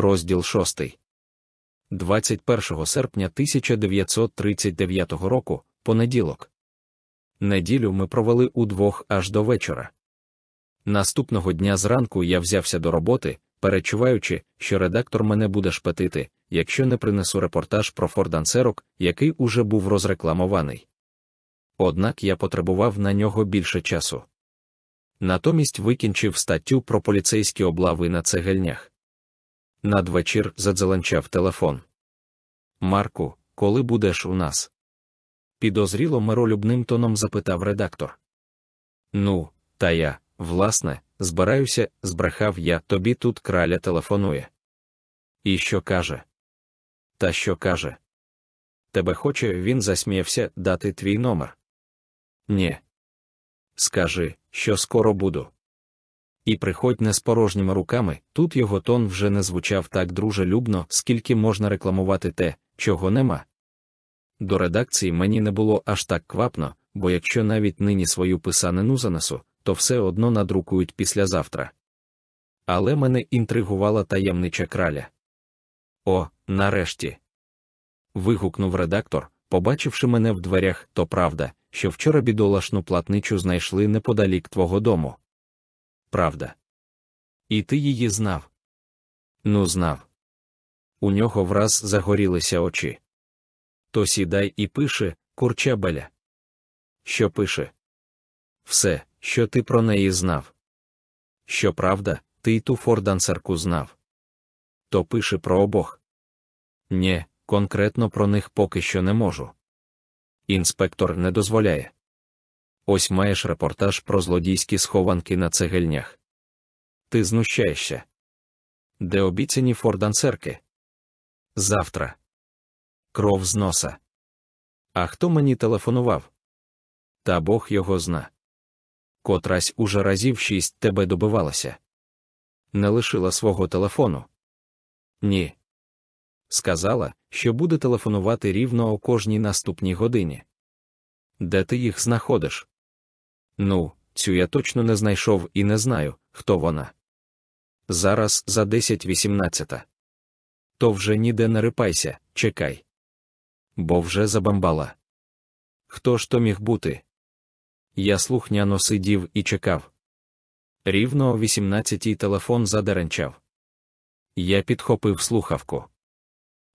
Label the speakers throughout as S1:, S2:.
S1: Розділ 6. 21 серпня 1939 року, понеділок. Неділю ми провели удвох аж до вечора. Наступного дня зранку я взявся до роботи, перечуваючи, що редактор мене буде шпетити, якщо не принесу репортаж про фордансерок, який уже був розрекламований. Однак я потребував на нього більше часу. Натомість викінчив статтю про поліцейські облави на цегельнях. Надвечір задзеленчав телефон. Марку, коли будеш у нас? Підозріло миролюбним тоном запитав редактор. Ну, та я, власне, збираюся, збрехав я, тобі тут краля телефонує. І що каже? Та що каже? Тебе хоче, він засміявся дати твій номер. Ні. Скажи, що скоро буду. І приходь не з порожніми руками, тут його тон вже не звучав так дружелюбно, скільки можна рекламувати те, чого нема. До редакції мені не було аж так квапно, бо якщо навіть нині свою писанину занесу, то все одно надрукують післязавтра. Але мене інтригувала таємнича краля. О, нарешті. вигукнув редактор, побачивши мене в дверях, то правда, що вчора бідолашну платничу знайшли неподалік твого дому. Правда. І ти її знав? Ну, знав. У нього враз загорілися очі. То сідай і пише, курчабеля. Що пише? Все, що ти про неї знав. Що правда, ти й ту фордансерку знав. То пише про обох. Нє, конкретно про них поки що не можу. Інспектор не дозволяє. Ось маєш репортаж про злодійські схованки на цегельнях. Ти знущаєшся. Де обіцяні фордансерки? Завтра. Кров з носа. А хто мені телефонував? Та Бог його зна. Котрась уже разів шість тебе добивалася. Не лишила свого телефону. Ні. Сказала, що буде телефонувати рівно о кожній наступній годині. Де ти їх знаходиш? Ну, цю я точно не знайшов і не знаю, хто вона. Зараз за 10.18. То вже ніде не рипайся, чекай. Бо вже забамбала. Хто ж то міг бути? Я слухняно сидів і чекав. Рівно о 18-й телефон задеренчав. Я підхопив слухавку.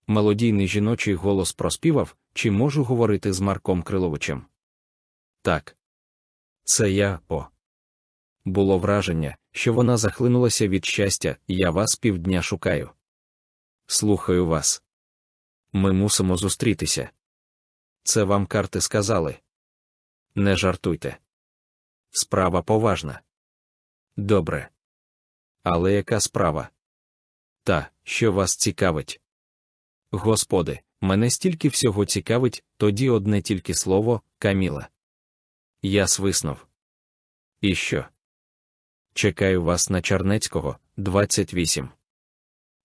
S1: Мелодійний жіночий голос проспівав, чи можу говорити з Марком Криловичем. Так. Це я, о. Було враження, що вона захлинулася від щастя, я вас півдня шукаю. Слухаю вас. Ми мусимо зустрітися. Це вам карти сказали. Не жартуйте. Справа поважна. Добре. Але яка справа? Та, що вас цікавить? Господи, мене стільки всього цікавить, тоді одне тільки слово Каміла. Я свиснув. І що? Чекаю вас на Чернецького, 28.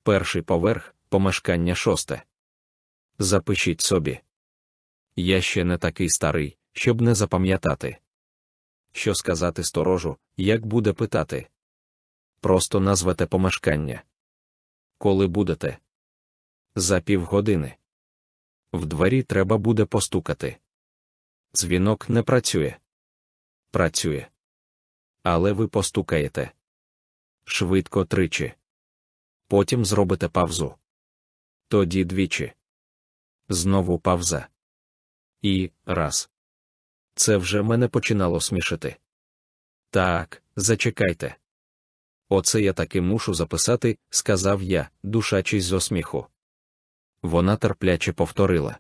S1: Перший поверх, помешкання шосте. Запишіть собі. Я ще не такий старий, щоб не запам'ятати. Що сказати сторожу, як буде питати? Просто назвете помешкання. Коли будете? За півгодини. В двері треба буде постукати. Дзвінок не працює. Працює. Але ви постукаєте. Швидко тричі. Потім зробите павзу. Тоді двічі. Знову павза. І раз. Це вже мене починало смішити. Так, зачекайте. Оце я таки мушу записати, сказав я, душачись зо сміху. Вона терпляче повторила.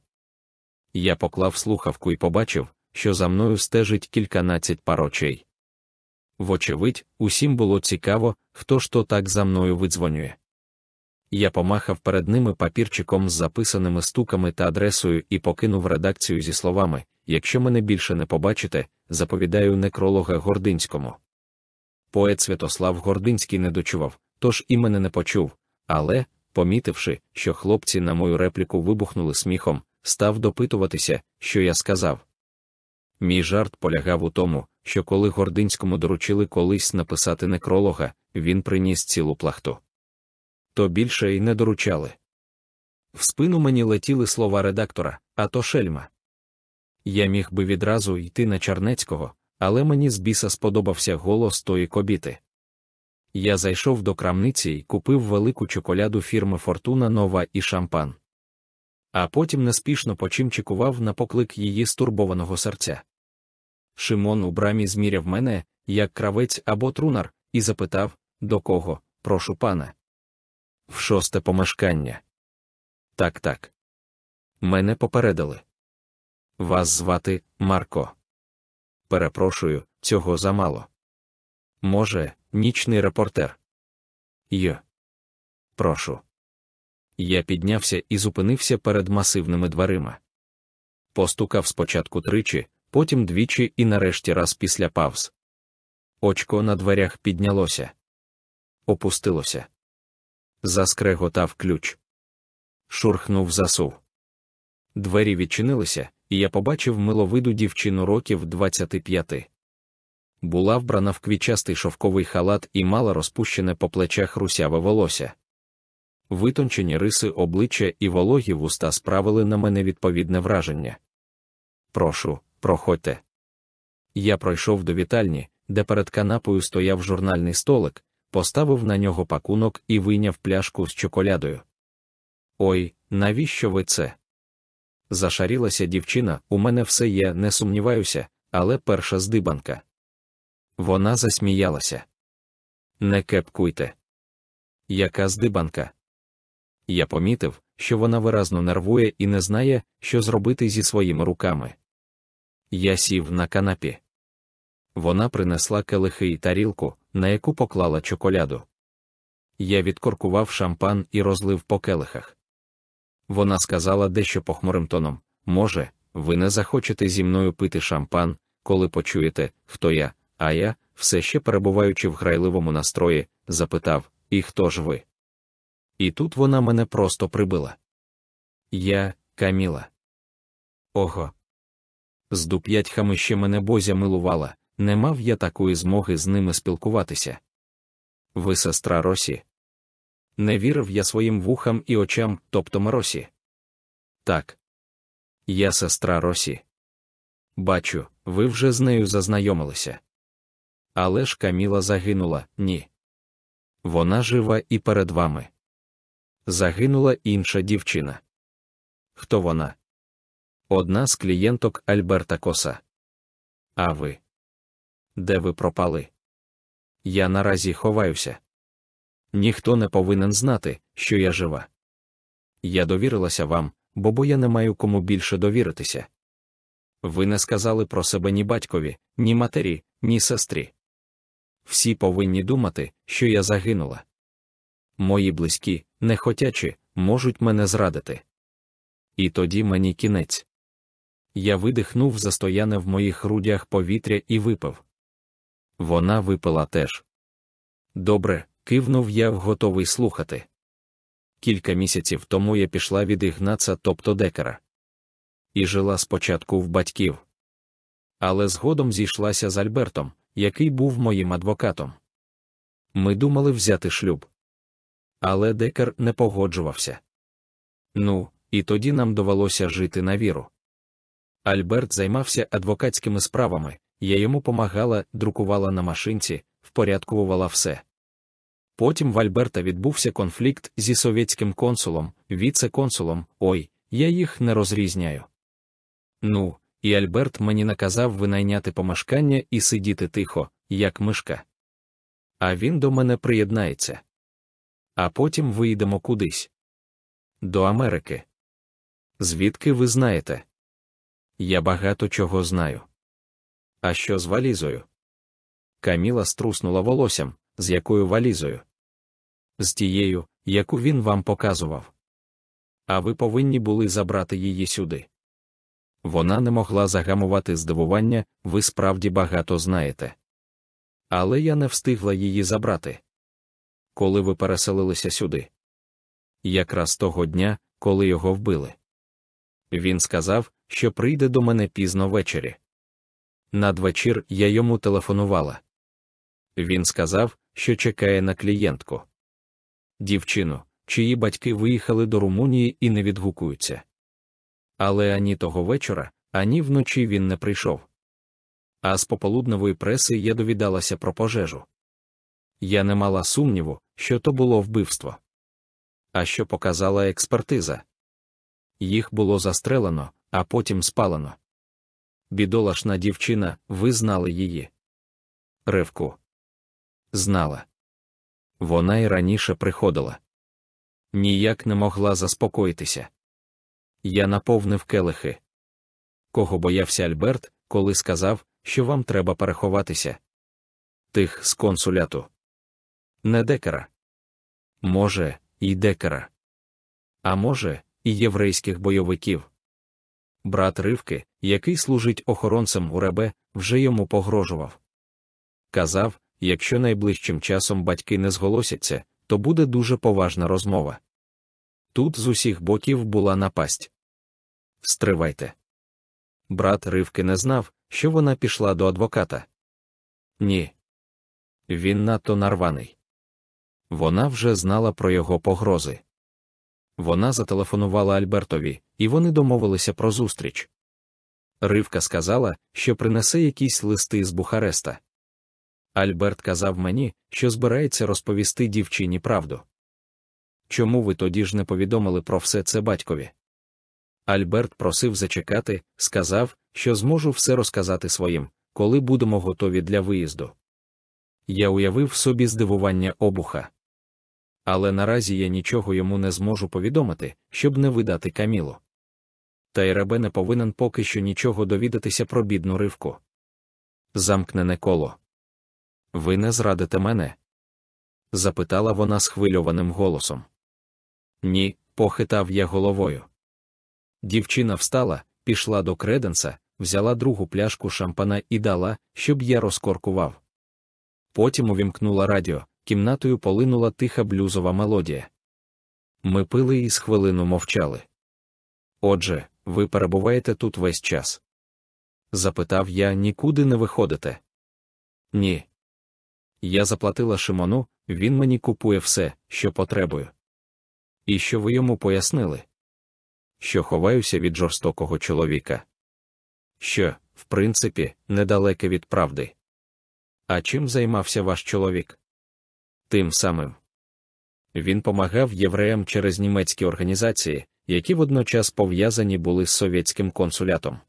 S1: Я поклав слухавку і побачив, що за мною стежить кільканадцять пар очей. Вочевидь, усім було цікаво, хто ж то так за мною видзвонює. Я помахав перед ними папірчиком з записаними стуками та адресою і покинув редакцію зі словами: якщо мене більше не побачите, заповідаю некролога Гординському. Поет Святослав Гординський не дочував, тож і мене не почув, але, помітивши, що хлопці на мою репліку вибухнули сміхом, став допитуватися, що я сказав. Мій жарт полягав у тому, що коли Гординському доручили колись написати некролога, він приніс цілу плахту. то більше й не доручали. В спину мені летіли слова редактора, а то шельма. Я міг би відразу йти на Чернецького, але мені з біса сподобався голос тої кобіти. Я зайшов до крамниці і купив велику чоколяду фірми Фортуна Нова і шампан. А потім неспішно почимчикував на поклик її стурбованого серця. Шимон у брамі зміряв мене, як кравець або трунар, і запитав до кого, прошу пане. В шосте помешкання. Так, так. Мене попередили. Вас звати Марко. Перепрошую, цього замало. Може, нічний репортер. Й. Прошу. Я піднявся і зупинився перед масивними дверима. Постукав спочатку тричі, потім двічі і нарешті раз після павз. Очко на дверях піднялося, опустилося. Заскреготав ключ. Шурхнув засув. Двері відчинилися, і я побачив миловиду дівчину років 25. Була вбрана в квічастий шовковий халат і мала розпущене по плечах русяве волосся. Витончені риси обличчя і вологі вуста справили на мене відповідне враження. Прошу, проходьте. Я пройшов до вітальні, де перед канапою стояв журнальний столик, поставив на нього пакунок і вийняв пляшку з чоколядою. Ой, навіщо ви це? Зашарілася дівчина, у мене все є, не сумніваюся, але перша здибанка. Вона засміялася. Не кепкуйте. Яка здибанка? Я помітив, що вона виразно нервує і не знає, що зробити зі своїми руками. Я сів на канапі. Вона принесла келихи й тарілку, на яку поклала чоколяду. Я відкоркував шампан і розлив по келихах. Вона сказала дещо похмурим тоном може, ви не захочете зі мною пити шампан, коли почуєте, хто я, а я, все ще перебуваючи в грайливому настрої, запитав І хто ж ви? І тут вона мене просто прибила. Я, Каміла. Ого. З дуп'ятьхами ще мене бозя милувала, не мав я такої змоги з ними спілкуватися. Ви сестра Росі. Не вірив я своїм вухам і очам, тобто Маросі. Так. Я сестра Росі. Бачу, ви вже з нею зазнайомилися. Але ж Каміла загинула, ні. Вона жива і перед вами. Загинула інша дівчина. Хто вона? Одна з клієнток Альберта Коса. А ви? Де ви пропали? Я наразі ховаюся. Ніхто не повинен знати, що я жива. Я довірилася вам, бо бо я не маю кому більше довіритися. Ви не сказали про себе ні батькові, ні матері, ні сестрі. Всі повинні думати, що я загинула. Мої близькі, нехотячі, можуть мене зрадити. І тоді мені кінець. Я видихнув застояне в моїх грудях повітря і випив. Вона випила теж. Добре, кивнув я готовий слухати. Кілька місяців тому я пішла від Ігнаца, тобто декера. І жила спочатку в батьків. Але згодом зійшлася з Альбертом, який був моїм адвокатом. Ми думали взяти шлюб. Але декер не погоджувався. Ну, і тоді нам довелося жити на віру. Альберт займався адвокатськими справами, я йому помагала, друкувала на машинці, впорядкувала все. Потім в Альберта відбувся конфлікт зі совєтським консулом, віце-консулом, ой, я їх не розрізняю. Ну, і Альберт мені наказав винайняти помешкання і сидіти тихо, як мишка. А він до мене приєднається. А потім вийдемо кудись. До Америки. Звідки ви знаєте? Я багато чого знаю. А що з валізою? Каміла струснула волоссям, з якою валізою? З тією, яку він вам показував. А ви повинні були забрати її сюди. Вона не могла загамувати здивування, ви справді багато знаєте. Але я не встигла її забрати. Коли ви переселилися сюди. Якраз того дня, коли його вбили. Він сказав, що прийде до мене пізно ввечері. Надвечір я йому телефонувала. Він сказав, що чекає на клієнтку. Дівчину, чиї батьки виїхали до Румунії і не відгукуються. Але ані того вечора, ані вночі він не прийшов. А з пополуднової преси я довідалася про пожежу. Я не мала сумніву, що то було вбивство. А що показала експертиза? Їх було застрелено, а потім спалено. Бідолашна дівчина, ви знали її. Ревку. Знала. Вона й раніше приходила. Ніяк не могла заспокоїтися. Я наповнив келихи. Кого боявся Альберт, коли сказав, що вам треба переховатися? Тих з консуляту. Не декера. Може, і декера. А може, і єврейських бойовиків. Брат Ривки, який служить охоронцем у Ребе, вже йому погрожував. Казав, якщо найближчим часом батьки не зголосяться, то буде дуже поважна розмова. Тут з усіх боків була напасть. Стривайте. Брат Ривки не знав, що вона пішла до адвоката. Ні. Він надто нарваний. Вона вже знала про його погрози. Вона зателефонувала Альбертові, і вони домовилися про зустріч. Ривка сказала, що принесе якісь листи з Бухареста. Альберт казав мені, що збирається розповісти дівчині правду. Чому ви тоді ж не повідомили про все це батькові? Альберт просив зачекати, сказав, що зможу все розказати своїм, коли будемо готові для виїзду. Я уявив собі здивування обуха. Але наразі я нічого йому не зможу повідомити, щоб не видати камілу. Та й рабе не повинен поки що нічого довідатися про бідну ривку. Замкнене коло. Ви не зрадите мене? запитала вона схвильованим голосом. Ні, похитав я головою. Дівчина встала, пішла до креденса, взяла другу пляшку шампана і дала, щоб я розкоркував. Потім увімкнула радіо, кімнатою полинула тиха блюзова мелодія. Ми пили і з хвилину мовчали. Отже, ви перебуваєте тут весь час? запитав я, нікуди не виходите. Ні. Я заплатила Шимону, він мені купує все, що потребую. І що ви йому пояснили? Що ховаюся від жорстокого чоловіка. Що, в принципі, недалеке від правди. А чим займався ваш чоловік? Тим самим. Він помагав євреям через німецькі організації, які водночас пов'язані були з совєтським консулятом.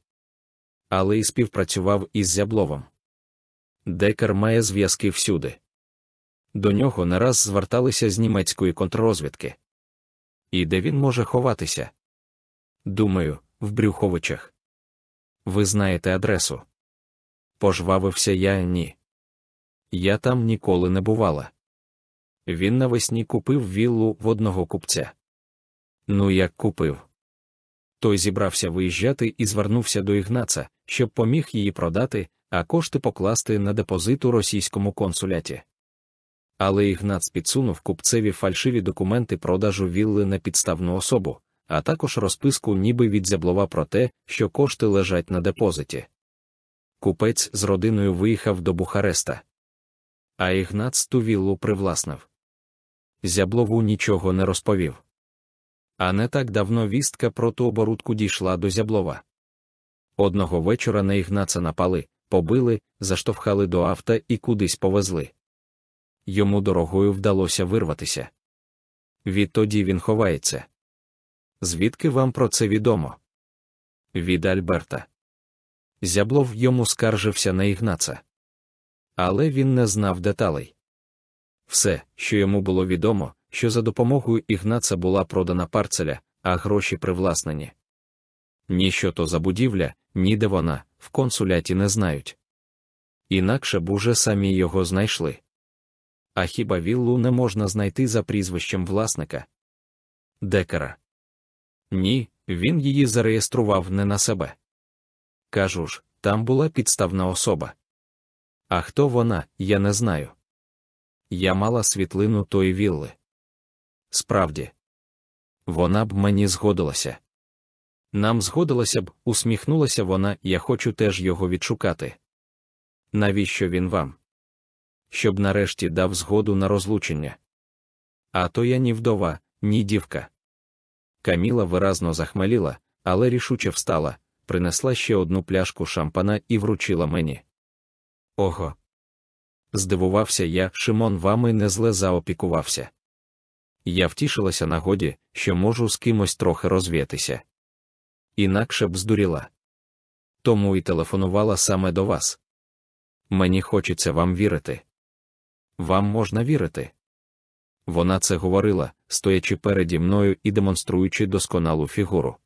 S1: Але і співпрацював із Зябловом. Декер має зв'язки всюди. До нього не раз зверталися з німецької контррозвідки. І де він може ховатися? Думаю, в Брюховичах. Ви знаєте адресу. Пожвавився я ні. Я там ніколи не бувала. Він навесні купив віллу в одного купця. Ну, як купив. Той зібрався виїжджати і звернувся до Ігнаца, щоб поміг її продати, а кошти покласти на депозит у російському консуляті. Але Ігнац підсунув купцеві фальшиві документи продажу вілли на підставну особу, а також розписку ніби від зяблова про те, що кошти лежать на депозиті. Купець з родиною виїхав до Бухареста. А Ігнац ту віллу привласнив. Зяблову нічого не розповів. А не так давно вістка про ту оборудку дійшла до Зяблова. Одного вечора на Ігнаца напали, побили, заштовхали до авто і кудись повезли. Йому дорогою вдалося вирватися. Відтоді він ховається. Звідки вам про це відомо? Від Альберта. Зяблов йому скаржився на Ігнаца. Але він не знав деталей. Все, що йому було відомо, що за допомогою Ігнаца була продана парцеля, а гроші привласнені. Ні що то за будівля, ні де вона, в консуляті не знають. Інакше б уже самі його знайшли. А хіба віллу не можна знайти за прізвищем власника? Декера. Ні, він її зареєстрував не на себе. Кажу ж, там була підставна особа. А хто вона, я не знаю. Я мала світлину тої вілли. Справді, вона б мені згодилася. Нам згодилася б, усміхнулася вона, я хочу теж його відшукати. Навіщо він вам? Щоб нарешті дав згоду на розлучення. А то я ні вдова, ні, дівка. Каміла виразно захмеліла, але рішуче встала, принесла ще одну пляшку шампана і вручила мені. Ого. Здивувався я, Шимон вами не зле заопікувався. Я втішилася нагоді, що можу з кимось трохи розвіятися. Інакше б здуріла. Тому і телефонувала саме до вас. Мені хочеться вам вірити. Вам можна вірити. Вона це говорила, стоячи переді мною і демонструючи досконалу фігуру.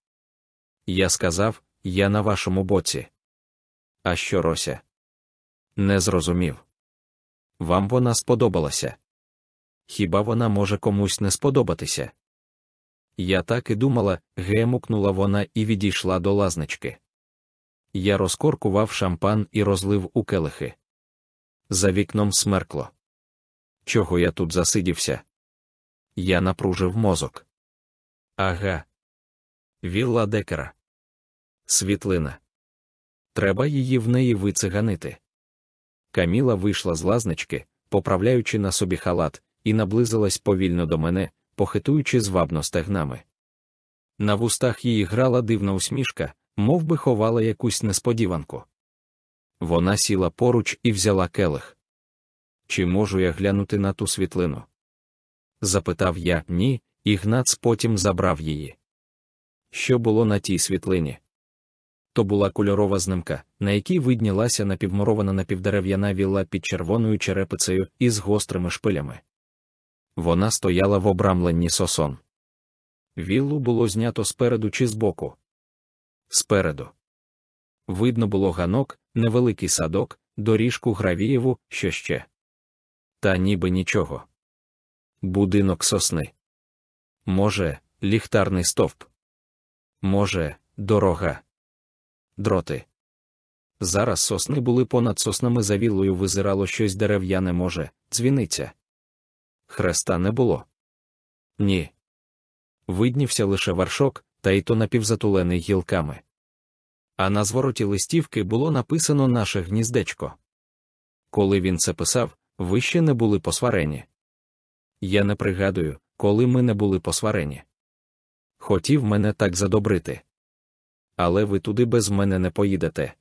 S1: Я сказав, я на вашому боці. А що Рося? Не зрозумів. Вам вона сподобалася. Хіба вона може комусь не сподобатися? Я так і думала, гемукнула вона і відійшла до лазнички. Я розкоркував шампан і розлив у келихи. За вікном смеркло. Чого я тут засидівся? Я напружив мозок. Ага. Вілла декера. Світлина. Треба її в неї вициганити. Каміла вийшла з лазнички, поправляючи на собі халат, і наблизилась повільно до мене, похитуючи звабно стегнами. На вустах її грала дивна усмішка, мов би ховала якусь несподіванку. Вона сіла поруч і взяла келих. Чи можу я глянути на ту світлину? Запитав я ні, Ігнац потім забрав її. Що було на тій світлині? То була кольорова знимка, на якій виднілася напівмурована напівдерев'яна вілла під червоною черепицею із гострими шпилями. Вона стояла в обрамленні сосон. Віллу було знято спереду чи збоку. Спереду. Видно було ганок, невеликий садок, доріжку гравієву, що ще. Та ніби нічого. Будинок сосни. Може, ліхтарний стовп. Може, дорога. Дроти. Зараз сосни були понад соснами за віллою визирало щось дерев'яне може, дзвіниця. Хреста не було. Ні. Виднівся лише вершок, та й то напівзатулений гілками. А на звороті листівки було написано наше гніздечко. Коли він це писав, ви ще не були посварені. Я не пригадую, коли ми не були посварені. Хотів мене так задобрити. Але ви туди без мене не поїдете.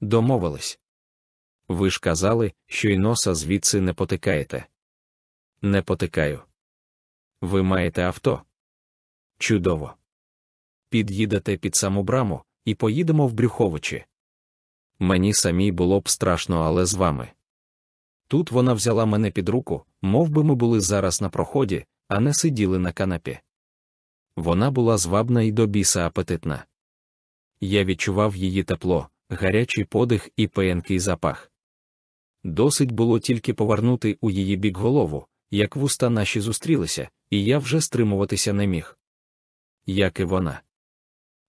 S1: Домовились. Ви ж казали, що й носа звідси не потикаєте. Не потикаю. Ви маєте авто. Чудово. Під'їдете під саму браму і поїдемо в Брюховичі. Мені самій було б страшно, але з вами. Тут вона взяла мене під руку, мов би ми були зараз на проході, а не сиділи на канапі. Вона була звабна і до біса апетитна. Я відчував її тепло, гарячий подих і пеянкий запах. Досить було тільки повернути у її бік голову, як вуста наші зустрілися, і я вже стримуватися не міг. Як і вона.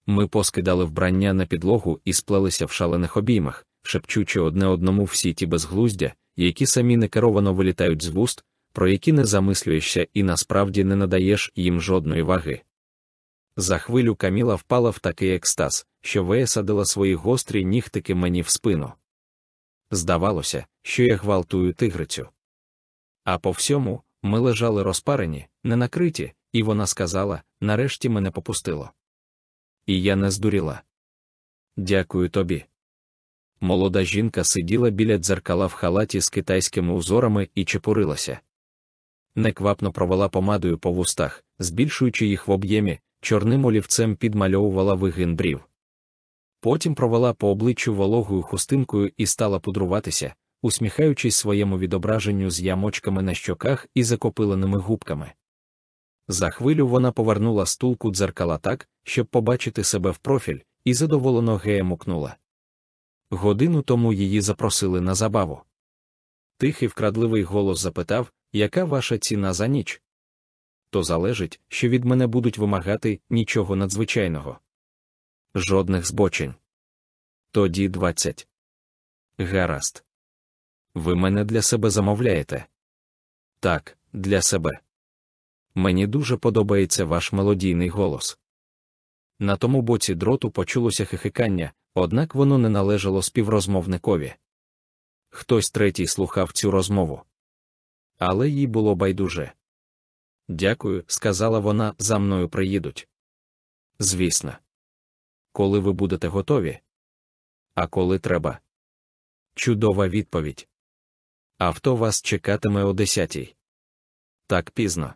S1: Ми поскидали вбрання на підлогу і сплелися в шалених обіймах, шепчучи одне одному всі ті безглуздя, які самі некеровано вилітають з вуст, про які не замислюєшся і насправді не надаєш їм жодної ваги. За хвилю Каміла впала в такий екстаз, що висадила свої гострі нігтики мені в спину. Здавалося, що я гвалтую тигрицю. А по всьому, ми лежали розпарені, не накриті, і вона сказала нарешті мене попустило. І я не здуріла. Дякую тобі. Молода жінка сиділа біля дзеркала в халаті з китайськими узорами і чепурилася. Неквапно провела помадою по вустах, збільшуючи їх в об'ємі, чорним олівцем підмальовувала вигин брів. Потім провела по обличчю вологою хустинкою і стала пудруватися, усміхаючись своєму відображенню з ямочками на щоках і закопиленими губками. За хвилю вона повернула стулку дзеркала так, щоб побачити себе в профіль, і задоволено гея мукнула. Годину тому її запросили на забаву. Тихий вкрадливий голос запитав, яка ваша ціна за ніч? То залежить, що від мене будуть вимагати нічого надзвичайного. Жодних збочень. Тоді двадцять. Гаразд. Ви мене для себе замовляєте? Так, для себе. Мені дуже подобається ваш мелодійний голос. На тому боці дроту почулося хихикання, однак воно не належало співрозмовникові. Хтось третій слухав цю розмову. Але їй було байдуже. Дякую, сказала вона, за мною приїдуть. Звісно. Коли ви будете готові? А коли треба? Чудова відповідь. Авто вас чекатиме о десятій. Так пізно.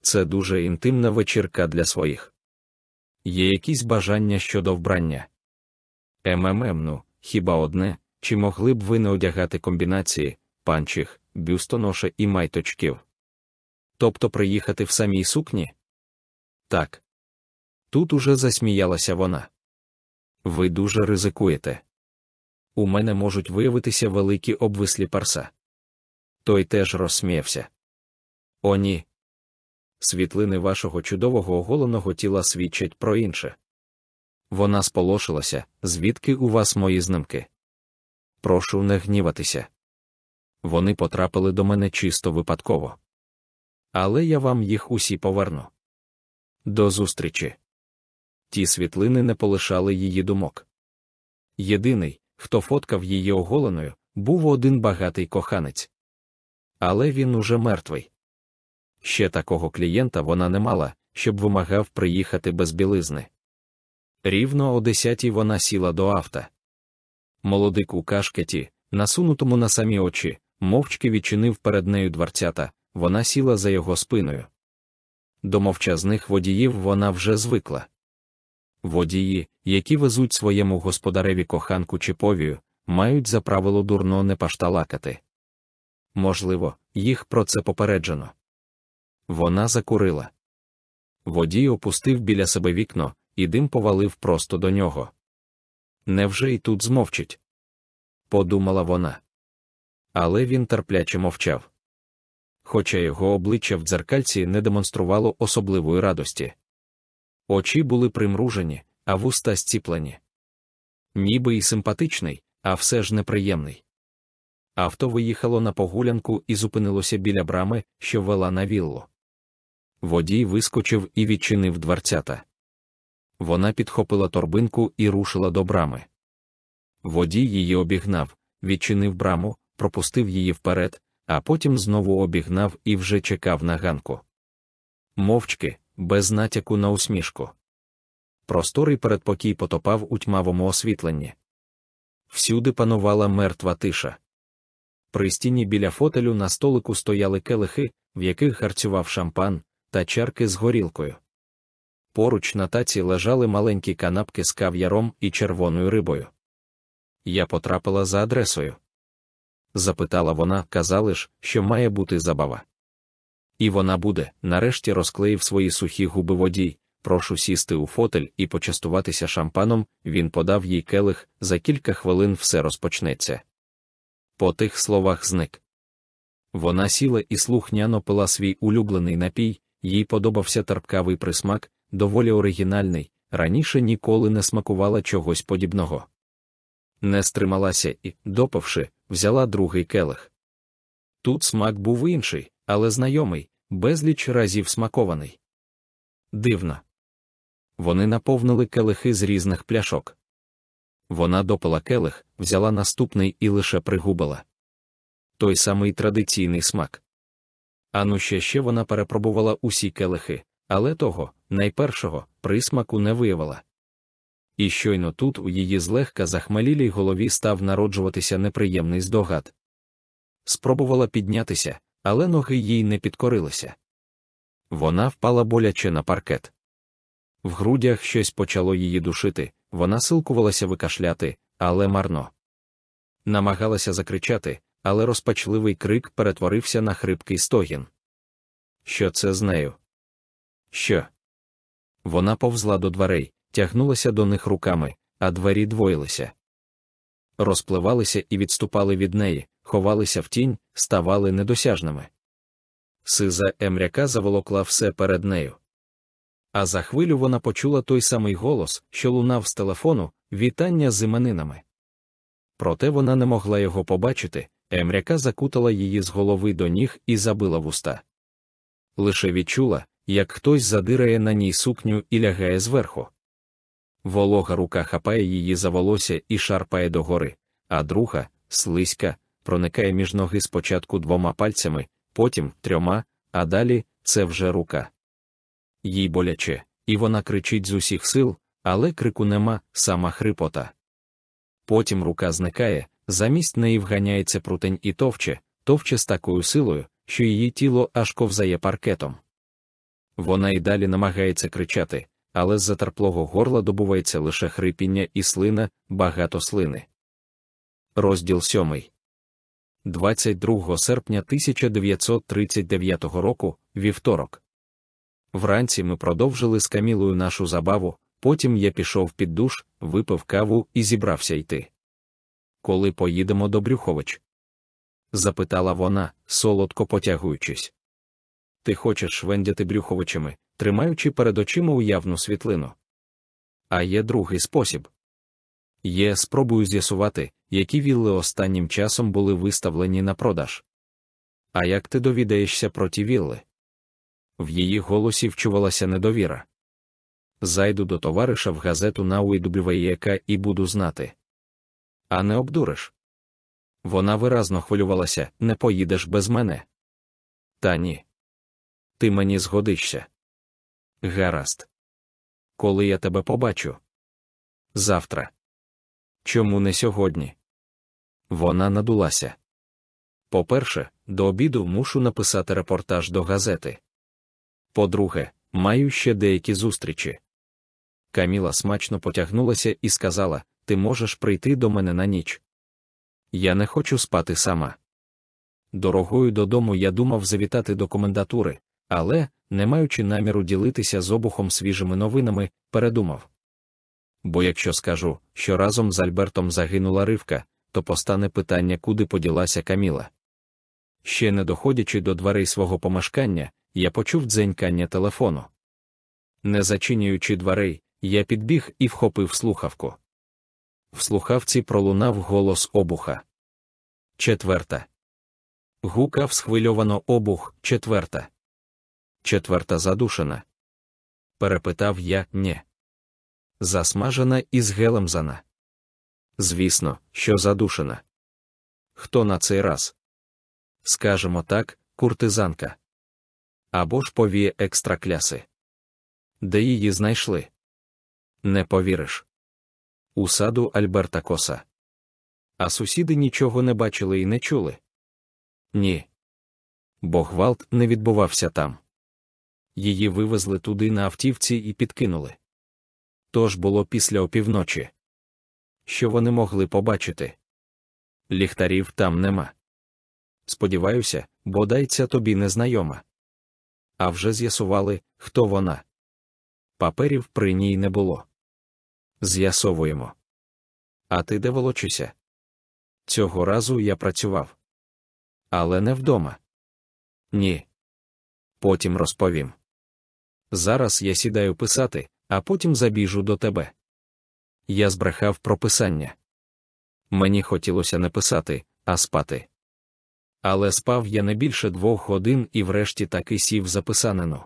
S1: Це дуже інтимна вечірка для своїх. Є якісь бажання щодо вбрання? МММ, ну, хіба одне, чи могли б ви не одягати комбінації, панчих, бюстоноша і майточків? Тобто приїхати в самій сукні? Так. Тут уже засміялася вона. Ви дуже ризикуєте. У мене можуть виявитися великі обвислі парса. Той теж розсміявся. О, ні. Світлини вашого чудового оголеного тіла свідчать про інше. Вона сполошилася, звідки у вас мої знимки. Прошу не гніватися. Вони потрапили до мене чисто випадково. Але я вам їх усі поверну. До зустрічі. Ті світлини не полишали її думок. Єдиний, хто фоткав її оголеною, був один багатий коханець. Але він уже мертвий. Ще такого клієнта вона не мала, щоб вимагав приїхати без білизни. Рівно о десятій вона сіла до авто. Молодик у кашкеті, насунутому на самі очі, мовчки відчинив перед нею дверцята, вона сіла за його спиною. До мовчазних водіїв вона вже звикла. Водії, які везуть своєму господареві коханку чи повію, мають за правило дурно не пашталакати. Можливо, їх про це попереджено. Вона закурила. Водій опустив біля себе вікно, і дим повалив просто до нього. Невже й тут змовчить? Подумала вона. Але він терпляче мовчав. Хоча його обличчя в дзеркальці не демонструвало особливої радості. Очі були примружені, а вуста зціплені. Ніби й симпатичний, а все ж неприємний. Авто виїхало на погулянку і зупинилося біля брами, що вела на віллу. Водій вискочив і відчинив дверцята. Вона підхопила торбинку і рушила до брами. Водій її обігнав, відчинив браму, пропустив її вперед, а потім знову обігнав і вже чекав на ганку. Мовчки, без натяку на усмішку. Просторий передпокій потопав у тьмавому освітленні. Всюди панувала мертва тиша. При стіні біля фотелю на столику стояли келихи, в яких гарцював шампан, та чарки з горілкою. Поруч на таці лежали маленькі канапки з кав'яром і червоною рибою. Я потрапила за адресою. Запитала вона, казали ж, що має бути забава. І вона буде, нарешті розклеїв свої сухі губи водій. Прошу сісти у фотель і почастуватися шампаном. Він подав їй келих, за кілька хвилин все розпочнеться. По тих словах зник. Вона сіла і слухняно пила свій улюблений напій, їй подобався терпкавий присмак, доволі оригінальний, раніше ніколи не смакувала чогось подібного. Не стрималася і, допивши, взяла другий келих. Тут смак був інший, але знайомий, безліч разів смакований. Дивно. Вони наповнили келихи з різних пляшок. Вона допила келих, взяла наступний і лише пригубила. Той самий традиційний смак. Ану ще ще вона перепробувала усі келихи, але того, найпершого, присмаку не виявила. І щойно тут у її злегка захмелілій голові став народжуватися неприємний здогад. Спробувала піднятися, але ноги їй не підкорилися. Вона впала боляче на паркет. В грудях щось почало її душити, вона силкувалася викашляти, але марно. Намагалася закричати, але розпачливий крик перетворився на хрипкий стогін. Що це з нею? Що? Вона повзла до дверей, тягнулася до них руками, а двері двоїлися. Розпливалися і відступали від неї, ховалися в тінь, ставали недосяжними. Сиза емряка заволокла все перед нею. А за хвилю вона почула той самий голос, що лунав з телефону, вітання з іменинами. Проте вона не могла його побачити, емряка закутала її з голови до ніг і забила вуста. Лише відчула, як хтось задирає на ній сукню і лягає зверху. Волога рука хапає її за волосся і шарпає догори, а друга, слизька, проникає між ноги спочатку двома пальцями, потім трьома, а далі це вже рука. Їй боляче, і вона кричить з усіх сил, але крику нема, сама хрипота. Потім рука зникає, замість неї вганяється прутень і товче, товче з такою силою, що її тіло аж ковзає паркетом. Вона й далі намагається кричати, але з затерплого горла добувається лише хрипіння і слина, багато слини. Розділ сьомий. 22 серпня 1939 року, вівторок. Вранці ми продовжили з Камілою нашу забаву, потім я пішов під душ, випив каву і зібрався йти. Коли поїдемо до Брюхович? запитала вона, солодко потягуючись. Ти хочеш швендяти Брюховичами, тримаючи перед очима уявну світлину. А є другий спосіб. Є спробую з'ясувати, які вілли останнім часом були виставлені на продаж. А як ти довідаєшся про ті вілли? В її голосі вчувалася недовіра. Зайду до товариша в газету на UWEK і буду знати. А не обдуриш. Вона виразно хвилювалася не поїдеш без мене. Та ні. Ти мені згодишся. Гаразд. Коли я тебе побачу? Завтра. Чому не сьогодні? Вона надулася. По-перше, до обіду мушу написати репортаж до газети. По-друге, маю ще деякі зустрічі. Каміла смачно потягнулася і сказала: Ти можеш прийти до мене на ніч. Я не хочу спати сама. Дорогою додому я думав завітати до комендатури, але, не маючи наміру ділитися з обухом свіжими новинами, передумав. Бо якщо скажу, що разом з Альбертом загинула ривка, то постане питання, куди поділася Каміла. Ще не доходячи до дверей свого помешкання, я почув дзенькання телефону. Не зачинюючи дверей, я підбіг і вхопив слухавку. В слухавці пролунав голос обуха. Четверта. Гукав схвильовано обух, четверта. Четверта задушена. Перепитав я «Нє». Засмажена і згелемзана. Звісно, що задушена. Хто на цей раз? Скажемо так, куртизанка. Або ж повіє екстракляси. Де її знайшли? Не повіриш. У саду Альберта Коса. А сусіди нічого не бачили і не чули. Ні. Бо гвалт не відбувався там. Її вивезли туди на автівці і підкинули. Тож було після опівночі. Що вони могли побачити? Ліхтарів там нема. Сподіваюся, бодай ця тобі незнайома. А вже з'ясували, хто вона. Паперів при ній не було. З'ясовуємо. А ти де волочишся? Цього разу я працював. Але не вдома. Ні. Потім розповім. Зараз я сідаю писати, а потім забіжу до тебе. Я збрехав про писання. Мені хотілося не писати, а спати. Але спав я не більше двох годин і врешті таки сів записанину.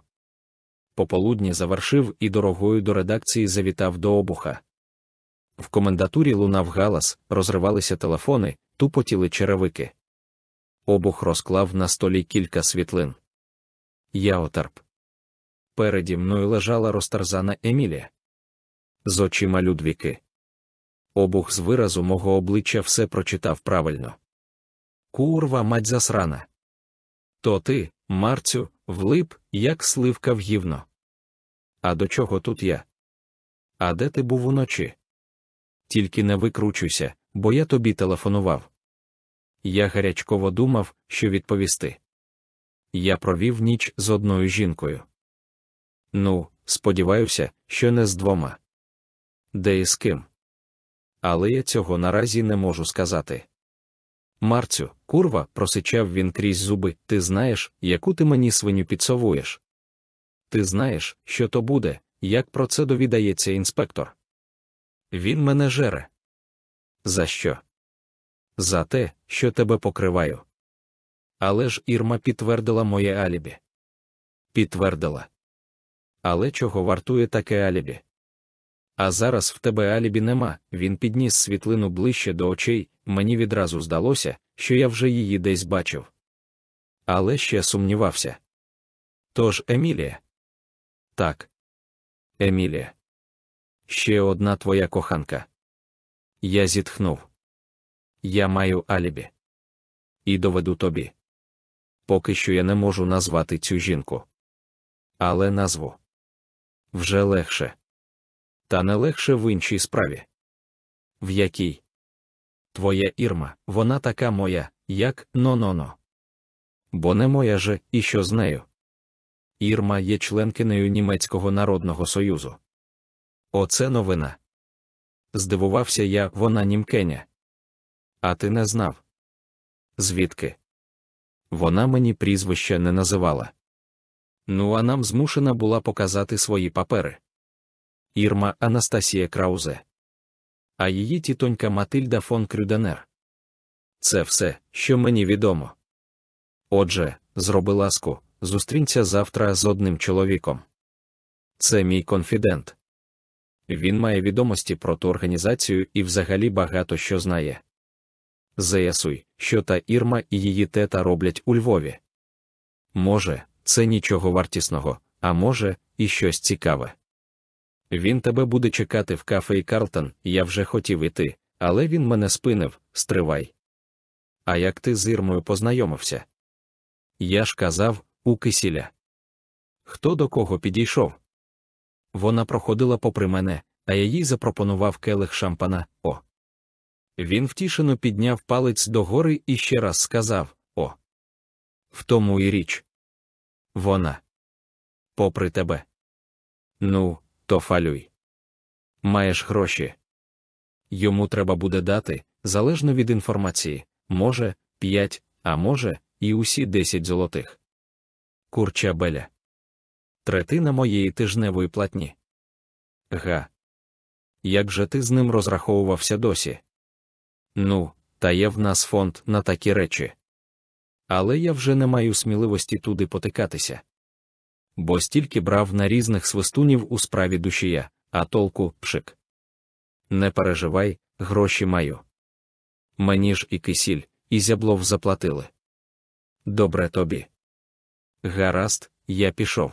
S1: Пополудні завершив і дорогою до редакції завітав до обуха. В комендатурі лунав галас, розривалися телефони, тупотіли черевики. Обух розклав на столі кілька світлин. Я отерп. Переді мною лежала розтарзана Емілія. З очима Людвіки. Обух з виразу мого обличчя все прочитав правильно. Курва мать засрана. То ти, Марцю, влип, як сливка в гівно. А до чого тут я? А де ти був уночі? Тільки не викручуйся, бо я тобі телефонував. Я гарячково думав, що відповісти. Я провів ніч з одною жінкою. Ну, сподіваюся, що не з двома. Де і з ким. Але я цього наразі не можу сказати. Марцю, курва, просичав він крізь зуби, ти знаєш, яку ти мені свиню підсовуєш. Ти знаєш, що то буде, як про це довідається інспектор. Він мене жере. За що? За те, що тебе покриваю. Але ж Ірма підтвердила моє алібі. Підтвердила. Але чого вартує таке алібі? А зараз в тебе алібі нема. Він підніс світлину ближче до очей, мені відразу здалося, що я вже її десь бачив. Але ще сумнівався. Тож Емілія. Так. Емілія. Ще одна твоя коханка. Я зітхнув. Я маю алібі. І доведу тобі. Поки що я не можу назвати цю жінку. Але назву вже легше. Та не легше в іншій справі. В якій? Твоя Ірма, вона така моя, як но-но-но. Бо не моя же, і що з нею? Ірма є членкинею Німецького народного союзу. Оце новина. Здивувався я, вона німкеня. А ти не знав? Звідки? Вона мені прізвища не називала. Ну, а нам змушена була показати свої папери. Ірма Анастасія Краузе. А її тітонька Матильда фон Крюденер. Це все, що мені відомо. Отже, зроби ласку, зустрінься завтра з одним чоловіком. Це мій конфідент. Він має відомості про ту організацію і взагалі багато що знає. Заясуй, що та Ірма і її тета роблять у Львові. Може, це нічого вартісного, а може, і щось цікаве. Він тебе буде чекати в кафе Карлтон, я вже хотів іти, але він мене спинив, стривай. А як ти з Ірмою познайомився? Я ж казав, у кисіля. Хто до кого підійшов? Вона проходила попри мене, а я їй запропонував келих шампана О. Він втішено підняв палець догори і ще раз сказав О. В тому і річ. Вона. Попри тебе. Ну, то фалюй. Маєш гроші. Йому треба буде дати, залежно від інформації, може, п'ять, а може, і усі десять золотих. Курча беля. Третина моєї тижневої платні. Га. Як же ти з ним розраховувався досі? Ну, та є в нас фонд на такі речі. Але я вже не маю сміливості туди потикатися. Бо стільки брав на різних свистунів у справі душія, а толку пшик. Не переживай, гроші маю. Мені ж і кисіль, і зяблов заплатили. Добре тобі. Гаразд, я пішов.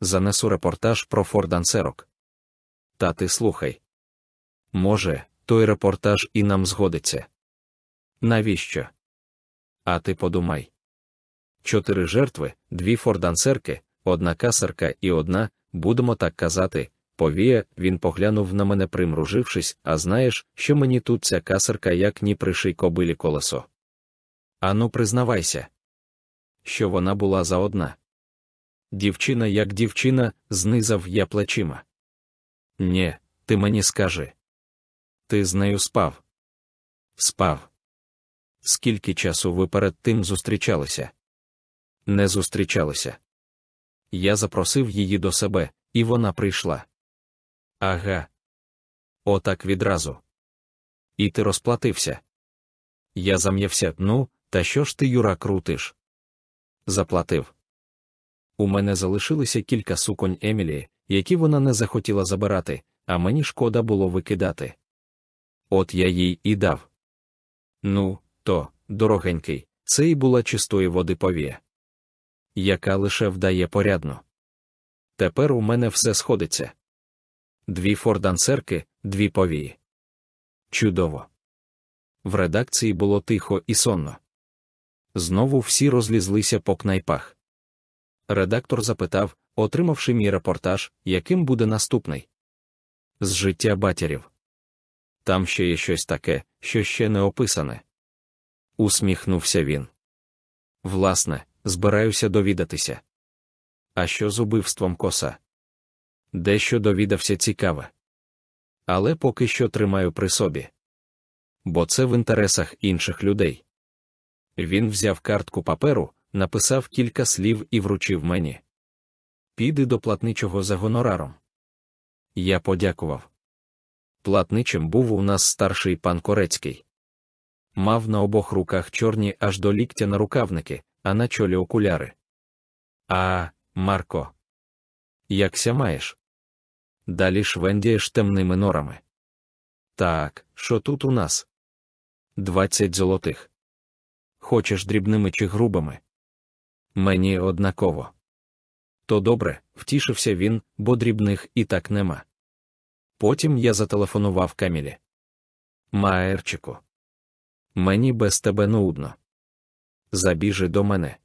S1: Занесу репортаж про фордансерок. Та ти слухай. Може, той репортаж і нам згодиться. Навіщо? А ти подумай. Чотири жертви, дві фордансерки, одна касарка і одна, будемо так казати, повія, він поглянув на мене, примружившись, а знаєш, що мені тут ця касарка як ні приший кобилі колесо. Ану, признавайся, що вона була за одна. Дівчина, як дівчина, знизав я плечима. Нє, ти мені скажи. Ти з нею спав? Спав. Скільки часу ви перед тим зустрічалися? Не зустрічалися. Я запросив її до себе, і вона прийшла. Ага. Отак відразу. І ти розплатився. Я зам'явся, ну, та що ж ти, Юра, крутиш? Заплатив. У мене залишилося кілька суконь Емілі, які вона не захотіла забирати, а мені шкода було викидати. От я їй і дав. Ну, то, дорогенький, це і була чистої води повія, яка лише вдає порядно. Тепер у мене все сходиться. Дві фордансерки, дві повії. Чудово. В редакції було тихо і сонно. Знову всі розлізлися по кнайпах. Редактор запитав, отримавши мій репортаж, яким буде наступний. З життя батярів. Там ще є щось таке, що ще не описане. Усміхнувся він. Власне, збираюся довідатися. А що з убивством коса? Дещо довідався цікаве. Але поки що тримаю при собі. Бо це в інтересах інших людей. Він взяв картку паперу, написав кілька слів і вручив мені. Піди до платничого за гонораром. Я подякував. Платничим був у нас старший пан Корецький. Мав на обох руках чорні аж до ліктя на рукавники, а на чолі окуляри. А, Марко, якся маєш? Далі швендієш темними норами. Так, що тут у нас? Двадцять золотих. Хочеш дрібними чи грубими? Мені однаково. То добре, втішився він, бо дрібних і так нема. Потім я зателефонував Камілі. Маерчику. Мені без тебе нудно. Забіжи до мене.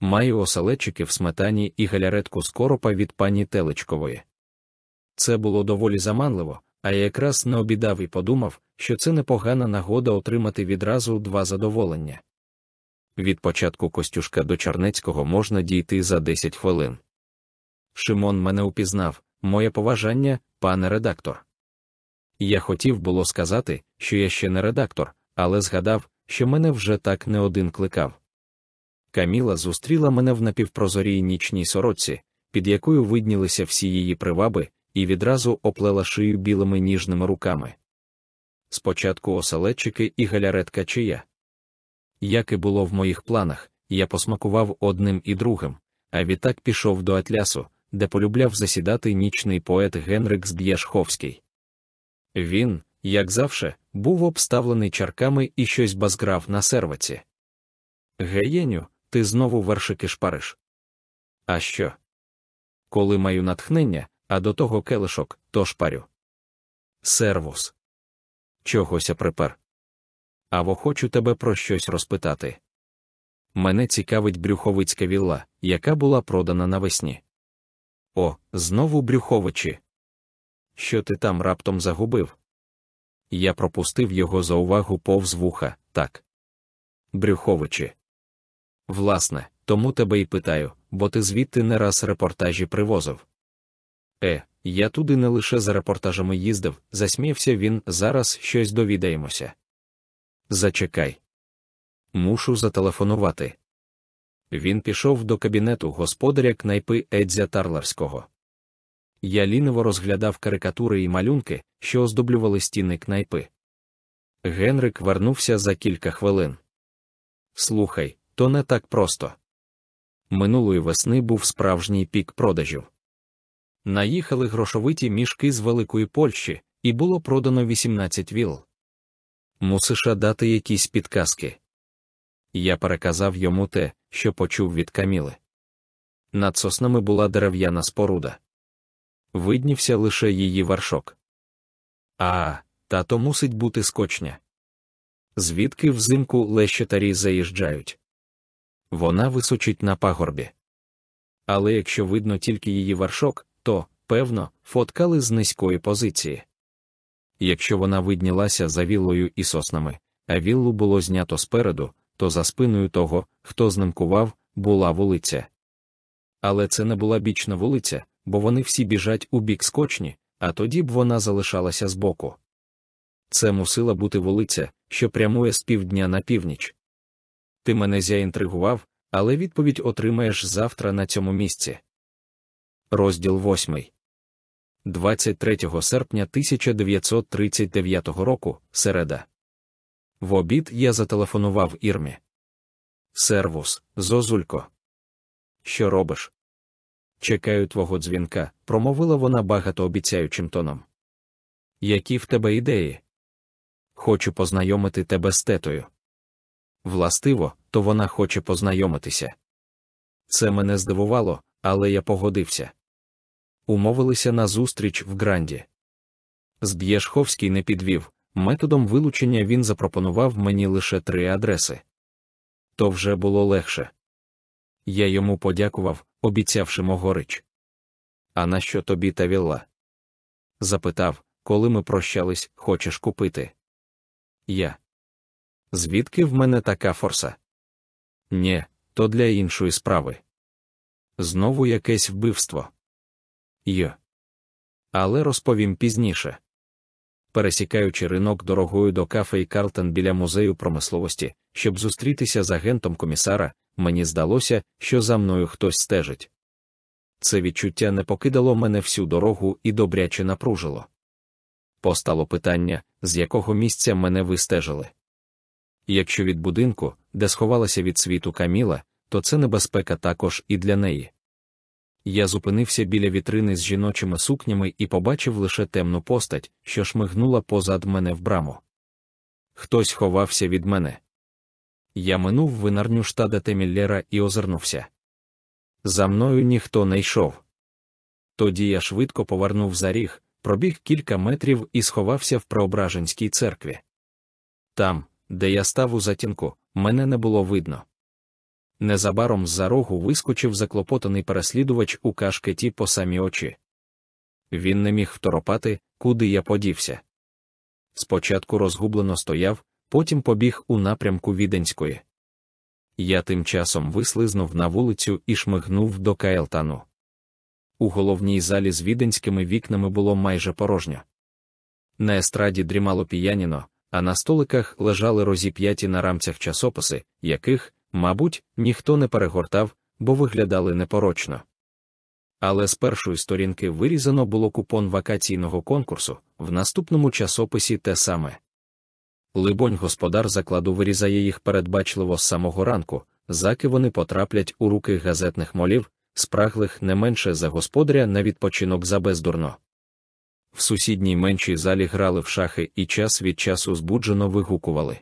S1: Маю оселедчики в сметані і галяретку з коропа від пані Телечкової. Це було доволі заманливо, а я якраз не обідав і подумав, що це непогана нагода отримати відразу два задоволення. Від початку Костюшка до Чернецького можна дійти за 10 хвилин. Шимон мене упізнав, моє поважання, пане редактор. Я хотів було сказати, що я ще не редактор, але згадав, що мене вже так не один кликав. Каміла зустріла мене в напівпрозорій нічній сорочці, під якою виднілися всі її приваби, і відразу оплела шию білими ніжними руками. Спочатку оселедчики і галяретка чия. Як і було в моїх планах, я посмакував одним і другим, а відтак пішов до Атлясу, де полюбляв засідати нічний поет Генрик Зб'єшховський. Він, як завше, був обставлений чарками і щось базграв на серваці. Геєню, ти знову вершики шпариш. А що? Коли маю натхнення, а до того келишок, то шпарю. Сервус. Чогося припер. Аво хочу тебе про щось розпитати. Мене цікавить брюховицька вілла, яка була продана навесні. О, знову брюховичі. Що ти там раптом загубив? Я пропустив його за увагу повз вуха, так. Брюховичі. Власне, тому тебе й питаю, бо ти звідти не раз репортажі привозив. Е, я туди не лише за репортажами їздив, засміявся він, зараз щось довідаємося. Зачекай. Мушу зателефонувати. Він пішов до кабінету господаря кнайпи Едзя Тарларського. Я ліниво розглядав карикатури і малюнки, що оздоблювали стіни кнайпи. Генрик вернувся за кілька хвилин. Слухай, то не так просто. Минулої весни був справжній пік продажів. Наїхали грошовиті мішки з Великої Польщі, і було продано 18 віл. Мусиш дати якісь підказки. Я переказав йому те, що почув від Каміли. Над соснами була дерев'яна споруда. Виднівся лише її вершок. А, та то мусить бути скочня. Звідки взимку лещетарі заїжджають? Вона височить на пагорбі. Але якщо видно тільки її вершок, то, певно, фоткали з низької позиції. Якщо вона виднілася за віллою і соснами, а віллу було знято спереду, то за спиною того, хто знимкував, була вулиця. Але це не була бічна вулиця, бо вони всі біжать у бік скочні, а тоді б вона залишалася збоку. Це мусила бути вулиця, що прямує з півдня на північ. Ти мене заінтригував, але відповідь отримаєш завтра на цьому місці. Розділ 8. 23 серпня 1939 року, середа. В обід я зателефонував Ірмі. Сервус, Зозулько. Що робиш? Чекаю твого дзвінка, промовила вона багатообіцяючим тоном. Які в тебе ідеї? Хочу познайомити тебе з тетою. Властиво, то вона хоче познайомитися. Це мене здивувало, але я погодився. Умовилися на зустріч в Гранді. Зб'єшховський не підвів, методом вилучення він запропонував мені лише три адреси. То вже було легше. Я йому подякував, обіцявши могорич. А на що тобі та вілла? Запитав, коли ми прощались, хочеш купити? Я. Звідки в мене така форса? Нє, то для іншої справи. Знову якесь вбивство. Йо. Але розповім пізніше. Пересікаючи ринок дорогою до кафе і Карлтон біля музею промисловості, щоб зустрітися з агентом комісара, мені здалося, що за мною хтось стежить. Це відчуття не покидало мене всю дорогу і добряче напружило. Постало питання, з якого місця мене вистежили. Якщо від будинку, де сховалася від світу Каміла, то це небезпека також і для неї. Я зупинився біля вітрини з жіночими сукнями і побачив лише темну постать, що шмигнула позад мене в браму. Хтось ховався від мене. Я минув винарню штада Теміллера і озирнувся. за мною ніхто не йшов. Тоді я швидко повернув за ріг, пробіг кілька метрів і сховався в Преображенській церкві. Там, де я став у затінку, мене не було видно. Незабаром з-за рогу вискочив заклопотаний переслідувач у кашкеті по самі очі. Він не міг второпати, куди я подівся. Спочатку розгублено стояв, потім побіг у напрямку Віденської. Я тим часом вислизнув на вулицю і шмигнув до Каелтану. У головній залі з віденськими вікнами було майже порожньо. На естраді дрімало п'яніно, а на столиках лежали розіп'яті на рамцях часописи, яких, мабуть, ніхто не перегортав, бо виглядали непорочно. Але з першої сторінки вирізано було купон вакаційного конкурсу, в наступному часописі те саме. Либонь, господар закладу вирізає їх передбачливо з самого ранку, заки вони потраплять у руки газетних молів, спраглих не менше за господаря на відпочинок за бездурно. В сусідній меншій залі грали в шахи і час від часу збуджено вигукували.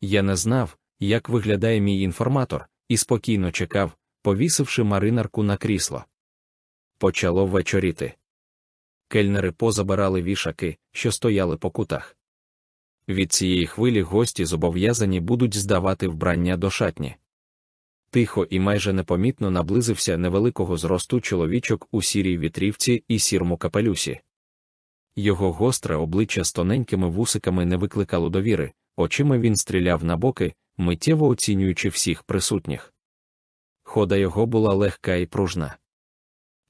S1: Я не знав, як виглядає мій інформатор, і спокійно чекав, повісивши маринарку на крісло. Почало вечоріти. Кельнери позабирали вішаки, що стояли по кутах. Від цієї хвилі гості зобов'язані будуть здавати вбрання до шатні. Тихо і майже непомітно наблизився невеликого зросту чоловічок у сірій вітрівці і сірму капелюсі. Його гостре обличчя з тоненькими вусиками не викликало довіри, очима він стріляв на боки, миттєво оцінюючи всіх присутніх. Хода його була легка і пружна.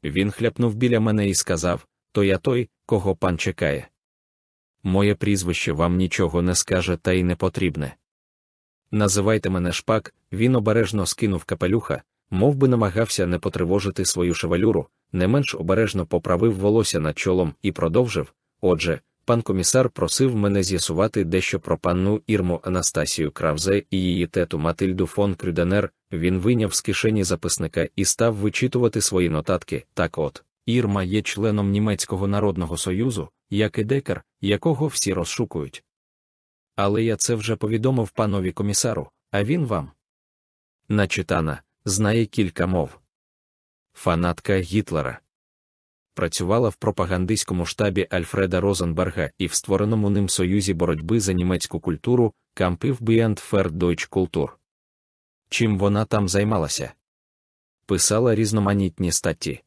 S1: Він хляпнув біля мене і сказав То я той, кого пан чекає. Моє прізвище вам нічого не скаже та й не потрібне. Називайте мене шпак, він обережно скинув капелюха, мов би намагався не потривожити свою шевелюру, не менш обережно поправив волосся над чолом і продовжив. Отже, пан комісар просив мене з'ясувати дещо про панну Ірму Анастасію Кравзе і її тету Матильду фон Крюденер. Він вийняв з кишені записника і став вичитувати свої нотатки. Так от, Ірма є членом Німецького народного союзу, як і Деккер, якого всі розшукують. Але я це вже повідомив панові комісару, а він вам. Начитана, знає кілька мов. Фанатка Гітлера. Працювала в пропагандистському штабі Альфреда Розенберга і в створеному ним союзі боротьби за німецьку культуру Kampfbund für deutsche Kultur. Чим вона там займалася? Писала різноманітні статті.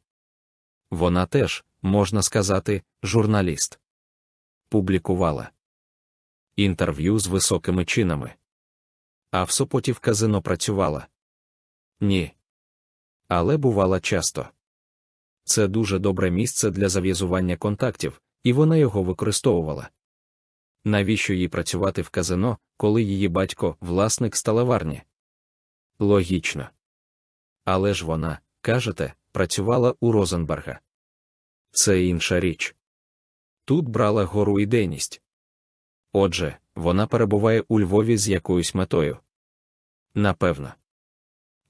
S1: Вона теж, можна сказати, журналіст. Публікувала інтерв'ю з високими чинами. А в Сопоті в казино працювала? Ні. Але бувала часто. Це дуже добре місце для зав'язування контактів, і вона його використовувала. Навіщо їй працювати в казино, коли її батько власник сталеварні? Логічно. Але ж вона, кажете, працювала у Розенберга. Це інша річ. Тут брала гору ідейність. Отже, вона перебуває у Львові з якоюсь метою. Напевно.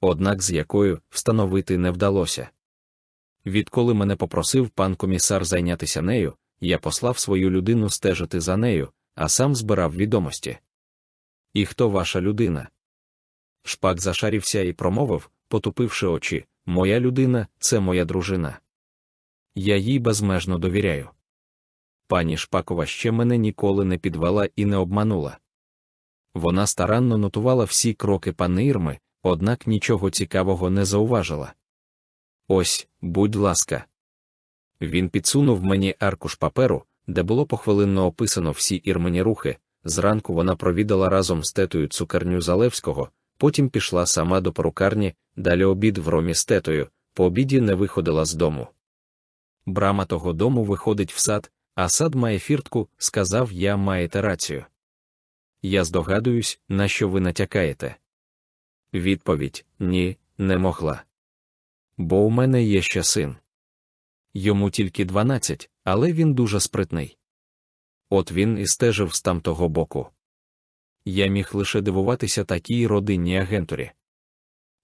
S1: Однак з якою встановити не вдалося. Відколи мене попросив пан комісар зайнятися нею, я послав свою людину стежити за нею, а сам збирав відомості. І хто ваша людина? Шпак зашарівся і промовив, потупивши очі Моя людина це моя дружина. Я їй безмежно довіряю. Пані Шпакова ще мене ніколи не підвела і не обманула. Вона старанно нотувала всі кроки пани Ірми, однак нічого цікавого не зауважила. Ось, будь ласка. Він підсунув мені аркуш паперу, де було похвилинно описано всі ірмені рухи. Зранку вона провідала разом з тетою цукерню Залевського, потім пішла сама до порукарні, далі обід в ромі з тетою, по обіді не виходила з дому. Брама того дому виходить в сад, а сад має фіртку, сказав я маєте рацію. Я здогадуюсь, на що ви натякаєте. Відповідь ні, не могла. Бо у мене є ще син. Йому тільки дванадцять, але він дуже спритний. От він і стежив з тамтого боку. Я міг лише дивуватися такій родинній агентурі.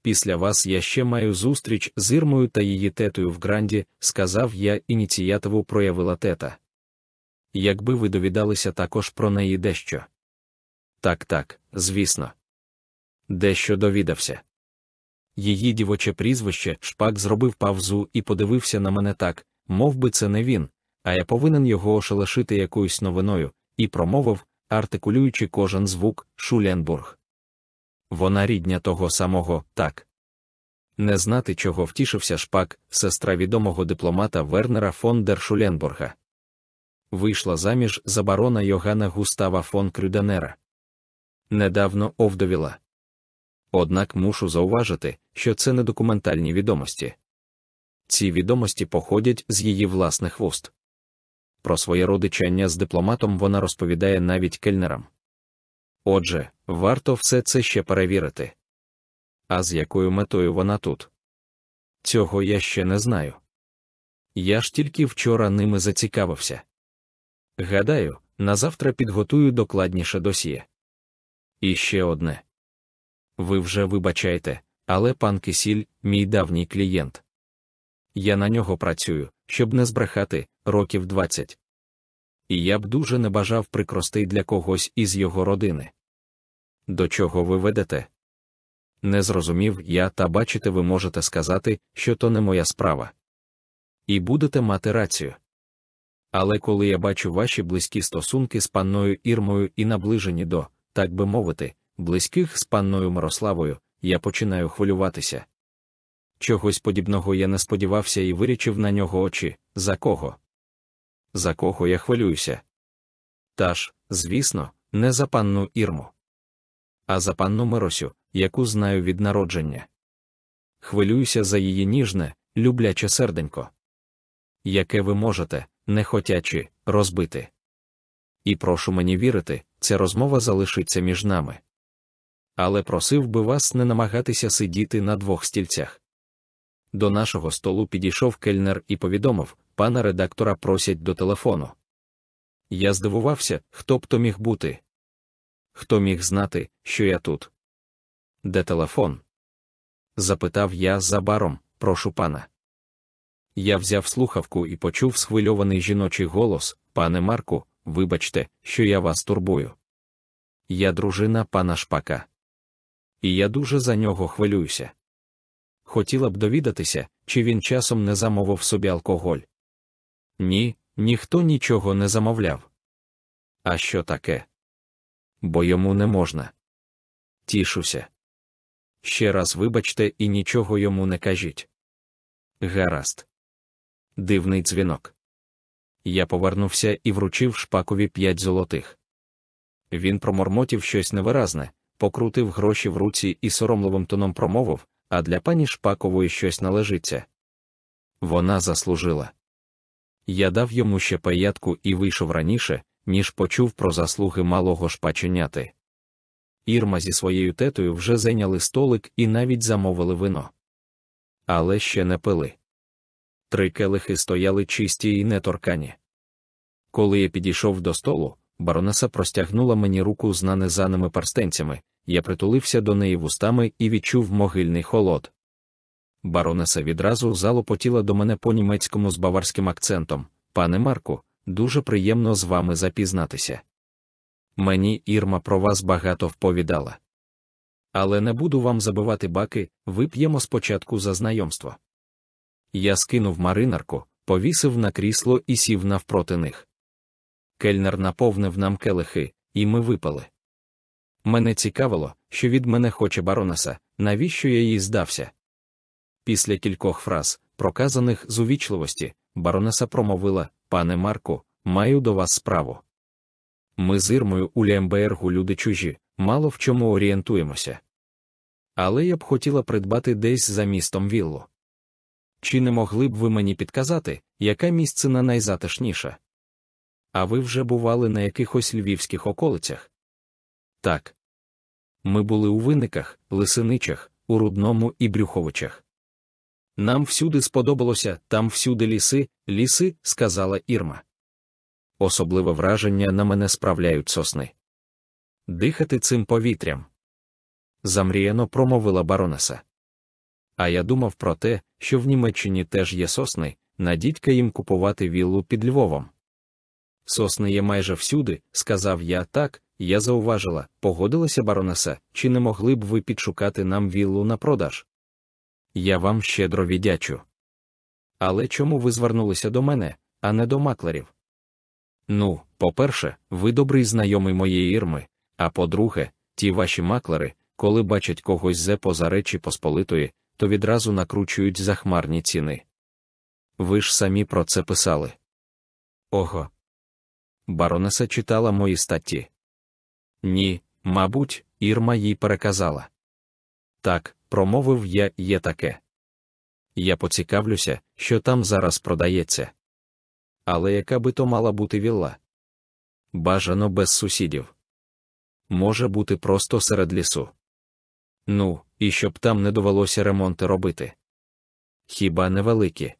S1: Після вас я ще маю зустріч з Ірмою та її тетою в Гранді, сказав я, ініціятиву проявила тета. Якби ви довідалися також про неї дещо. Так, так, звісно. Дещо довідався. її дівоче прізвище, шпак зробив павзу і подивився на мене так, мов би це не він, а я повинен його ошелешити якоюсь новиною, і промовив, артикулюючи кожен звук, Шуленбург. Вона рідня того самого, так. Не знати, чого втішився шпак, сестра відомого дипломата Вернера фон дер Шуленбурга. Вийшла заміж за барона Йогана Густава фон Крюденера. Недавно овдовіла. Однак мушу зауважити, що це не документальні відомості. Ці відомості походять з її власних вуст. Про своє родичання з дипломатом вона розповідає навіть кельнерам. Отже, варто все це ще перевірити. А з якою метою вона тут? Цього я ще не знаю. Я ж тільки вчора ними зацікавився. Гадаю, назавтра підготую докладніше досьє. І ще одне. Ви вже вибачайте, але пан Кисіль мій давній клієнт. Я на нього працюю, щоб не збрехати, років двадцять. І я б дуже не бажав прикростей для когось із його родини. До чого ви ведете? Не зрозумів я, та бачите, ви можете сказати, що то не моя справа. І будете мати рацію. Але коли я бачу ваші близькі стосунки з панною Ірмою і наближені до, так би мовити, близьких з панною Мирославою, я починаю хвилюватися. Чогось подібного я не сподівався і вирічив на нього очі, за кого? За кого я хвилююся? Та ж, звісно, не за панну Ірму, а за панну Миросю, яку знаю від народження. Хвилююся за її ніжне, любляче серденько. Яке ви можете, не хотячи, розбити. І прошу мені вірити, ця розмова залишиться між нами. Але просив би вас не намагатися сидіти на двох стільцях. До нашого столу підійшов кельнер і повідомив, пана редактора просять до телефону. Я здивувався, хто б то міг бути. Хто міг знати, що я тут? Де телефон? запитав я за прошу пана. Я взяв слухавку і почув схвильований жіночий голос Пане Марку, вибачте, що я вас турбую. Я дружина пана шпака. І я дуже за нього хвилююся. Хотіла б довідатися, чи він часом не замовив собі алкоголь. Ні, ніхто нічого не замовляв. А що таке? Бо йому не можна. Тішуся. Ще раз вибачте і нічого йому не кажіть. Гаразд. Дивний дзвінок. Я повернувся і вручив шпакові п'ять золотих. Він промормотів щось невиразне, покрутив гроші в руці і соромливим тоном промовив, а для пані Шпакової щось належиться. Вона заслужила. Я дав йому ще паятку і вийшов раніше, ніж почув про заслуги малого шпаченяти. Ірма зі своєю тетою вже зайняли столик і навіть замовили вино. Але ще не пили. Три келихи стояли чисті і неторкані. Коли я підійшов до столу, баронеса простягнула мені руку з нанизаними перстенцями, я притулився до неї вустами і відчув могильний холод. Баронеса відразу залопотіла до мене по німецькому з баварським акцентом. Пане Марку, дуже приємно з вами запізнатися. Мені Ірма про вас багато вповідала. Але не буду вам забивати баки, вип'ємо спочатку за знайомство. Я скинув маринарку, повісив на крісло і сів навпроти них. Кельнер наповнив нам келихи, і ми випали. Мене цікавило, що від мене хоче баронеса, навіщо я їй здався. Після кількох фраз, проказаних з увічливості, баронеса промовила Пане Марку, маю до вас справу. Ми з Ірмою у Лямбергу люди чужі, мало в чому орієнтуємося. Але я б хотіла придбати десь за містом віллу. Чи не могли б ви мені підказати, яка місцина найзатишніша? А ви вже бували на якихось львівських околицях? Так. Ми були у виниках, лисиничах, у Рудному і Брюховичах. Нам всюди сподобалося, там всюди ліси, ліси, сказала Ірма. Особливе враження на мене справляють сосни. Дихати цим повітрям. Замріяно промовила баронеса. А я думав про те, що в Німеччині теж є сосни, надітька їм купувати віллу під Львовом. Сосни є майже всюди, сказав я так, я зауважила, погодилася баронеса, чи не могли б ви підшукати нам віллу на продаж? Я вам щедро віддячу. Але чому ви звернулися до мене, а не до маклерів? Ну, по-перше, ви добрий знайомий моєї Ірми, а по-друге, ті ваші маклери, коли бачать когось зе поза речі Посполитої, то відразу накручують захмарні ціни. Ви ж самі про це писали. Ого. Баронеса читала мої статті. Ні, мабуть, Ірма їй переказала. Так, промовив я, є таке. Я поцікавлюся, що там зараз продається. Але яка би то мала бути вілла? Бажано без сусідів. Може бути просто серед лісу. Ну, і щоб там не довелося ремонти робити. Хіба невеликі?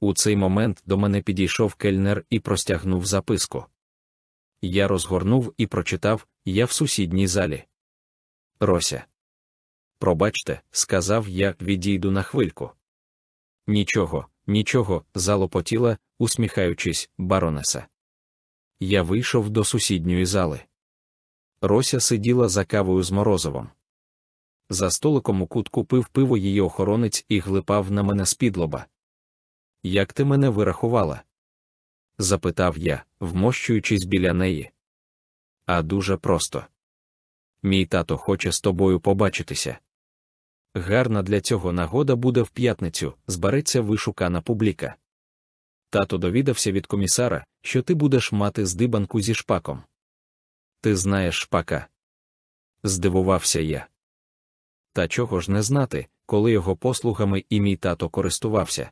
S1: У цей момент до мене підійшов кельнер і простягнув записку. Я розгорнув і прочитав я в сусідній залі. Рося. Пробачте, сказав я, відійду на хвильку. Нічого, нічого, залопотіла, усміхаючись, баронеса. Я вийшов до сусідньої зали. Рося сиділа за кавою з морозовом. За столиком у кутку пив пиво її охоронець і глипав на мене з-під лоба. Як ти мене вирахувала? запитав я, вмощуючись біля неї. А дуже просто. Мій тато хоче з тобою побачитися. Гарна для цього нагода буде в п'ятницю, збереться вишукана публіка. Тато довідався від комісара, що ти будеш мати здибанку зі шпаком. Ти знаєш шпака? Здивувався я. Та чого ж не знати, коли його послугами і мій тато користувався.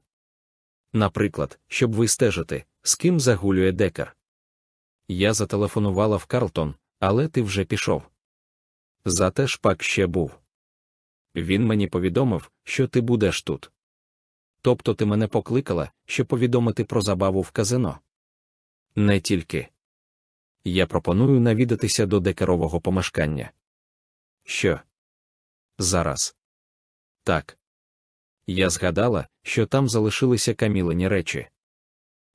S1: Наприклад, щоб вистежити, з ким загулює декар. Я зателефонувала в Карлтон, але ти вже пішов. Зате шпак ще був. Він мені повідомив, що ти будеш тут. Тобто ти мене покликала, щоб повідомити про забаву в казино. Не тільки. Я пропоную навідатися до декарового помешкання. Що? Зараз. Так. Я згадала, що там залишилися камілені речі.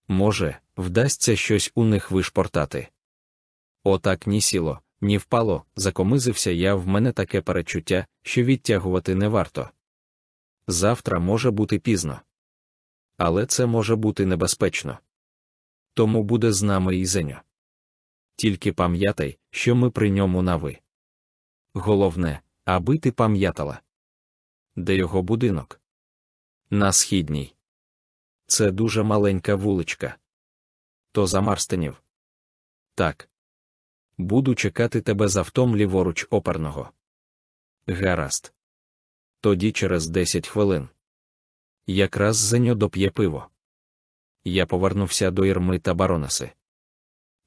S1: Може, вдасться щось у них вишпортати. Отак ні сіло, ні впало, закомизився я в мене таке перечуття, що відтягувати не варто. Завтра може бути пізно. Але це може бути небезпечно. Тому буде з нами і Зеньо. Тільки пам'ятай, що ми при ньому на ви. Головне, аби ти пам'ятала. Де його будинок? На східній. Це дуже маленька вуличка. То за Марстенів. Так. Буду чекати тебе з автом ліворуч оперного. Гаразд. Тоді через десять хвилин. Якраз Зеньо доп'є пиво. Я повернувся до Ірми та Баронеси.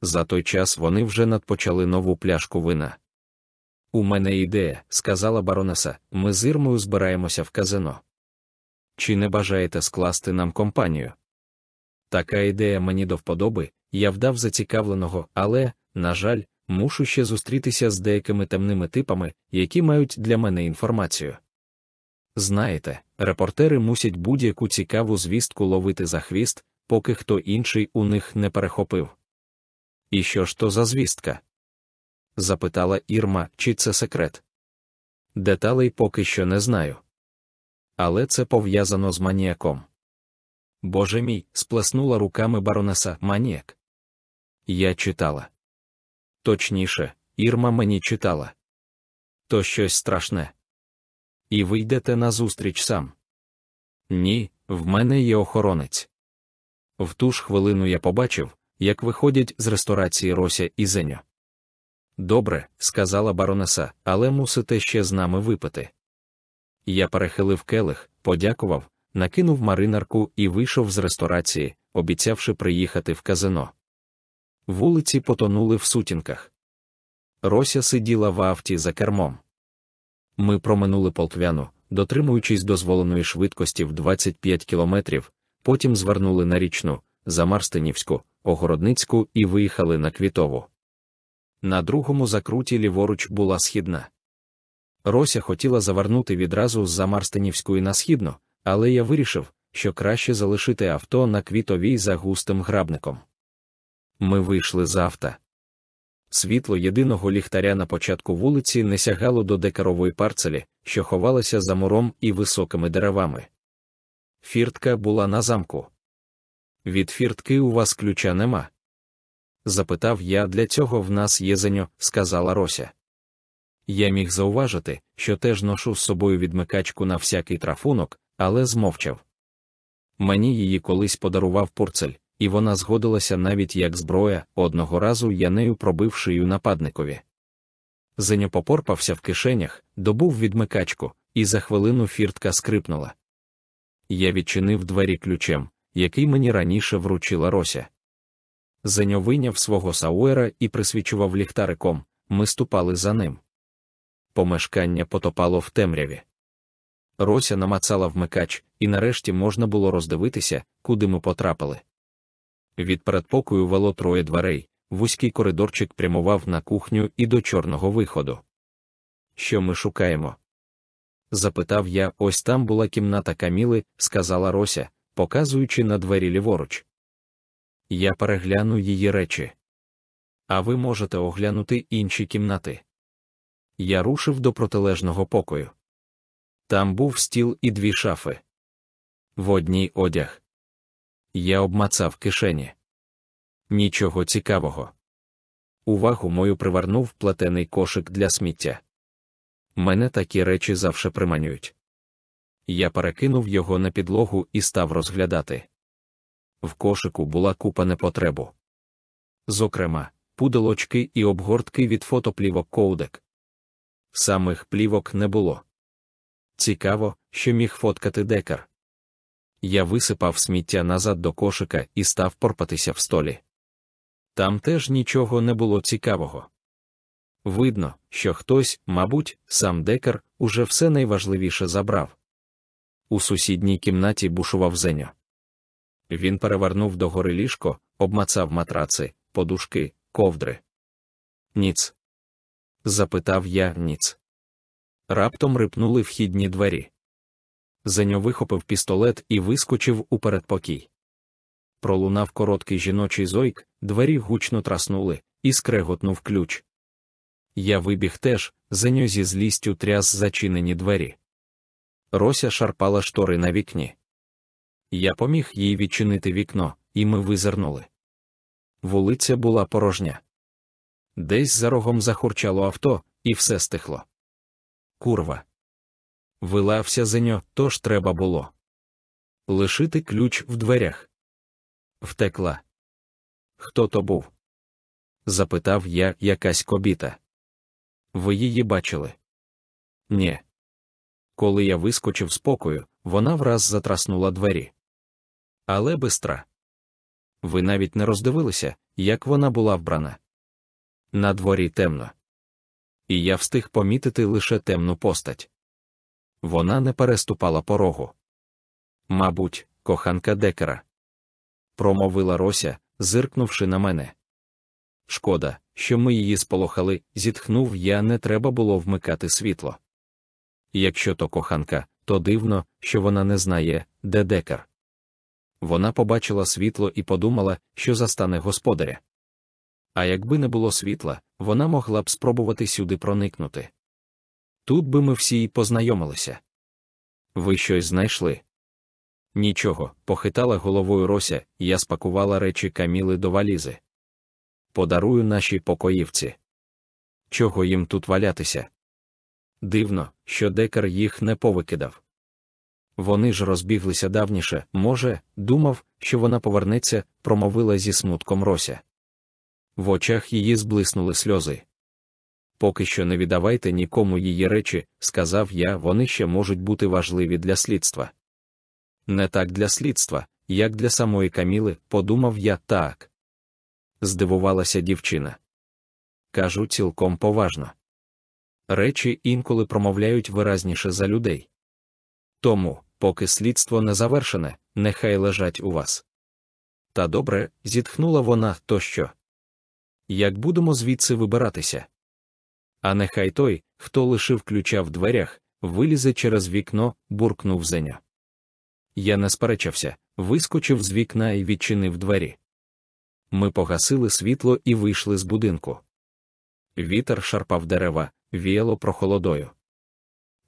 S1: За той час вони вже надпочали нову пляшку вина. У мене ідея, сказала баронеса, ми з Ірмою збираємося в казино. Чи не бажаєте скласти нам компанію? Така ідея мені до вподоби, я вдав зацікавленого, але, на жаль, мушу ще зустрітися з деякими темними типами, які мають для мене інформацію. Знаєте, репортери мусять будь-яку цікаву звістку ловити за хвіст, поки хто інший у них не перехопив. І що ж то за звістка? запитала Ірма, чи це секрет. Деталей поки що не знаю. Але це пов'язано з маніяком. Боже мій, сплеснула руками баронеса маніяк. Я читала. Точніше, Ірма мені читала. То щось страшне. І ви йдете назустріч сам. Ні, в мене є охоронець. В ту ж хвилину я побачив, як виходять з ресторації Рося і Зеньо. Добре, сказала баронеса, але мусите ще з нами випити. Я перехилив келих, подякував, накинув маринарку і вийшов з ресторації, обіцявши приїхати в казино. Вулиці потонули в сутінках. Рося сиділа в авті за кермом. Ми проминули полтвяну, дотримуючись дозволеної швидкості в 25 кілометрів, потім звернули на річну, за Марстинівську, Огородницьку і виїхали на Квітову. На другому закруті ліворуч була східна. Рося хотіла завернути відразу з Замарстинівської на східну, але я вирішив, що краще залишити авто на квітовій за густим грабником. Ми вийшли з авто. Світло єдиного ліхтаря на початку вулиці не сягало до декарової парцелі, що ховалася за муром і високими деревами. Фіртка була на замку. Від фіртки у вас ключа нема? запитав я, для цього в нас є зеньо, сказала Рося. Я міг зауважити, що теж ношу з собою відмикачку на всякий трафунок, але змовчав. Мені її колись подарував пурцель, і вона згодилася навіть як зброя, одного разу я нею пробив шию нападникові. Зеньо попорпався в кишенях, добув відмикачку, і за хвилину фіртка скрипнула. Я відчинив двері ключем, який мені раніше вручила Рося. Зеньо вийняв свого сауера і присвічував ліхтариком, ми ступали за ним. Помешкання потопало в темряві. Рося намацала вмикач, і нарешті можна було роздивитися, куди ми потрапили. Від передпокою вело троє дверей, вузький коридорчик прямував на кухню і до чорного виходу. Що ми шукаємо? запитав я, ось там була кімната Каміли, сказала Рося, показуючи на двері ліворуч. Я перегляну її речі. А ви можете оглянути інші кімнати. Я рушив до протилежного покою. Там був стіл і дві шафи. В одній одяг. Я обмацав кишені. Нічого цікавого. Увагу мою привернув плетений кошик для сміття. Мене такі речі завше приманюють. Я перекинув його на підлогу і став розглядати. В кошику була купа непотребу. Зокрема, пуделочки і обгортки від фотоплівок коудек. Самих плівок не було. Цікаво, що міг фоткати декар. Я висипав сміття назад до кошика і став порпатися в столі. Там теж нічого не було цікавого. Видно, що хтось, мабуть, сам декар, уже все найважливіше забрав. У сусідній кімнаті бушував Зеньо. Він перевернув догори ліжко, обмацав матраци, подушки, ковдри. Ніц. запитав я ніц. Раптом рипнули вхідні двері. Зеньо вихопив пістолет і вискочив у передпокій. Пролунав короткий жіночий зойк, двері гучно траснули, і скреготнув ключ. Я вибіг теж, Зеньо зі злістю тряс зачинені двері. Рося шарпала штори на вікні. Я поміг їй відчинити вікно, і ми визирнули. Вулиця була порожня. Десь за рогом захурчало авто, і все стихло. Курва. Вилався Зеньо, тож треба було. Лишити ключ в дверях. Втекла. Хто то був? запитав я якась кобіта. Ви її бачили? Ні. Коли я вискочив з покою, вона враз затраснула двері. Але бистра. Ви навіть не роздивилися, як вона була вбрана. На дворі темно. І я встиг помітити лише темну постать. Вона не переступала порогу. Мабуть, коханка декера. Промовила Рося, зиркнувши на мене. Шкода, що ми її сполохали, зітхнув я, не треба було вмикати світло. Якщо то коханка, то дивно, що вона не знає, де декар. Вона побачила світло і подумала, що застане господаря. А якби не було світла, вона могла б спробувати сюди проникнути. Тут би ми всі й познайомилися. Ви щось знайшли? Нічого, похитала головою Рося, я спакувала речі каміли до валізи. Подарую нашій покоївці. Чого їм тут валятися? Дивно, що декар їх не повикидав. Вони ж розбіглися давніше, може, думав, що вона повернеться, промовила зі смутком Рося. В очах її зблиснули сльози. Поки що не віддавайте нікому її речі, сказав я, вони ще можуть бути важливі для слідства. Не так для слідства, як для самої Каміли, подумав я так. Здивувалася дівчина. Кажу цілком поважно. Речі інколи промовляють виразніше за людей. Тому, поки слідство не завершене, нехай лежать у вас. Та добре, зітхнула вона, то що? Як будемо звідси вибиратися? А нехай той, хто лишив ключа в дверях, вилізе через вікно, буркнув Зеня. Я не сперечався, вискочив з вікна і відчинив двері. Ми погасили світло і вийшли з будинку. Вітер шарпав дерева, віяло прохолодою.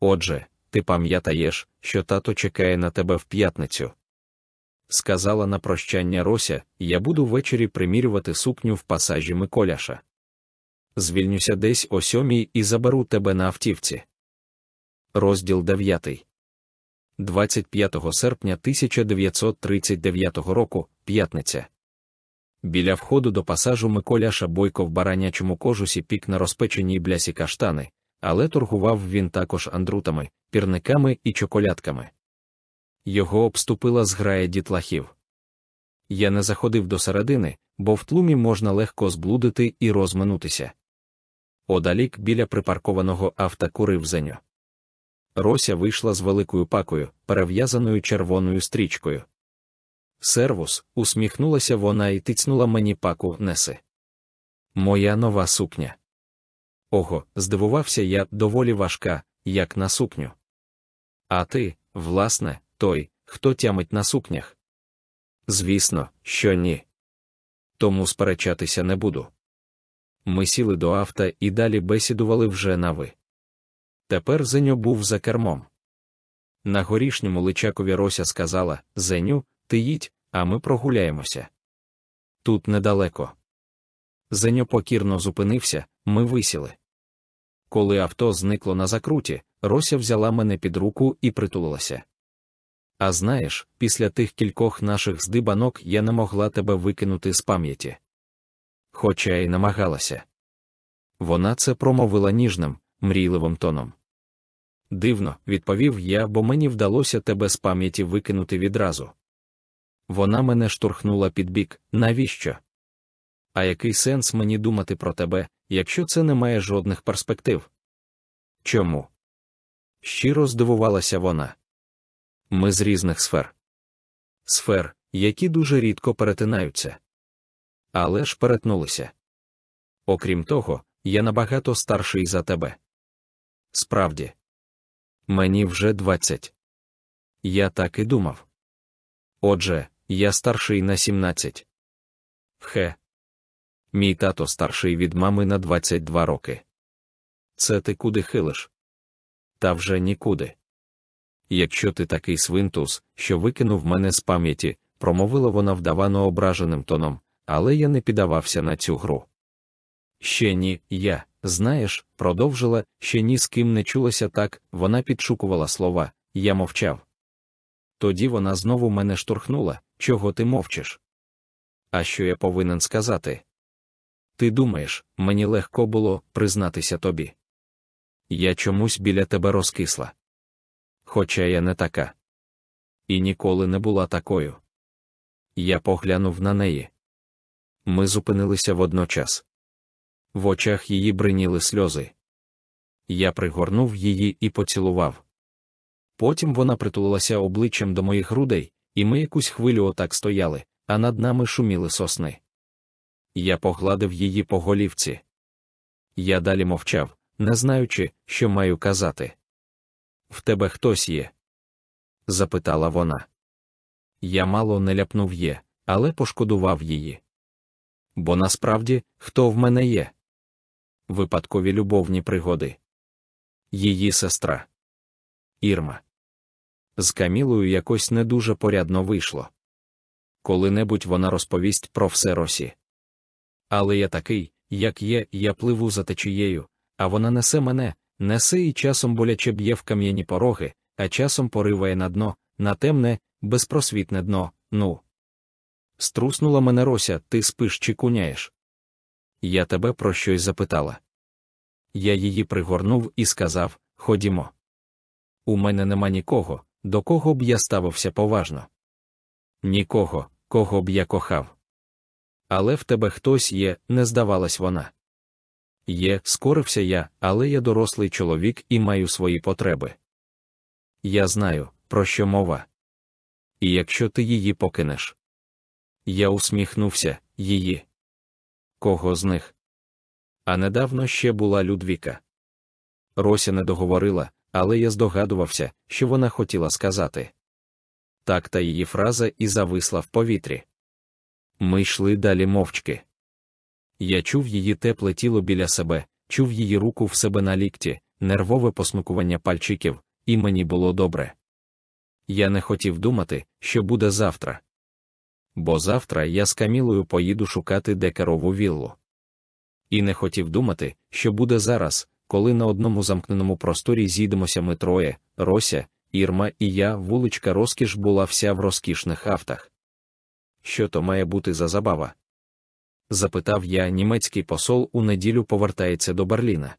S1: Отже, ти пам'ятаєш, що тато чекає на тебе в п'ятницю. Сказала на прощання Рося, я буду ввечері примірювати сукню в пасажі Миколяша. Звільнюся десь о сьомій і заберу тебе на автівці. Розділ 9. 25 серпня 1939 року, п'ятниця. Біля входу до пасажу Миколяша Бойко в баранячому кожусі пік на розпеченій блясі каштани, але торгував він також андрутами, пірниками і чоколядками. Його обступила зграя дітлахів. Я не заходив до середини, бо в тлумі можна легко зблудити і розминутися. Одалік біля припаркованого авто курив зеньо. Рося вийшла з великою пакою, перев'язаною червоною стрічкою. Сервус, усміхнулася вона і тицнула мені паку неси. Моя нова сукня. Ого, здивувався я, доволі важка, як на сукню. А ти, власне, той, хто тямить на сукнях? Звісно, що ні. Тому сперечатися не буду. Ми сіли до авто і далі бесідували вже на ви. Тепер Зеньо був за кермом. На горішньому личакові Рося сказала Зеню, ти їдь, а ми прогуляємося. Тут недалеко. Зеньо покірно зупинився, ми висіли. Коли авто зникло на закруті, Рося взяла мене під руку і притулилася. А знаєш, після тих кількох наших здибанок я не могла тебе викинути з пам'яті. Хоча й намагалася. Вона це промовила ніжним, мрійливим тоном. Дивно, відповів я, бо мені вдалося тебе з пам'яті викинути відразу. Вона мене штурхнула під бік, навіщо? А який сенс мені думати про тебе, якщо це не має жодних перспектив? Чому? Щиро здивувалася вона. Ми з різних сфер. Сфер, які дуже рідко перетинаються. Але ж перетнулися. Окрім того, я набагато старший за тебе. Справді, мені вже двадцять. Я так і думав. Отже, я старший на сімнадцять. Хе. Мій тато старший від мами на двадцять два роки. Це ти куди хилиш? Та вже нікуди. Якщо ти такий свинтус, що викинув мене з пам'яті, промовила вона вдавано ображеним тоном, але я не піддавався на цю гру. Ще ні, я, знаєш, продовжила, ще ні з ким не чулося так, вона підшукувала слова, я мовчав. Тоді вона знову мене штурхнула, чого ти мовчиш? А що я повинен сказати? Ти думаєш, мені легко було признатися тобі. Я чомусь біля тебе розкисла. Хоча я не така. І ніколи не була такою. Я поглянув на неї. Ми зупинилися водночас. В очах її бриніли сльози. Я пригорнув її і поцілував. Потім вона притулилася обличчям до моїх грудей, і ми якусь хвилю отак стояли, а над нами шуміли сосни. Я погладив її по голівці. Я далі мовчав, не знаючи, що маю казати. В тебе хтось є? запитала вона. Я мало не ляпнув є, але пошкодував її. Бо насправді, хто в мене є? Випадкові любовні пригоди. Її сестра Ірма. З Камілою якось не дуже порядно вийшло. Коли-небудь вона розповість про все Росі. Але я такий, як є, я пливу за течією, а вона несе мене, несе і часом боляче б'є в кам'яні пороги, а часом пориває на дно, на темне, безпросвітне дно, ну. Струснула мене Рося, ти спиш чи куняєш? Я тебе про щось запитала. Я її пригорнув і сказав Ходімо. У мене нема нікого, до кого б я ставився поважно. Нікого, кого б я кохав. Але в тебе хтось є, не здавалась вона. Є, скорився я, але я дорослий чоловік і маю свої потреби. Я знаю, про що мова. І якщо ти її покинеш. Я усміхнувся, її. Кого з них? А недавно ще була Людвіка. Рося не договорила, але я здогадувався, що вона хотіла сказати. Так та її фраза і зависла в повітрі. Ми йшли далі мовчки. Я чув її тепле тіло біля себе, чув її руку в себе на лікті, нервове посмикування пальчиків, і мені було добре. Я не хотів думати, що буде завтра. Бо завтра я з Камілою поїду шукати декерову віллу. І не хотів думати, що буде зараз, коли на одному замкненому просторі зійдемося ми троє, Рося, Ірма і я, вуличка розкіш була вся в розкішних автах. Що то має бути за забава? запитав я, німецький посол у неділю повертається до Берліна.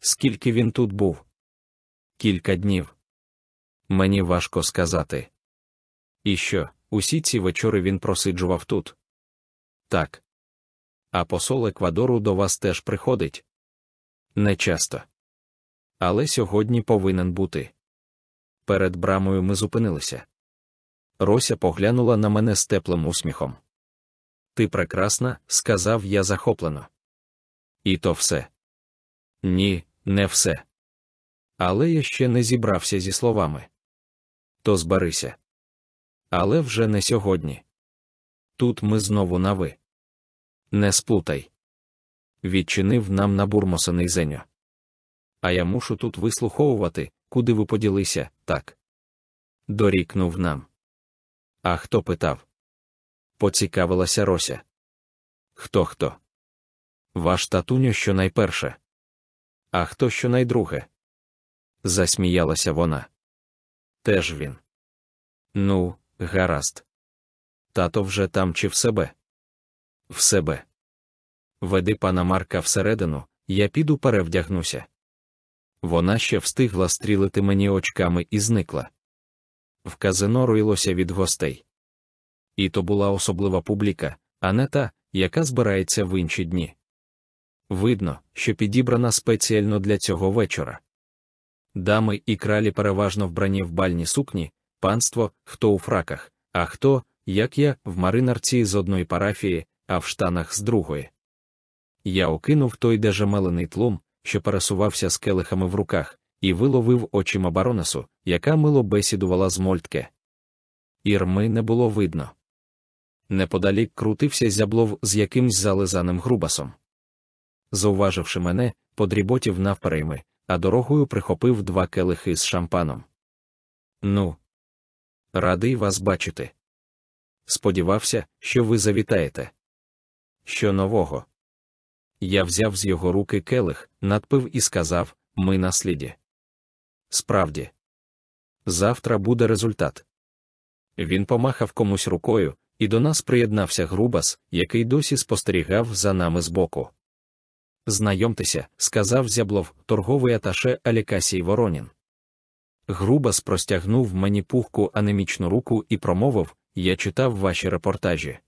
S1: Скільки він тут був? Кілька днів. Мені важко сказати. І що, усі ці вечори він просиджував тут? Так. А посол Еквадору до вас теж приходить? Не часто. Але сьогодні повинен бути. Перед брамою ми зупинилися. Рося поглянула на мене з теплим усміхом. Ти прекрасна, сказав я захоплено. І то все. Ні, не все. Але я ще не зібрався зі словами. То зберися. Але вже не сьогодні. Тут ми знову на ви. Не сплутай. Відчинив нам набурмосаний Зеньо. А я мушу тут вислуховувати, куди ви поділися, так. Дорікнув нам. А хто питав? Поцікавилася Рося. Хто хто? Ваш татуньо що найперше. А хто що найдруге? Засміялася вона. Теж він. Ну, гаразд. Тато вже там чи в себе? В себе. Веди пана Марка всередину, я піду перевдягнуся. Вона ще встигла стрілити мені очками і зникла. В казино руїлося від гостей. І то була особлива публіка, а не та, яка збирається в інші дні. Видно, що підібрана спеціально для цього вечора. Дами і кралі переважно вбрані в бальні сукні, панство, хто у фраках, а хто, як я, в маринарці з одної парафії, а в штанах з другої. Я окинув той дежемелений тлум, що пересувався з келихами в руках, і виловив очима баронесу, яка мило бесідувала з мольтке. Ірми не було видно. Неподалік крутився зяблов з якимсь зализаним грубасом. Зауваживши мене, подріботів навперейми, а дорогою прихопив два келихи з шампаном. Ну, радий вас бачити. Сподівався, що ви завітаєте. Що нового? Я взяв з його руки келих, надпив і сказав ми на сліді. Справді, завтра буде результат. Він помахав комусь рукою, і до нас приєднався Грубас, який досі спостерігав за нами збоку. Знайомтеся, сказав зяблов, торговий аташе Алікасій Воронін. Грубас простягнув мені пухку анемічну руку і промовив Я читав ваші репортажі.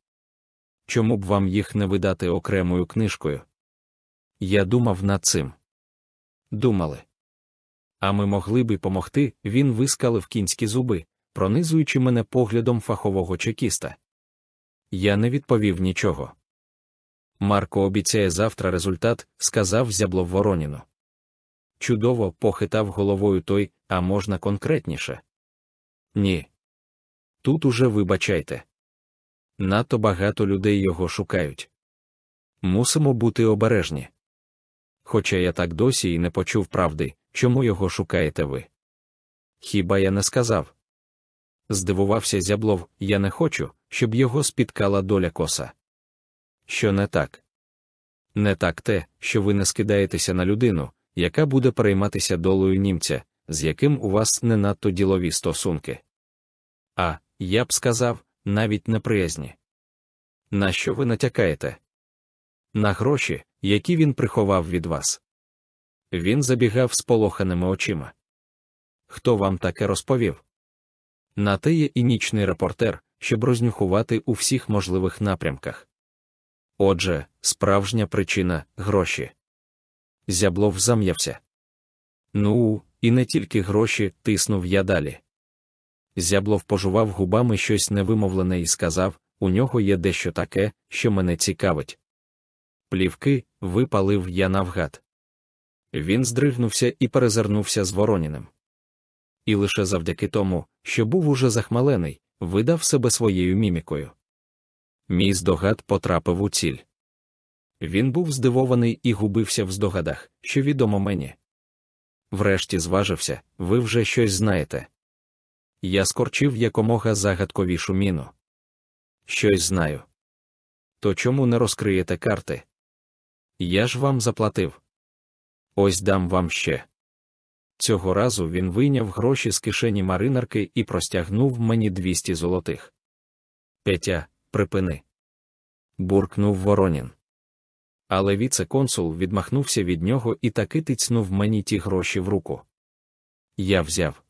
S1: Чому б вам їх не видати окремою книжкою? Я думав над цим. Думали. А ми могли би помогти, він вискалив кінські зуби, пронизуючи мене поглядом фахового чекіста. Я не відповів нічого. Марко обіцяє завтра результат, сказав зяблов Вороніну. Чудово похитав головою той, а можна конкретніше. Ні. Тут уже вибачайте. Надто багато людей його шукають. Мусимо бути обережні. Хоча я так досі і не почув правди, чому його шукаєте ви. Хіба я не сказав? Здивувався зяблов, я не хочу, щоб його спіткала доля коса. Що не так? Не так те, що ви не скидаєтеся на людину, яка буде перейматися долею німця, з яким у вас не надто ділові стосунки. А, я б сказав, навіть неприязні. На що ви натякаєте? На гроші, які він приховав від вас. Він забігав з полоханими очима. Хто вам таке розповів? На те є і нічний репортер, щоб рознюхувати у всіх можливих напрямках. Отже, справжня причина гроші. Зяблов зам'явся. Ну, і не тільки гроші, тиснув я далі. Зяблов пожував губами щось невимовлене і сказав у нього є дещо таке, що мене цікавить. Плівки випалив я навгад. Він здригнувся і перезирнувся з Вороніним. І лише завдяки тому, що був уже захмалений, видав себе своєю мімікою. Мій здогад потрапив у ціль. Він був здивований і губився в здогадах, що відомо мені. Врешті зважився, ви вже щось знаєте. Я скорчив якомога загадковішу міну. Щось знаю. То чому не розкриєте карти? Я ж вам заплатив. Ось дам вам ще. Цього разу він вийняв гроші з кишені маринарки і простягнув мені 200 золотих. Петя, припини. буркнув Воронін. Але віце-консул відмахнувся від нього і таки тицнув мені ті гроші в руку. Я взяв.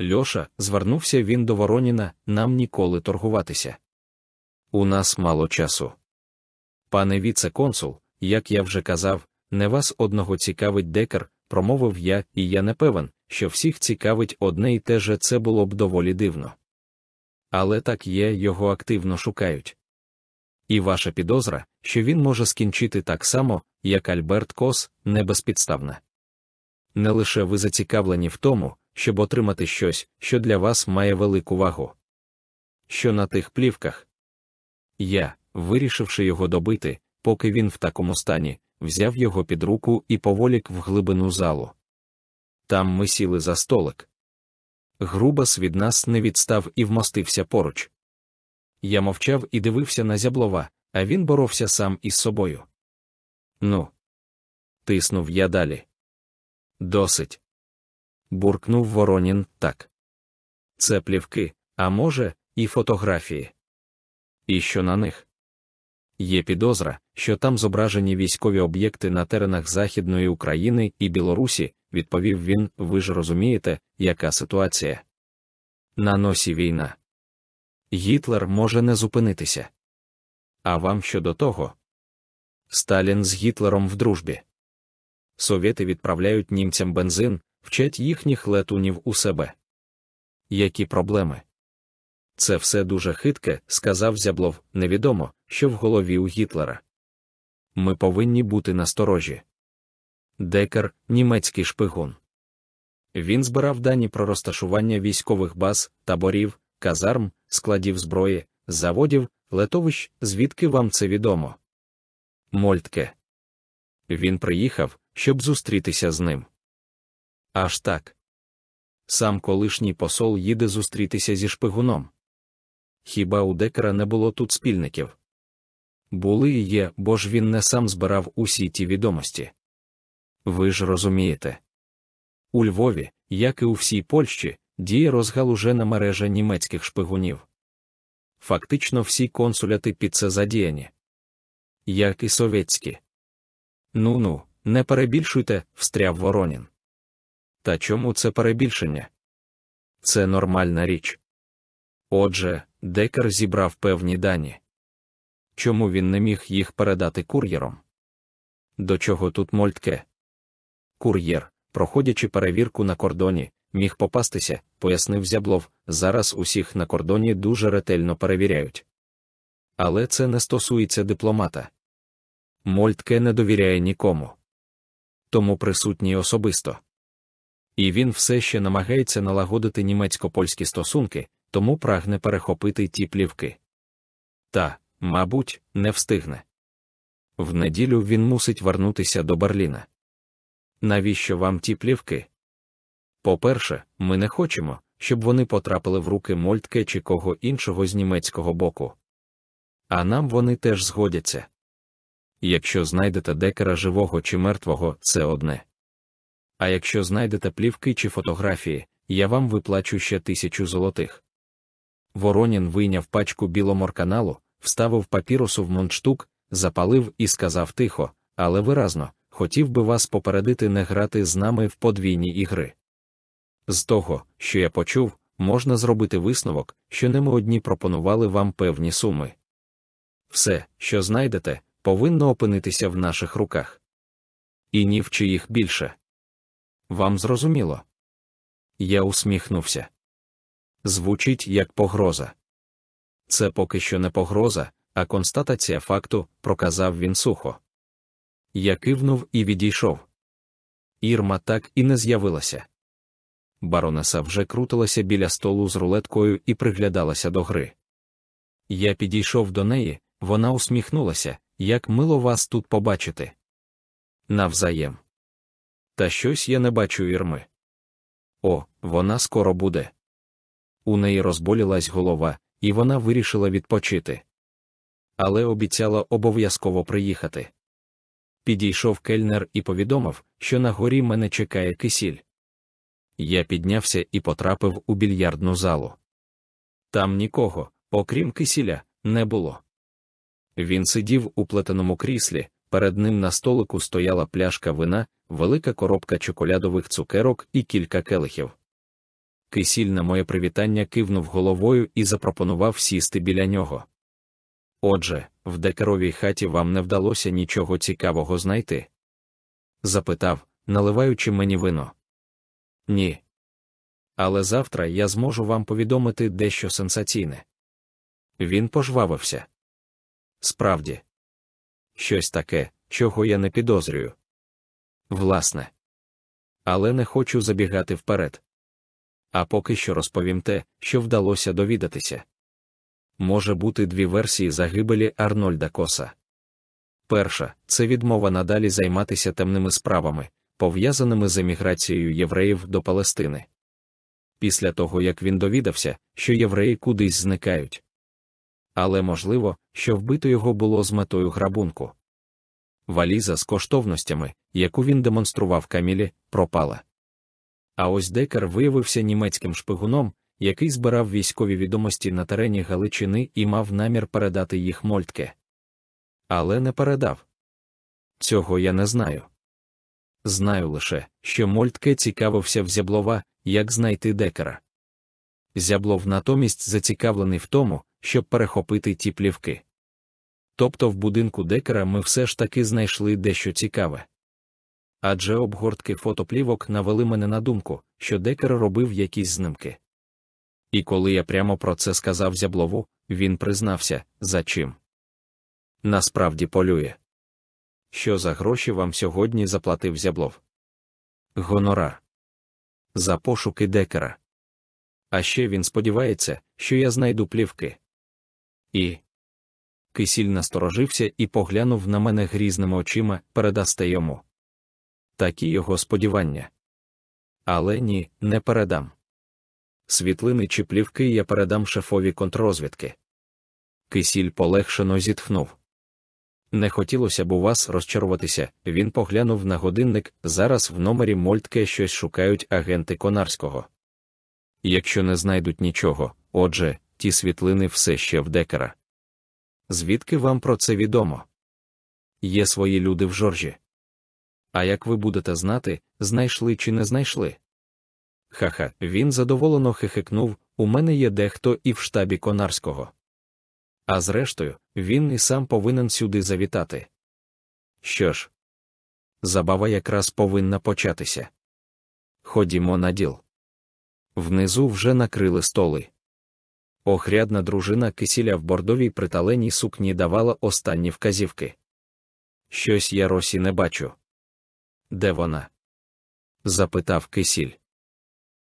S1: Льоша, звернувся він до Вороніна, нам ніколи торгуватися. У нас мало часу. Пане віце-консул, як я вже казав, не вас одного цікавить декар, промовив я, і я не певен, що всіх цікавить одне і те же це було б доволі дивно. Але так є, його активно шукають. І ваша підозра, що він може скінчити так само, як Альберт Кос, не безпідставна. Не лише ви зацікавлені в тому, щоб отримати щось, що для вас має велику вагу. Що на тих плівках? Я, вирішивши його добити, поки він в такому стані, взяв його під руку і поволік в глибину залу. Там ми сіли за столик. Грубас від нас не відстав і вмостився поруч. Я мовчав і дивився на зяблова, а він боровся сам із собою. Ну, тиснув я далі. Досить. Буркнув Воронін так. Це плівки, а може, і фотографії. І що на них? Є підозра, що там зображені військові об'єкти на теренах Західної України і Білорусі, відповів він, ви ж розумієте, яка ситуація. На носі війна. Гітлер може не зупинитися. А вам щодо того? Сталін з Гітлером в дружбі. Совєти відправляють німцям бензин, вчать їхніх летунів у себе. Які проблеми? Це все дуже хитке, сказав Зяблов, невідомо, що в голові у Гітлера. Ми повинні бути насторожі. Декер, німецький шпигун. Він збирав дані про розташування військових баз, таборів, казарм, складів зброї, заводів, летовищ, звідки вам це відомо. Мольтке. Він приїхав, щоб зустрітися з ним. Аж так. Сам колишній посол їде зустрітися зі шпигуном. Хіба у декера не було тут спільників? Були і є, бо ж він не сам збирав усі ті відомості. Ви ж розумієте. У Львові, як і у всій Польщі, діє розгалужена мережа німецьких шпигунів. Фактично всі консуляти під це задіяні. Як і совєтські. Ну ну, не перебільшуйте, встряв Воронін. Та чому це перебільшення? Це нормальна річ. Отже, Декер зібрав певні дані. Чому він не міг їх передати кур'єром? До чого тут мольтке? Кур'єр, проходячи перевірку на кордоні, міг попастися, пояснив Зяблов, зараз усіх на кордоні дуже ретельно перевіряють. Але це не стосується дипломата. Мольтке не довіряє нікому. Тому присутній особисто. І він все ще намагається налагодити німецько-польські стосунки, тому прагне перехопити ті плівки. Та, мабуть, не встигне. В неділю він мусить вернутися до Берліна. Навіщо вам ті плівки? По-перше, ми не хочемо, щоб вони потрапили в руки Мольтке чи кого іншого з німецького боку. А нам вони теж згодяться. Якщо знайдете декера живого чи мертвого, це одне. А якщо знайдете плівки чи фотографії, я вам виплачу ще тисячу золотих. Воронін вийняв пачку біломорканалу, вставив папірусу в мундштук, запалив і сказав тихо, але виразно, хотів би вас попередити не грати з нами в подвійні ігри. З того, що я почув, можна зробити висновок, що не ми одні пропонували вам певні суми. Все, що знайдете, повинно опинитися в наших руках. І ні в чиїх більше. Вам зрозуміло? Я усміхнувся. Звучить як погроза. Це поки що не погроза, а констатація факту, проказав він сухо. Я кивнув і відійшов. Ірма так і не з'явилася. Баронеса вже крутилася біля столу з рулеткою і приглядалася до гри. Я підійшов до неї, вона усміхнулася, як мило вас тут побачити. Навзаєм. Та щось я не бачу ірми. О, вона скоро буде. У неї розболілась голова, і вона вирішила відпочити. Але обіцяла обов'язково приїхати. Підійшов кельнер і повідомив, що на горі мене чекає кисіль. Я піднявся і потрапив у більярдну залу. Там нікого, окрім кисіля, не було. Він сидів у плетеному кріслі, перед ним на столику стояла пляшка вина, велика коробка чоколядових цукерок і кілька келихів. Кисіль на моє привітання кивнув головою і запропонував сісти біля нього. Отже, в декаровій хаті вам не вдалося нічого цікавого знайти? запитав, наливаючи мені вино. Ні. Але завтра я зможу вам повідомити дещо сенсаційне. Він пожвавився. Справді, щось таке, чого я не підозрюю. Власне. Але не хочу забігати вперед. А поки що розповім те, що вдалося довідатися. Може бути дві версії загибелі Арнольда Коса. Перша це відмова надалі займатися темними справами, пов'язаними з еміграцією євреїв до Палестини. Після того як він довідався, що євреї кудись зникають. Але можливо, що вбито його було з метою грабунку. Валіза з коштовностями, яку він демонстрував Камілі, пропала. А ось Декер виявився німецьким шпигуном, який збирав військові відомості на терені Галичини і мав намір передати їх Мольтке. Але не передав. Цього я не знаю. Знаю лише, що Мольтке цікавився в Зяблова, як знайти Декера. Зяблов натомість зацікавлений в тому, щоб перехопити ті плівки. Тобто в будинку Декера ми все ж таки знайшли дещо цікаве. Адже обгортки фотоплівок навели мене на думку, що Декер робив якісь знимки. І коли я прямо про це сказав зяблову, він признався, за чим. Насправді полює. Що за гроші вам сьогодні заплатив зяблов? Гонорар. За пошуки декера. А ще він сподівається, що я знайду плівки. І. Кисіль насторожився і поглянув на мене грізними очима, передасте йому. Такі його сподівання. Але ні, не передам. Світлини чи плівки я передам шефові контррозвідки. Кисіль полегшено зітхнув. Не хотілося б у вас розчаруватися, він поглянув на годинник, зараз в номері Мольтке щось шукають агенти Конарського. Якщо не знайдуть нічого, отже, ті світлини все ще в декера. Звідки вам про це відомо? Є свої люди в Жоржі. А як ви будете знати, знайшли чи не знайшли? Ха-ха, він задоволено хихикнув, у мене є дехто і в штабі Конарського. А зрештою, він і сам повинен сюди завітати. Що ж, забава якраз повинна початися. Ходімо на діл. Внизу вже накрили столи. Охрядна дружина кисіля в бордовій приталеній сукні давала останні вказівки. Щось я Росі не бачу. Де вона? запитав кисіль.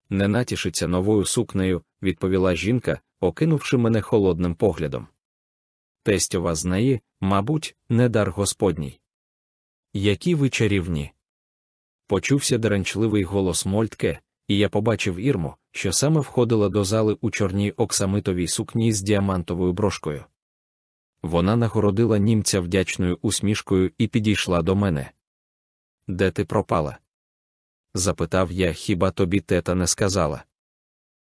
S1: Не натішиться новою сукнею, відповіла жінка, окинувши мене холодним поглядом. Тестьова знає, мабуть, не дар господній. Які ви чарівні. Почувся деренчливий голос Мольтке, і я побачив ірму, що саме входила до зали у чорній оксамитовій сукні з діамантовою брошкою. Вона нагородила німця вдячною усмішкою і підійшла до мене. Де ти пропала? запитав я, хіба тобі тета не сказала?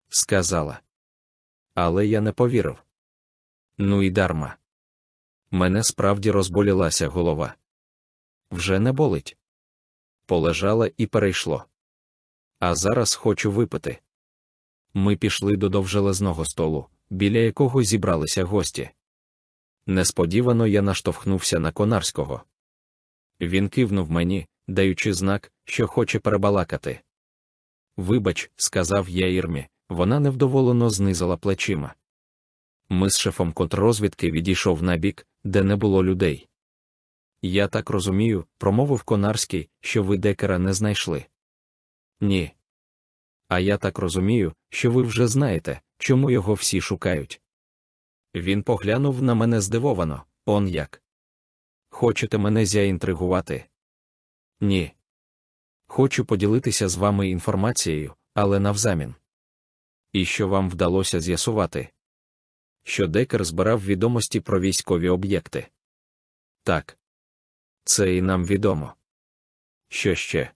S1: Сказала. Але я не повірив. Ну і дарма. Мене справді розболілася голова. Вже не болить. Полежала і перейшло. А зараз хочу випити. Ми пішли до довжелезного столу, біля якого зібралися гості. Несподівано я наштовхнувся на Конарського. Він кивнув мені, даючи знак, що хоче перебалакати. Вибач, сказав я Ірмі, вона невдоволено знизила плечима. Ми з шефом контррозвідки відійшов на бік, де не було людей. Я так розумію, промовив Конарський, що ви декера не знайшли. Ні. А я так розумію, що ви вже знаєте, чому його всі шукають. Він поглянув на мене здивовано, он як. Хочете мене зяінтригувати? Ні. хочу поділитися з вами інформацією, але навзамін. І що вам вдалося з'ясувати? Що Декер збирав відомості про військові об'єкти. Так. Це і нам відомо. Що ще?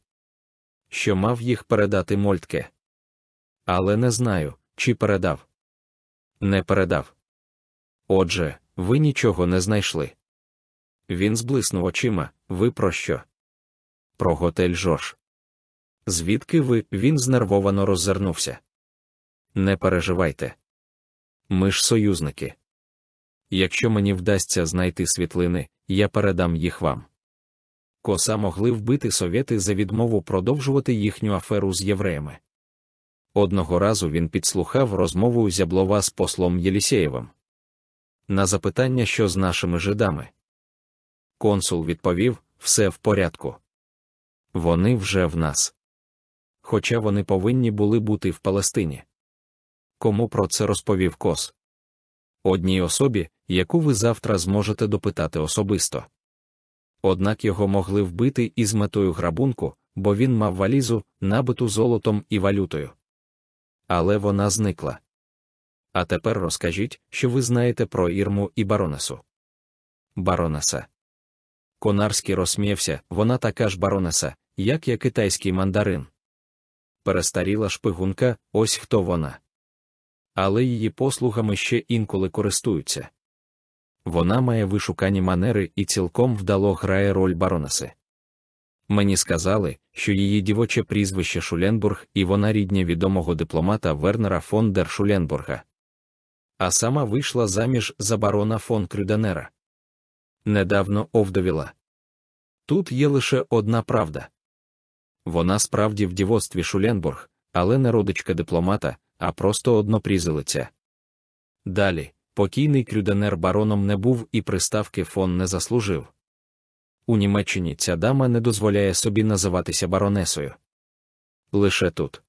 S1: Що мав їх передати Мольтке. Але не знаю, чи передав. Не передав. Отже, ви нічого не знайшли. Він зблиснув очима. Ви про що? Про готель Жорж. Звідки ви? Він знервовано роззирнувся. Не переживайте. Ми ж союзники. Якщо мені вдасться знайти світлини, я передам їх вам. Коса могли вбити совєти за відмову продовжувати їхню аферу з євреями. Одного разу він підслухав розмову Зяблова з послом Єлісєєвим. На запитання, що з нашими жидами. Консул відповів все в порядку. Вони вже в нас. Хоча вони повинні були бути в Палестині. Кому про це розповів Кос? Одній особі, яку ви завтра зможете допитати особисто. Однак його могли вбити із метою грабунку, бо він мав валізу, набиту золотом і валютою. Але вона зникла. А тепер розкажіть, що ви знаєте про Ірму і баронесу. Баронеса. Конарський розсміявся, вона така ж баронеса, як я китайський мандарин. Перестаріла шпигунка, ось хто вона. Але її послугами ще інколи користуються. Вона має вишукані манери і цілком вдало грає роль баронеси. Мені сказали, що її дівоче прізвище Шуленбург і вона рідня відомого дипломата Вернера фон дер Шуленбурга. А сама вийшла заміж за барона фон Крюденера. Недавно овдовіла. Тут є лише одна правда. Вона справді в дівоцтві Шуленбург, але не родичка дипломата, а просто однопрізелиця. Далі, покійний крюденер бароном не був і приставки фон не заслужив. У Німеччині ця дама не дозволяє собі називатися баронесою. Лише тут.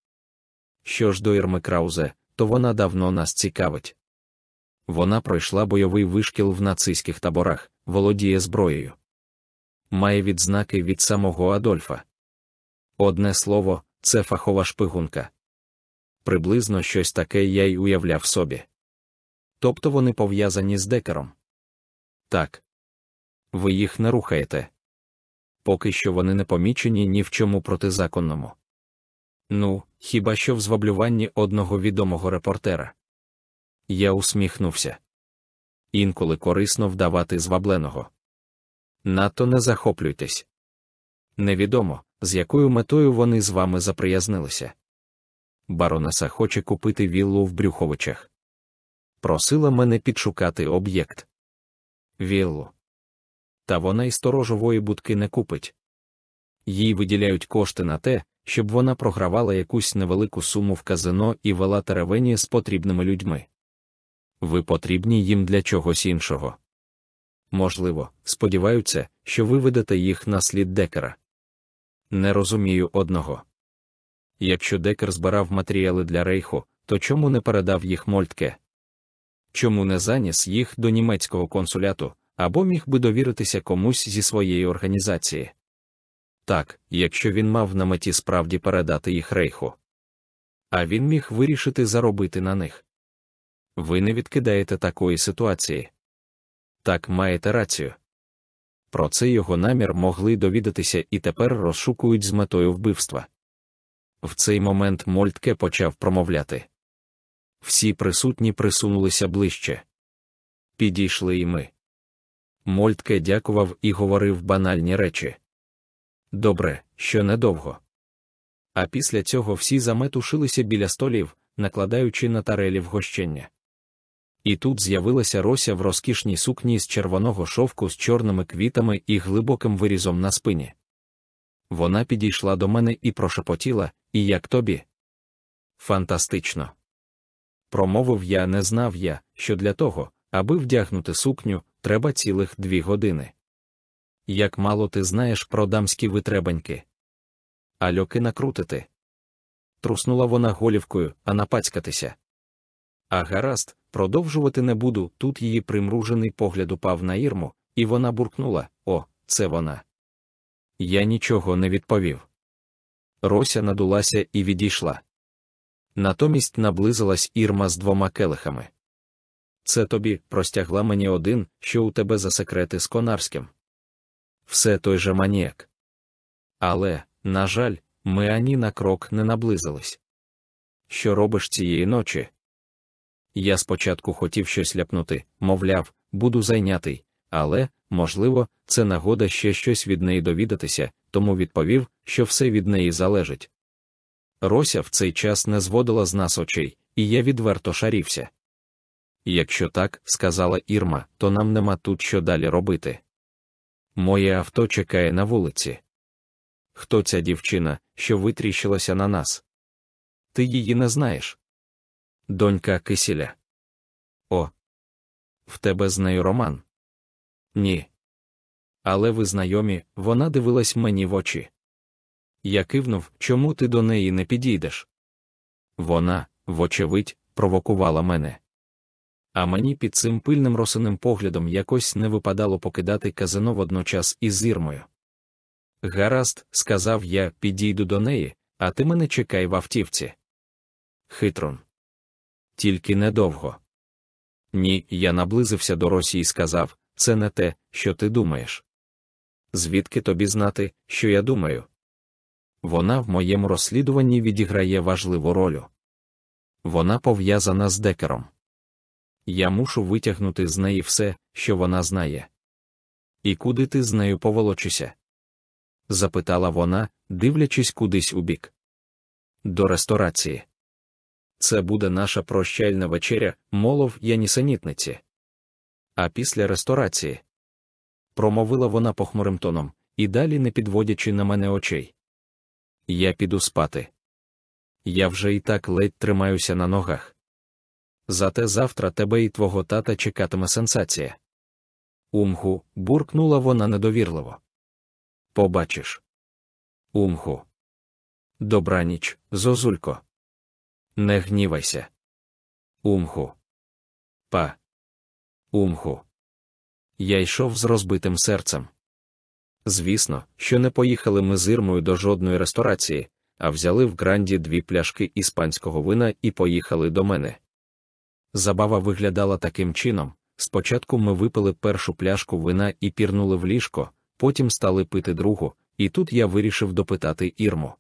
S1: Що ж до Ірми Краузе, то вона давно нас цікавить. Вона пройшла бойовий вишкіл в нацистських таборах, володіє зброєю. Має відзнаки від самого Адольфа. Одне слово, це фахова шпигунка. Приблизно щось таке я й уявляв собі. Тобто вони пов'язані з декером. Так. Ви їх не рухаєте. Поки що вони не помічені ні в чому протизаконному. Ну, хіба що в зваблюванні одного відомого репортера. Я усміхнувся. Інколи корисно вдавати звабленого. Надто не захоплюйтесь. Невідомо, з якою метою вони з вами заприязнилися. Баронеса хоче купити віллу в Брюховичах. Просила мене підшукати об'єкт. Віллу. Та вона й сторожової будки не купить. Їй виділяють кошти на те, щоб вона програвала якусь невелику суму в казино і вела теревені з потрібними людьми. Ви потрібні їм для чогось іншого. Можливо, сподіваються, що ви ведете їх на слід декера. Не розумію одного. Якщо декер збирав матеріали для рейху, то чому не передав їх Мольтке? Чому не заніс їх до німецького консуляту, або міг би довіритися комусь зі своєї організації? Так, якщо він мав на меті справді передати їх рейху. А він міг вирішити заробити на них. Ви не відкидаєте такої ситуації. Так маєте рацію. Про це його намір могли довідатися і тепер розшукують з метою вбивства. В цей момент Мольтке почав промовляти. Всі присутні присунулися ближче. Підійшли і ми. Мольтке дякував і говорив банальні речі. Добре, що недовго. А після цього всі заметушилися біля столів, накладаючи на тарелі вгощення. І тут з'явилася Рося в розкішній сукні з червоного шовку з чорними квітами і глибоким вирізом на спині. Вона підійшла до мене і прошепотіла, і як тобі? Фантастично. Промовив я, не знав я, що для того, аби вдягнути сукню, треба цілих дві години. Як мало ти знаєш про дамські витребаньки. Альоки накрутити. Труснула вона голівкою, а напацькатися. А гаразд, продовжувати не буду. Тут її примружений погляд упав на ірму, і вона буркнула: О, це вона. Я нічого не відповів. Рося надулася і відійшла. Натомість наблизилась Ірма з двома келихами. Це тобі простягла мені один, що у тебе за секрети з Конарським. Все той же маніяк. Але, на жаль, ми ані на крок не наблизились. Що робиш цієї ночі? Я спочатку хотів щось ляпнути, мовляв, буду зайнятий, але, можливо, це нагода ще щось від неї довідатися, тому відповів, що все від неї залежить. Рося в цей час не зводила з нас очей, і я відверто шарівся. Якщо так, сказала Ірма, то нам нема тут що далі робити. Моє авто чекає на вулиці. Хто ця дівчина, що витріщилася на нас? Ти її не знаєш. Донька Кисіля. О. В тебе з нею роман? Ні. Але ви знайомі, вона дивилась мені в очі. Я кивнув, чому ти до неї не підійдеш? Вона, вочевидь, провокувала мене. А мені під цим пильним росиним поглядом якось не випадало покидати казино водночас із зірмою. Гаразд, сказав я, підійду до неї, а ти мене чекай в автівці. Хитрон. Тільки недовго. Ні, я наблизився до Росії і сказав це не те, що ти думаєш. Звідки тобі знати, що я думаю? Вона в моєму розслідуванні відіграє важливу роль. Вона пов'язана з декером. Я мушу витягнути з неї все, що вона знає. І куди ти з нею поволочишся? запитала вона, дивлячись кудись у бік. До ресторації. Це буде наша прощальна вечеря, молов я нісенітниці. А після ресторації промовила вона похмурим тоном, і далі не підводячи на мене очей. Я піду спати. Я вже і так ледь тримаюся на ногах. Зате завтра тебе і твого тата чекатиме сенсація. Умху, буркнула вона недовірливо. Побачиш. Умху. Добраніч, зозулько. Не гнівайся. Умху. Па. Умху. Я йшов з розбитим серцем. Звісно, що не поїхали ми з Ірмою до жодної ресторації, а взяли в гранді дві пляшки іспанського вина і поїхали до мене. Забава виглядала таким чином спочатку ми випили першу пляшку вина і пірнули в ліжко, потім стали пити другу, і тут я вирішив допитати Ірму.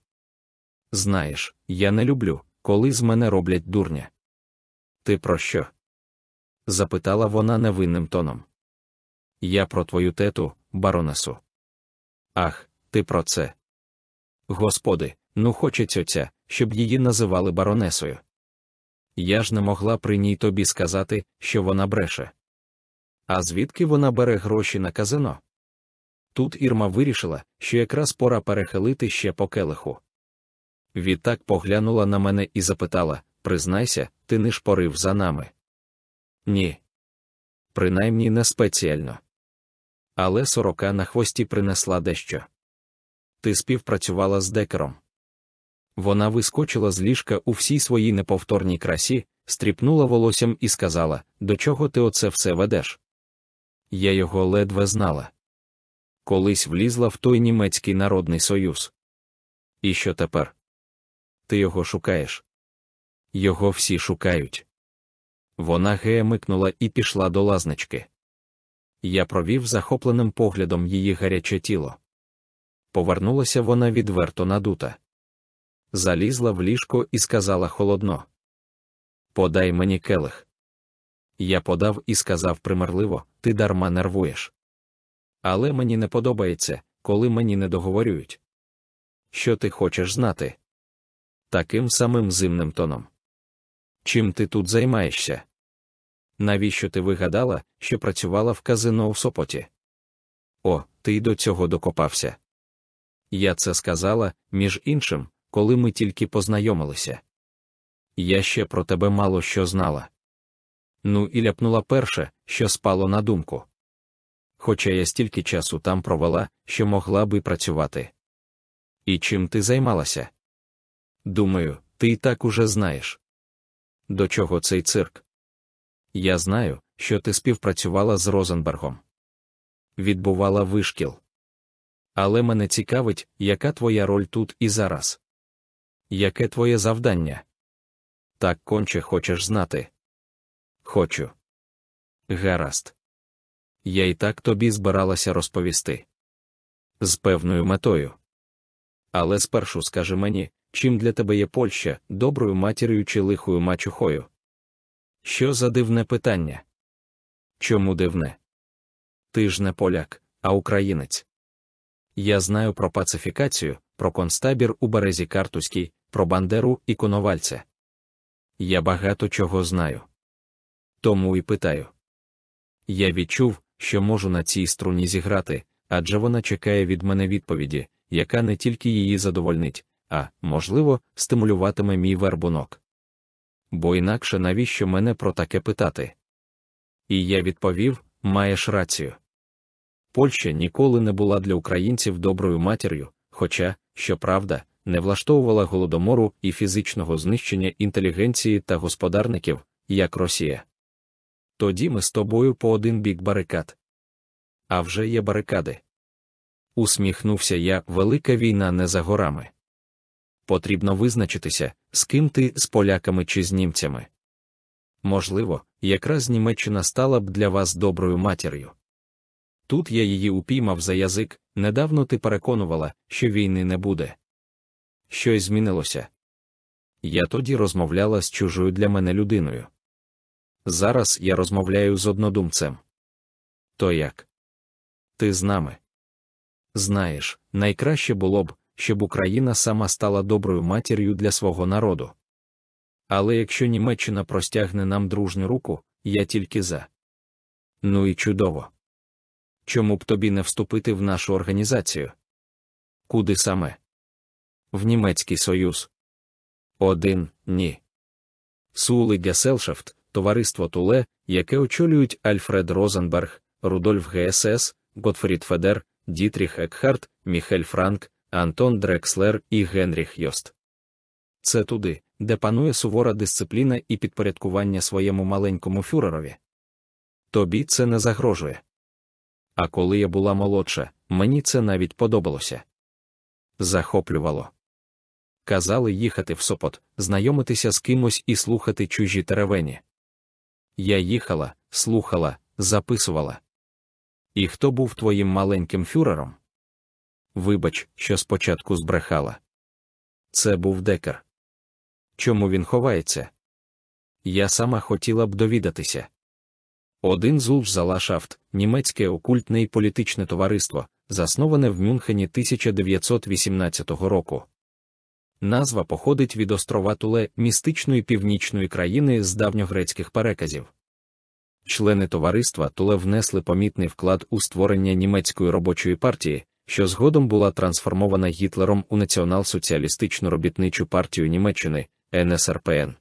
S1: Знаєш, я не люблю, коли з мене роблять дурня. Ти про що? Запитала вона невинним тоном. Я про твою тету, баронесу. Ах, ти про це. Господи, ну хочеться ця, щоб її називали баронесою. Я ж не могла при ній тобі сказати, що вона бреше. А звідки вона бере гроші на казино? Тут Ірма вирішила, що якраз пора перехилити ще по келиху. Відтак поглянула на мене і запитала Признайся, ти не шпорив за нами. Ні. Принаймні не спеціально. Але сорока на хвості принесла дещо. Ти співпрацювала з декером. Вона вискочила з ліжка у всій своїй неповторній красі, стріпнула волоссям і сказала, до чого ти оце все ведеш? Я його ледве знала. Колись влізла в той німецький народний союз. І що тепер? Ти його шукаєш? Його всі шукають. Вона гея микнула і пішла до лазнички. Я провів захопленим поглядом її гаряче тіло. Повернулася вона відверто надута. Залізла в ліжко і сказала холодно: Подай мені келих. Я подав і сказав примирливо: Ти дарма нервуєш. Але мені не подобається, коли мені не договорюють. Що ти хочеш знати? Таким самим зимним тоном. Чим ти тут займаєшся? Навіщо ти вигадала, що працювала в казино у Сопоті? О, ти й до цього докопався. Я це сказала, між іншим, коли ми тільки познайомилися. Я ще про тебе мало що знала. Ну і ляпнула перше, що спало на думку. Хоча я стільки часу там провела, що могла би працювати. І чим ти займалася? Думаю, ти і так уже знаєш. До чого цей цирк? Я знаю, що ти співпрацювала з Розенбергом. Відбувала вишкіл. Але мене цікавить, яка твоя роль тут і зараз. Яке твоє завдання? Так конче хочеш знати? Хочу. Гаразд. Я і так тобі збиралася розповісти. З певною метою. Але спершу скажи мені, чим для тебе є Польща, доброю матір'ю чи лихою мачухою? Що за дивне питання? Чому дивне? Ти ж не поляк, а українець. Я знаю про пацифікацію, про концтабір у березі Картузькій, про Бандеру і Коновальця. Я багато чого знаю. Тому і питаю. Я відчув, що можу на цій струні зіграти, адже вона чекає від мене відповіді, яка не тільки її задовольнить, а, можливо, стимулюватиме мій вербунок. Бо інакше навіщо мене про таке питати? І я відповів: маєш рацію. Польща ніколи не була для українців доброю матір'ю, хоча, щоправда, не влаштовувала голодомору і фізичного знищення інтелігенції та господарників, як Росія. Тоді ми з тобою по один бік барикад. А вже є барикади. Усміхнувся я, велика війна не за горами. Потрібно визначитися, з ким ти з поляками чи з німцями. Можливо, якраз Німеччина стала б для вас доброю матір'ю. Тут я її упіймав за язик, недавно ти переконувала, що війни не буде. Щось змінилося. Я тоді розмовляла з чужою для мене людиною. Зараз я розмовляю з однодумцем. То як? Ти з нами. Знаєш, найкраще було б, щоб Україна сама стала доброю матір'ю для свого народу. Але якщо Німеччина простягне нам дружню руку, я тільки за. Ну і чудово. Чому б тобі не вступити в нашу організацію? Куди саме? В Німецький Союз. Один ні. Thule Gesellschaft, товариство Туле, яке очолюють Альфред Розенберг, Рудольф Гесс, Готфрід Федер, Дітріх Екхарт, Міхель Франк, Антон Дрекслер і Генріх Йост. Це туди, де панує сувора дисципліна і підпорядкування своєму маленькому фюрерові. Тобі це не загрожує. А коли я була молодша, мені це навіть подобалося. Захоплювало. Казали їхати в сопот, знайомитися з кимось і слухати чужі теревені. Я їхала, слухала, записувала. І хто був твоїм маленьким фюрером? Вибач, що спочатку збрехала. Це був декер. Чому він ховається? Я сама хотіла б довідатися. Один з Залашафт, німецьке окультне і політичне товариство, засноване в Мюнхені 1918 року. Назва походить від острова Туле містичної північної країни з давньогрецьких переказів. Члени товариства Туле внесли помітний вклад у створення німецької робочої партії, що згодом була трансформована Гітлером у націонал-соціалістичну робітничу партію Німеччини НСРПН.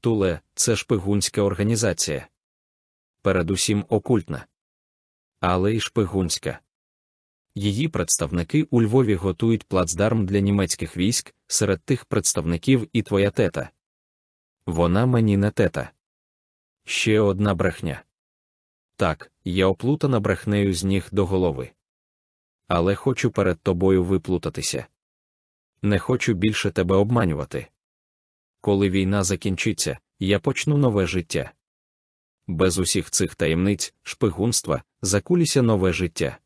S1: Туле це шпигунська організація. Передусім окультна. Але й шпигунська. Її представники у Львові готують плацдарм для німецьких військ, серед тих представників і твоя тета. Вона мені не тета. Ще одна брехня. Так, я оплутана брехнею з ніг до голови. Але хочу перед тобою виплутатися. Не хочу більше тебе обманювати. Коли війна закінчиться, я почну нове життя. Без усіх цих таємниць, шпигунства, закуліся нове життя.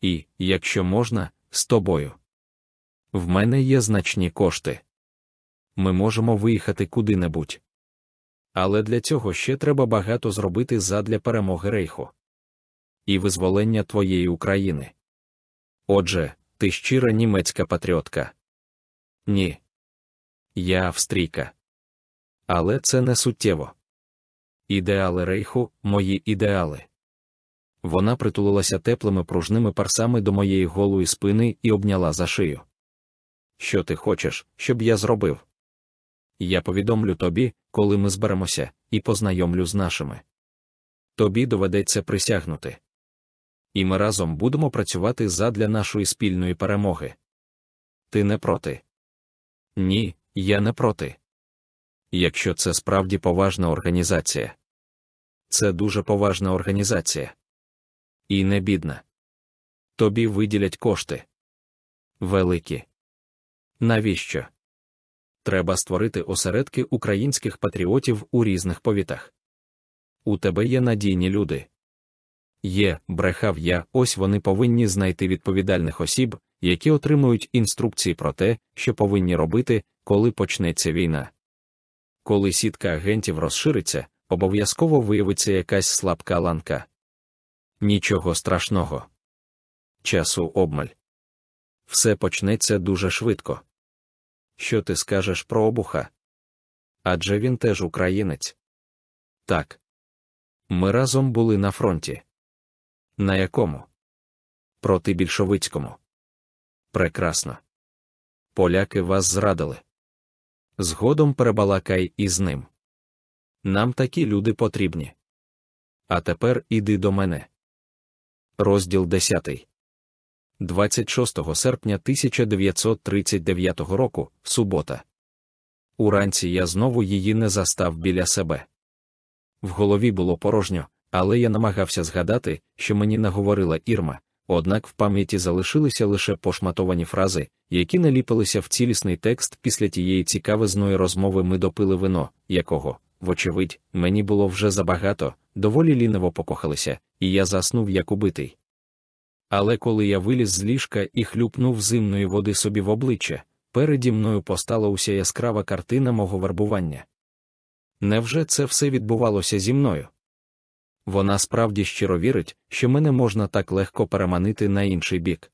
S1: І, якщо можна, з тобою. В мене є значні кошти. Ми можемо виїхати куди-небудь. Але для цього ще треба багато зробити задля перемоги рейху і визволення твоєї України. Отже, ти щира німецька патріотка. Ні. Я австрійка. Але це не суттєво. Ідеали рейху мої ідеали. Вона притулилася теплими пружними парсами до моєї голої спини і обняла за шию. Що ти хочеш, щоб я зробив? Я повідомлю тобі, коли ми зберемося, і познайомлю з нашими. Тобі доведеться присягнути. І ми разом будемо працювати задля нашої спільної перемоги. Ти не проти? Ні, я не проти. Якщо це справді поважна організація. Це дуже поважна організація. І не бідна. Тобі виділять кошти. Великі. Навіщо? Треба створити осередки українських патріотів у різних повітах. У тебе є надійні люди. Є, брехав я, ось вони повинні знайти відповідальних осіб, які отримують інструкції про те, що повинні робити, коли почнеться війна. Коли сітка агентів розшириться, обов'язково виявиться якась слабка ланка. Нічого страшного. Часу обмаль. Все почнеться дуже швидко. Що ти скажеш про обуха? Адже він теж українець. Так. Ми разом були на фронті. На якому? Проти більшовицькому. Прекрасно. Поляки вас зрадили. Згодом перебалакай із ним. Нам такі люди потрібні. А тепер іди до мене. Розділ 10. 26 серпня 1939 року, субота. Уранці я знову її не застав біля себе. В голові було порожньо, але я намагався згадати, що мені наговорила Ірма, однак в пам'яті залишилися лише пошматовані фрази, які наліпилися в цілісний текст після тієї цікавизної розмови ми допили вино, якого, вочевидь, мені було вже забагато, доволі ліново покохалися, і я заснув як убитий. Але коли я виліз з ліжка і хлюпнув зимної води собі в обличчя, переді мною постала уся яскрава картина мого вербування. Невже це все відбувалося зі мною? Вона справді щиро вірить, що мене можна так легко переманити на інший бік.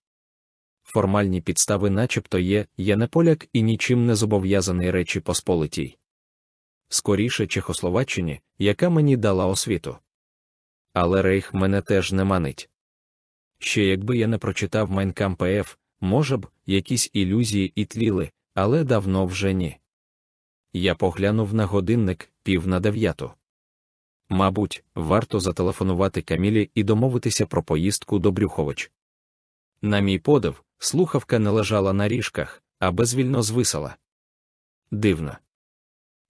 S1: Формальні підстави, начебто є, я не поляк і нічим не зобов'язаний Речі Посполитій. Скоріше Чехословаччині, яка мені дала освіту. Але Рейх мене теж не манить. Ще якби я не прочитав Майнкам ПФ, може б, якісь ілюзії і тліли, але давно вже ні. Я поглянув на годинник пів на дев'яту. Мабуть, варто зателефонувати Камілі і домовитися про поїздку до Брюхович. На мій подив, слухавка не лежала на ріжках, а безвільно звисала. Дивно.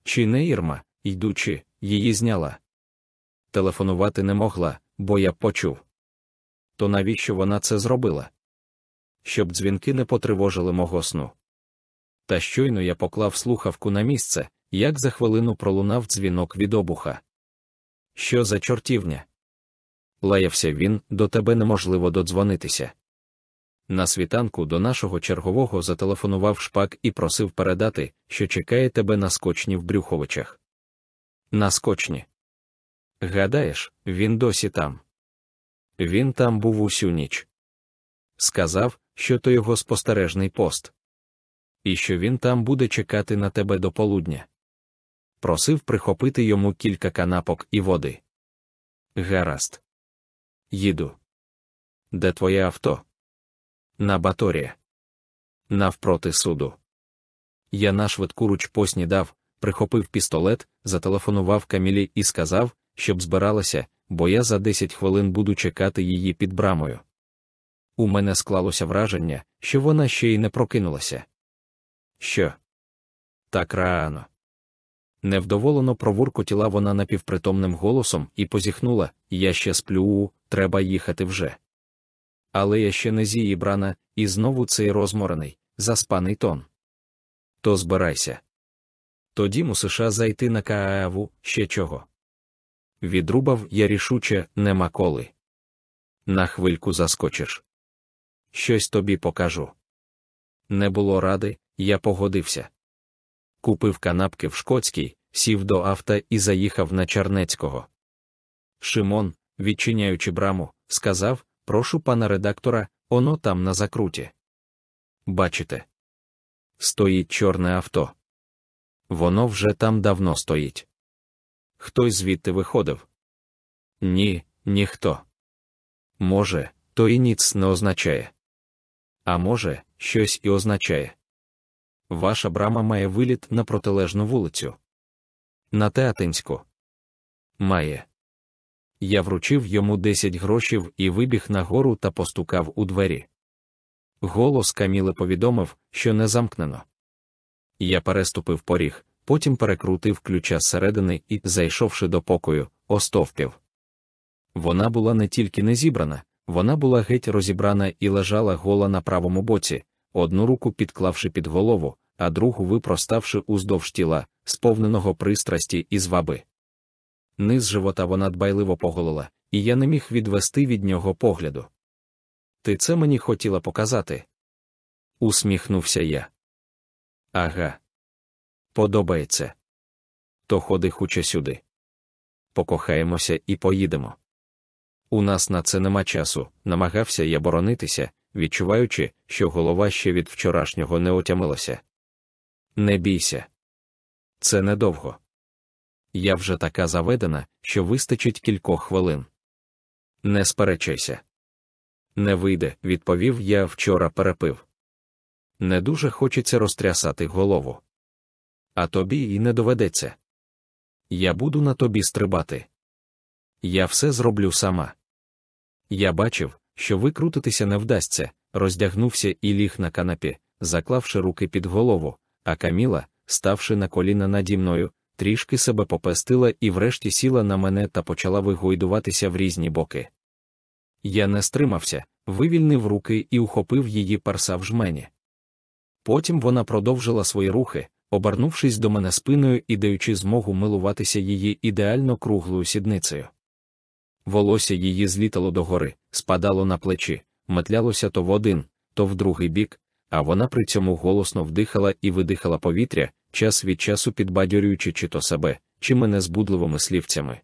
S1: Чи не Ірма, йдучи, її зняла? Телефонувати не могла, бо я почув. То навіщо вона це зробила? Щоб дзвінки не потривожили мого сну. Та щойно я поклав слухавку на місце, як за хвилину пролунав дзвінок від обуха. Що за чортівня? Лаявся він, до тебе неможливо додзвонитися. На світанку до нашого чергового зателефонував шпак і просив передати, що чекає тебе на скочні в Брюховичах. На скочні. Гадаєш, він досі там. Він там був усю ніч. Сказав, що то його спостережний пост. І що він там буде чекати на тебе до полудня. Просив прихопити йому кілька канапок і води. Гаразд. Їду. Де твоє авто? На баторія. Навпроти суду. Я на швидку руч поснідав, прихопив пістолет, зателефонував Камілі і сказав, щоб збиралася, бо я за 10 хвилин буду чекати її під брамою. У мене склалося враження, що вона ще й не прокинулася. Що? Так рано. Невдоволено провуркотіла вона напівпритомним голосом і позіхнула Я ще сплю, треба їхати вже. Але я ще не зії брана, і знову цей розморений, заспаний тон. То збирайся. Тоді мусиш зайти на Кааву ще чого. Відрубав я рішуче нема коли. На хвильку заскочиш. Щось тобі покажу. Не було ради, я погодився. Купив канапки в Шкотській, сів до авто і заїхав на Чернецького. Шимон, відчиняючи браму, сказав Прошу пана редактора, оно там на закруті. Бачите? Стоїть чорне авто. Воно вже там давно стоїть. Хтось звідти виходив? Ні, ніхто. Може, то і ніц не означає. А може, щось і означає. Ваша брама має виліт на протилежну вулицю. На Театинську. Має. Я вручив йому 10 грошів і вибіг на гору та постукав у двері. Голос Каміли повідомив, що не замкнено. Я переступив поріг, потім перекрутив ключа зсередини і, зайшовши до покою, остовпів. Вона була не тільки не зібрана, вона була геть розібрана і лежала гола на правому боці, одну руку підклавши під голову, а другу випроставши уздовж тіла, сповненого пристрасті і зваби. Низ живота вона дбайливо поголила, і я не міг відвести від нього погляду. Ти це мені хотіла показати? усміхнувся я. Ага. Подобається. То ходи хуче сюди. Покохаємося і поїдемо. У нас на це нема часу, намагався я боронитися, відчуваючи, що голова ще від вчорашнього не отямилася. Не бійся. Це недовго. Я вже така заведена, що вистачить кількох хвилин. Не сперечайся. Не вийде, відповів я вчора перепив. Не дуже хочеться розтрясати голову. А тобі і не доведеться. Я буду на тобі стрибати. Я все зроблю сама. Я бачив, що викрутитися не вдасться, роздягнувся і ліг на канапі, заклавши руки під голову, а Каміла, ставши на коліна наді мною, трішки себе попестила і врешті сіла на мене та почала вигойдуватися в різні боки. Я не стримався, вивільнив руки і ухопив її парса в жмені. Потім вона продовжила свої рухи, обернувшись до мене спиною і даючи змогу милуватися її ідеально круглою сідницею. Волосся її злітало догори, спадало на плечі, метлялося то в один, то в другий бік, а вона при цьому голосно вдихала і видихала повітря, час від часу підбадьорюючи чи то себе, чи мене збудливими слівцями.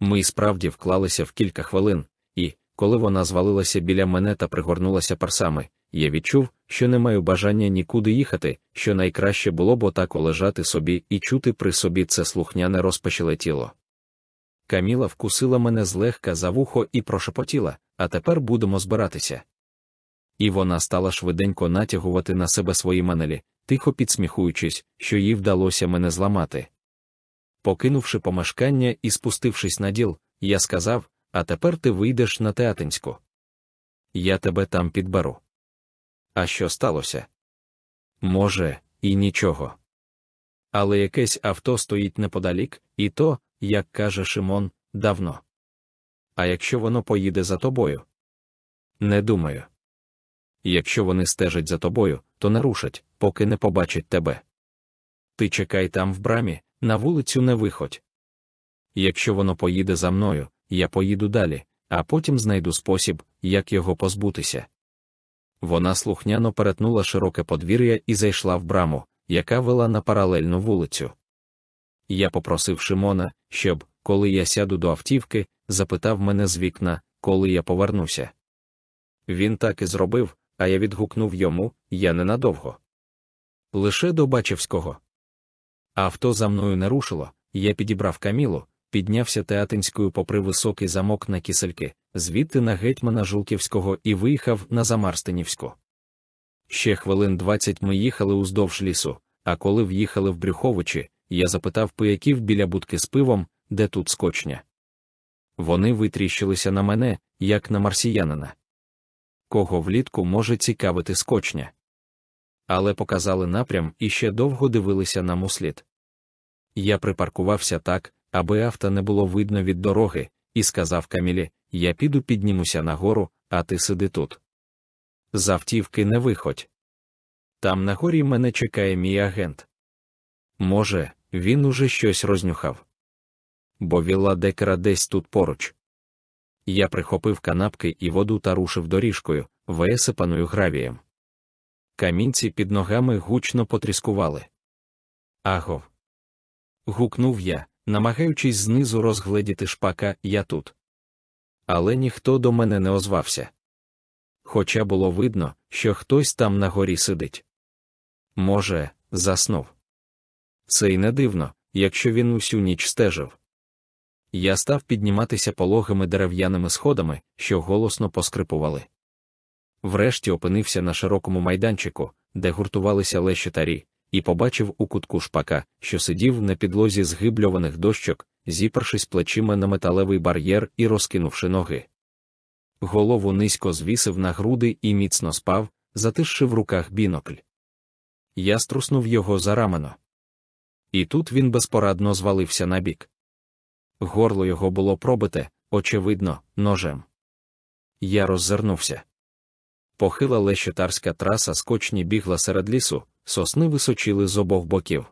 S1: Ми справді вклалися в кілька хвилин, і, коли вона звалилася біля мене та пригорнулася парсами, я відчув, що не маю бажання нікуди їхати, що найкраще було б отако лежати собі і чути при собі це слухняне розпачіле тіло. Каміла вкусила мене злегка за вухо і прошепотіла, а тепер будемо збиратися. І вона стала швиденько натягувати на себе свої манелі, тихо підсміхуючись, що їй вдалося мене зламати. Покинувши помешкання і спустившись на діл, я сказав: А тепер ти вийдеш на Театинську. Я тебе там підберу. А що сталося? Може, і нічого. Але якесь авто стоїть неподалік, і то, як каже Шимон, давно. А якщо воно поїде за тобою? Не думаю. Якщо вони стежать за тобою, то не рушать, поки не побачать тебе. Ти чекай там в брамі, на вулицю не виходь. Якщо воно поїде за мною, я поїду далі, а потім знайду спосіб, як його позбутися. Вона слухняно перетнула широке подвір'я і зайшла в браму, яка вела на паралельну вулицю. Я попросив Шимона, щоб, коли я сяду до автівки, запитав мене з вікна, коли я повернуся. Він так і зробив, а я відгукнув йому я ненадовго. Лише до Бачівського. Авто за мною не рушило, я підібрав камілу, піднявся театинською попри високий замок на кисельки, звідти на гетьмана Жулківського і виїхав на Замарстинівську. Ще хвилин двадцять ми їхали уздовж лісу, а коли в'їхали в Брюховичі, я запитав пияків біля будки з пивом, де тут скочня. Вони витріщилися на мене, як на марсіянина. Кого влітку може цікавити скочня? Але показали напрям і ще довго дивилися на муслід. Я припаркувався так, аби авто не було видно від дороги, і сказав Камілі: Я піду піднімуся нагору, а ти сиди тут. З автівки не виходь. Там на горі мене чекає мій агент. Може, він уже щось рознюхав. Бо вілла декера десь тут поруч. Я прихопив канапки і воду та рушив доріжкою, висипаною гравієм. Камінці під ногами гучно потріскували. Агов. гукнув я, намагаючись знизу розгледіти шпака я тут. Але ніхто до мене не озвався. Хоча було видно, що хтось там на горі сидить. Може, заснув. Це й не дивно, якщо він усю ніч стежив. Я став підніматися пологими дерев'яними сходами, що голосно поскрипували. Врешті опинився на широкому майданчику, де гуртувалися лещитарі, і побачив у кутку шпака, що сидів на підлозі згибльованих дощок, зіпершись плечима на металевий бар'єр і розкинувши ноги. Голову низько звісив на груди і міцно спав, затисши в руках бінокль. Я струснув його за рамено. І тут він безпорадно звалився на бік. Горло його було пробите, очевидно, ножем. Я роззирнувся. Похила лещитарська траса скочні бігла серед лісу, сосни височили з обох боків.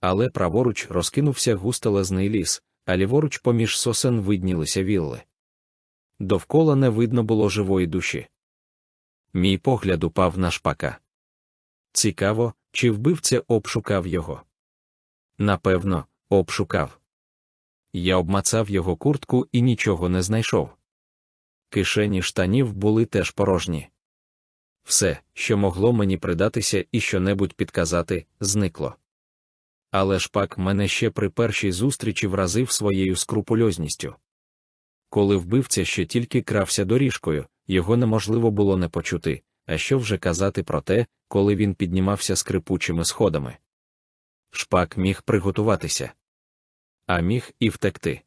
S1: Але праворуч розкинувся густелезний ліс, а ліворуч поміж сосен виднілися вілли. Довкола не видно було живої душі. Мій погляд упав на шпака. Цікаво, чи вбивця обшукав його. Напевно, обшукав. Я обмацав його куртку і нічого не знайшов. Кишені штанів були теж порожні. Все, що могло мені придатися і що-небудь підказати, зникло. Але шпак мене ще при першій зустрічі вразив своєю скрупульозністю. Коли вбивця ще тільки крався доріжкою, його неможливо було не почути, а що вже казати про те, коли він піднімався скрипучими сходами. Шпак міг приготуватися, а міг і втекти.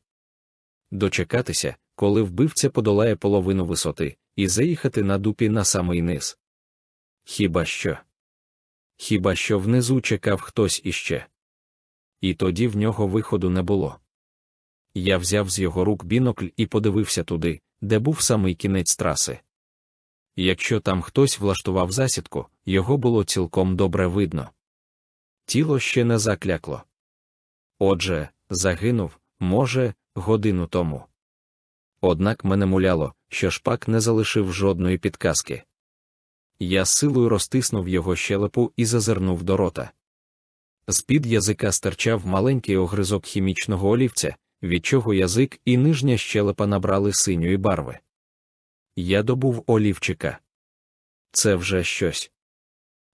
S1: Дочекатися, коли вбивця подолає половину висоти, і заїхати на дупі на самий низ. Хіба що? Хіба що внизу чекав хтось іще. І тоді в нього виходу не було. Я взяв з його рук бінокль і подивився туди, де був самий кінець траси. Якщо там хтось влаштував засідку, його було цілком добре видно. Тіло ще не заклякло. Отже, загинув, може, годину тому. Однак мене муляло, що шпак не залишив жодної підказки. Я силою розтиснув його щелепу і зазирнув до рота. З-під язика стирчав маленький огризок хімічного олівця, від чого язик і нижня щелепа набрали синьої барви. Я добув олівчика. Це вже щось.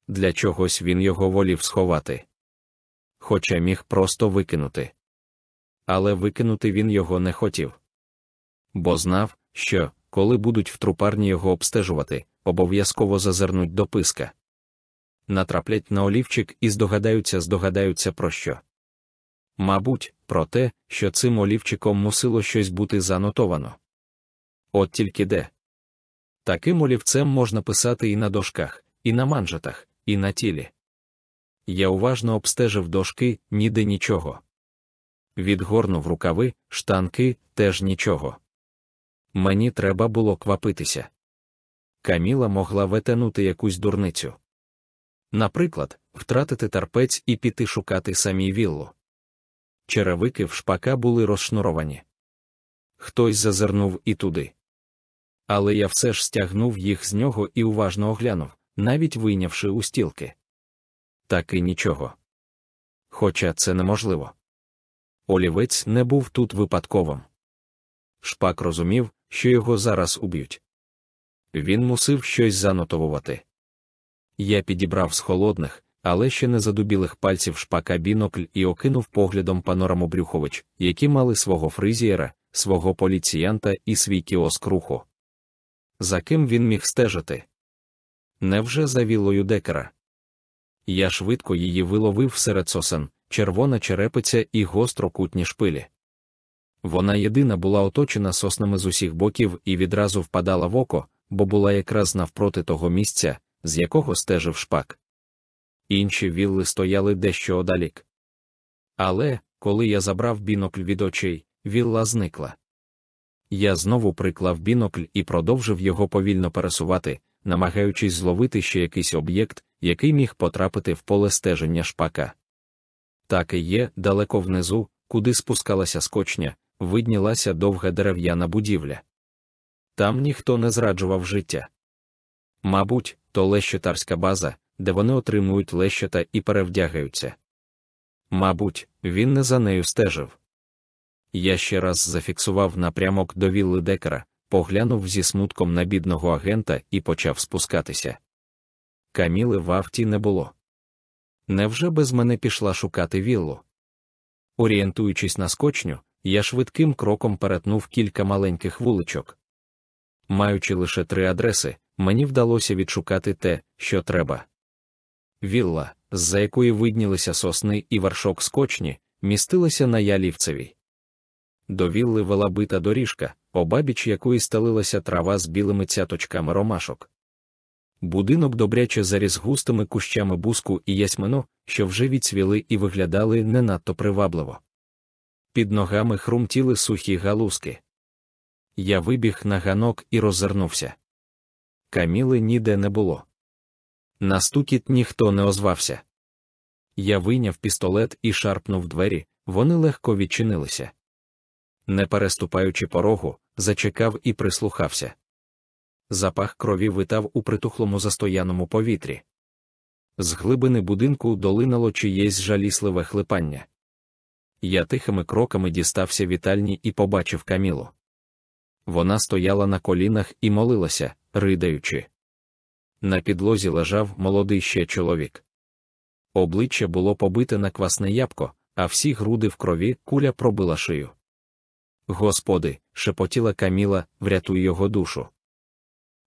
S1: Для чогось він його волів сховати. Хоча міг просто викинути. Але викинути він його не хотів. Бо знав, що, коли будуть в трупарні його обстежувати, обов'язково зазирнуть до писка. Натраплять на олівчик і здогадаються, здогадаються про що. Мабуть, про те, що цим олівчиком мусило щось бути занотовано. От тільки де. Таким олівцем можна писати і на дошках, і на манжетах, і на тілі. Я уважно обстежив дошки ніде нічого. Відгорнув рукави, штанки теж нічого. Мені треба було квапитися. Каміла могла ветенути якусь дурницю. Наприклад, втратити терпець і піти шукати самій віллу. Черевики в шпака були розшнуровані. Хтось зазирнув і туди. Але я все ж стягнув їх з нього і уважно оглянув, навіть вийнявши устілки. Так і нічого. Хоча це неможливо. Олівець не був тут випадковим. Шпак розумів, що його зараз уб'ють. Він мусив щось занотовувати. Я підібрав з холодних, але ще не задубілих пальців шпака бінокль і окинув поглядом панораму Брюхович, які мали свого фризієра, свого поліціянта і свій кіоск руху. За ким він міг стежити? Невже за віллою декера? Я швидко її виловив серед сосен, червона черепиця і гострокутні шпилі. Вона єдина була оточена соснами з усіх боків і відразу впадала в око, бо була якраз навпроти того місця, з якого стежив шпак. Інші вілли стояли дещо одалік. Але, коли я забрав бінокль від очей, вілла зникла. Я знову приклав бінокль і продовжив його повільно пересувати, намагаючись зловити ще якийсь об'єкт, який міг потрапити в поле стеження шпака. Так і є, далеко внизу, куди спускалася скочня, виднілася довга дерев'яна будівля. Там ніхто не зраджував життя. Мабуть, то лещотарська база, де вони отримують лещата і перевдягаються. Мабуть, він не за нею стежив. Я ще раз зафіксував напрямок до вілли декера, поглянув зі смутком на бідного агента і почав спускатися. Каміли в авті не було. Невже без мене пішла шукати віллу? Орієнтуючись на скочню, я швидким кроком перетнув кілька маленьких вуличок. Маючи лише три адреси, мені вдалося відшукати те, що треба. Вілла, з-за якої виднілися сосни і вершок скочні, містилася на Ялівцевій. До вілли вела бита доріжка, обабіч якої стелилася трава з білими цяточками ромашок. Будинок добряче заріс густими кущами буску і ясьмино, що вже відцвіли і виглядали не надто привабливо. Під ногами хрумтіли сухі галузки. Я вибіг на ганок і роззирнувся. Каміли ніде не було. На стукіт ніхто не озвався. Я вийняв пістолет і шарпнув двері, вони легко відчинилися. Не переступаючи порогу, зачекав і прислухався. Запах крові витав у притухлому застояному повітрі. З глибини будинку долинало чиєсь жалісливе хлипання. Я тихими кроками дістався вітальні і побачив камілу. Вона стояла на колінах і молилася, ридаючи. На підлозі лежав молодий ще чоловік. Обличчя було побите на квасне ябко, а всі груди в крові куля пробила шию. Господи, шепотіла Каміла, врятуй його душу.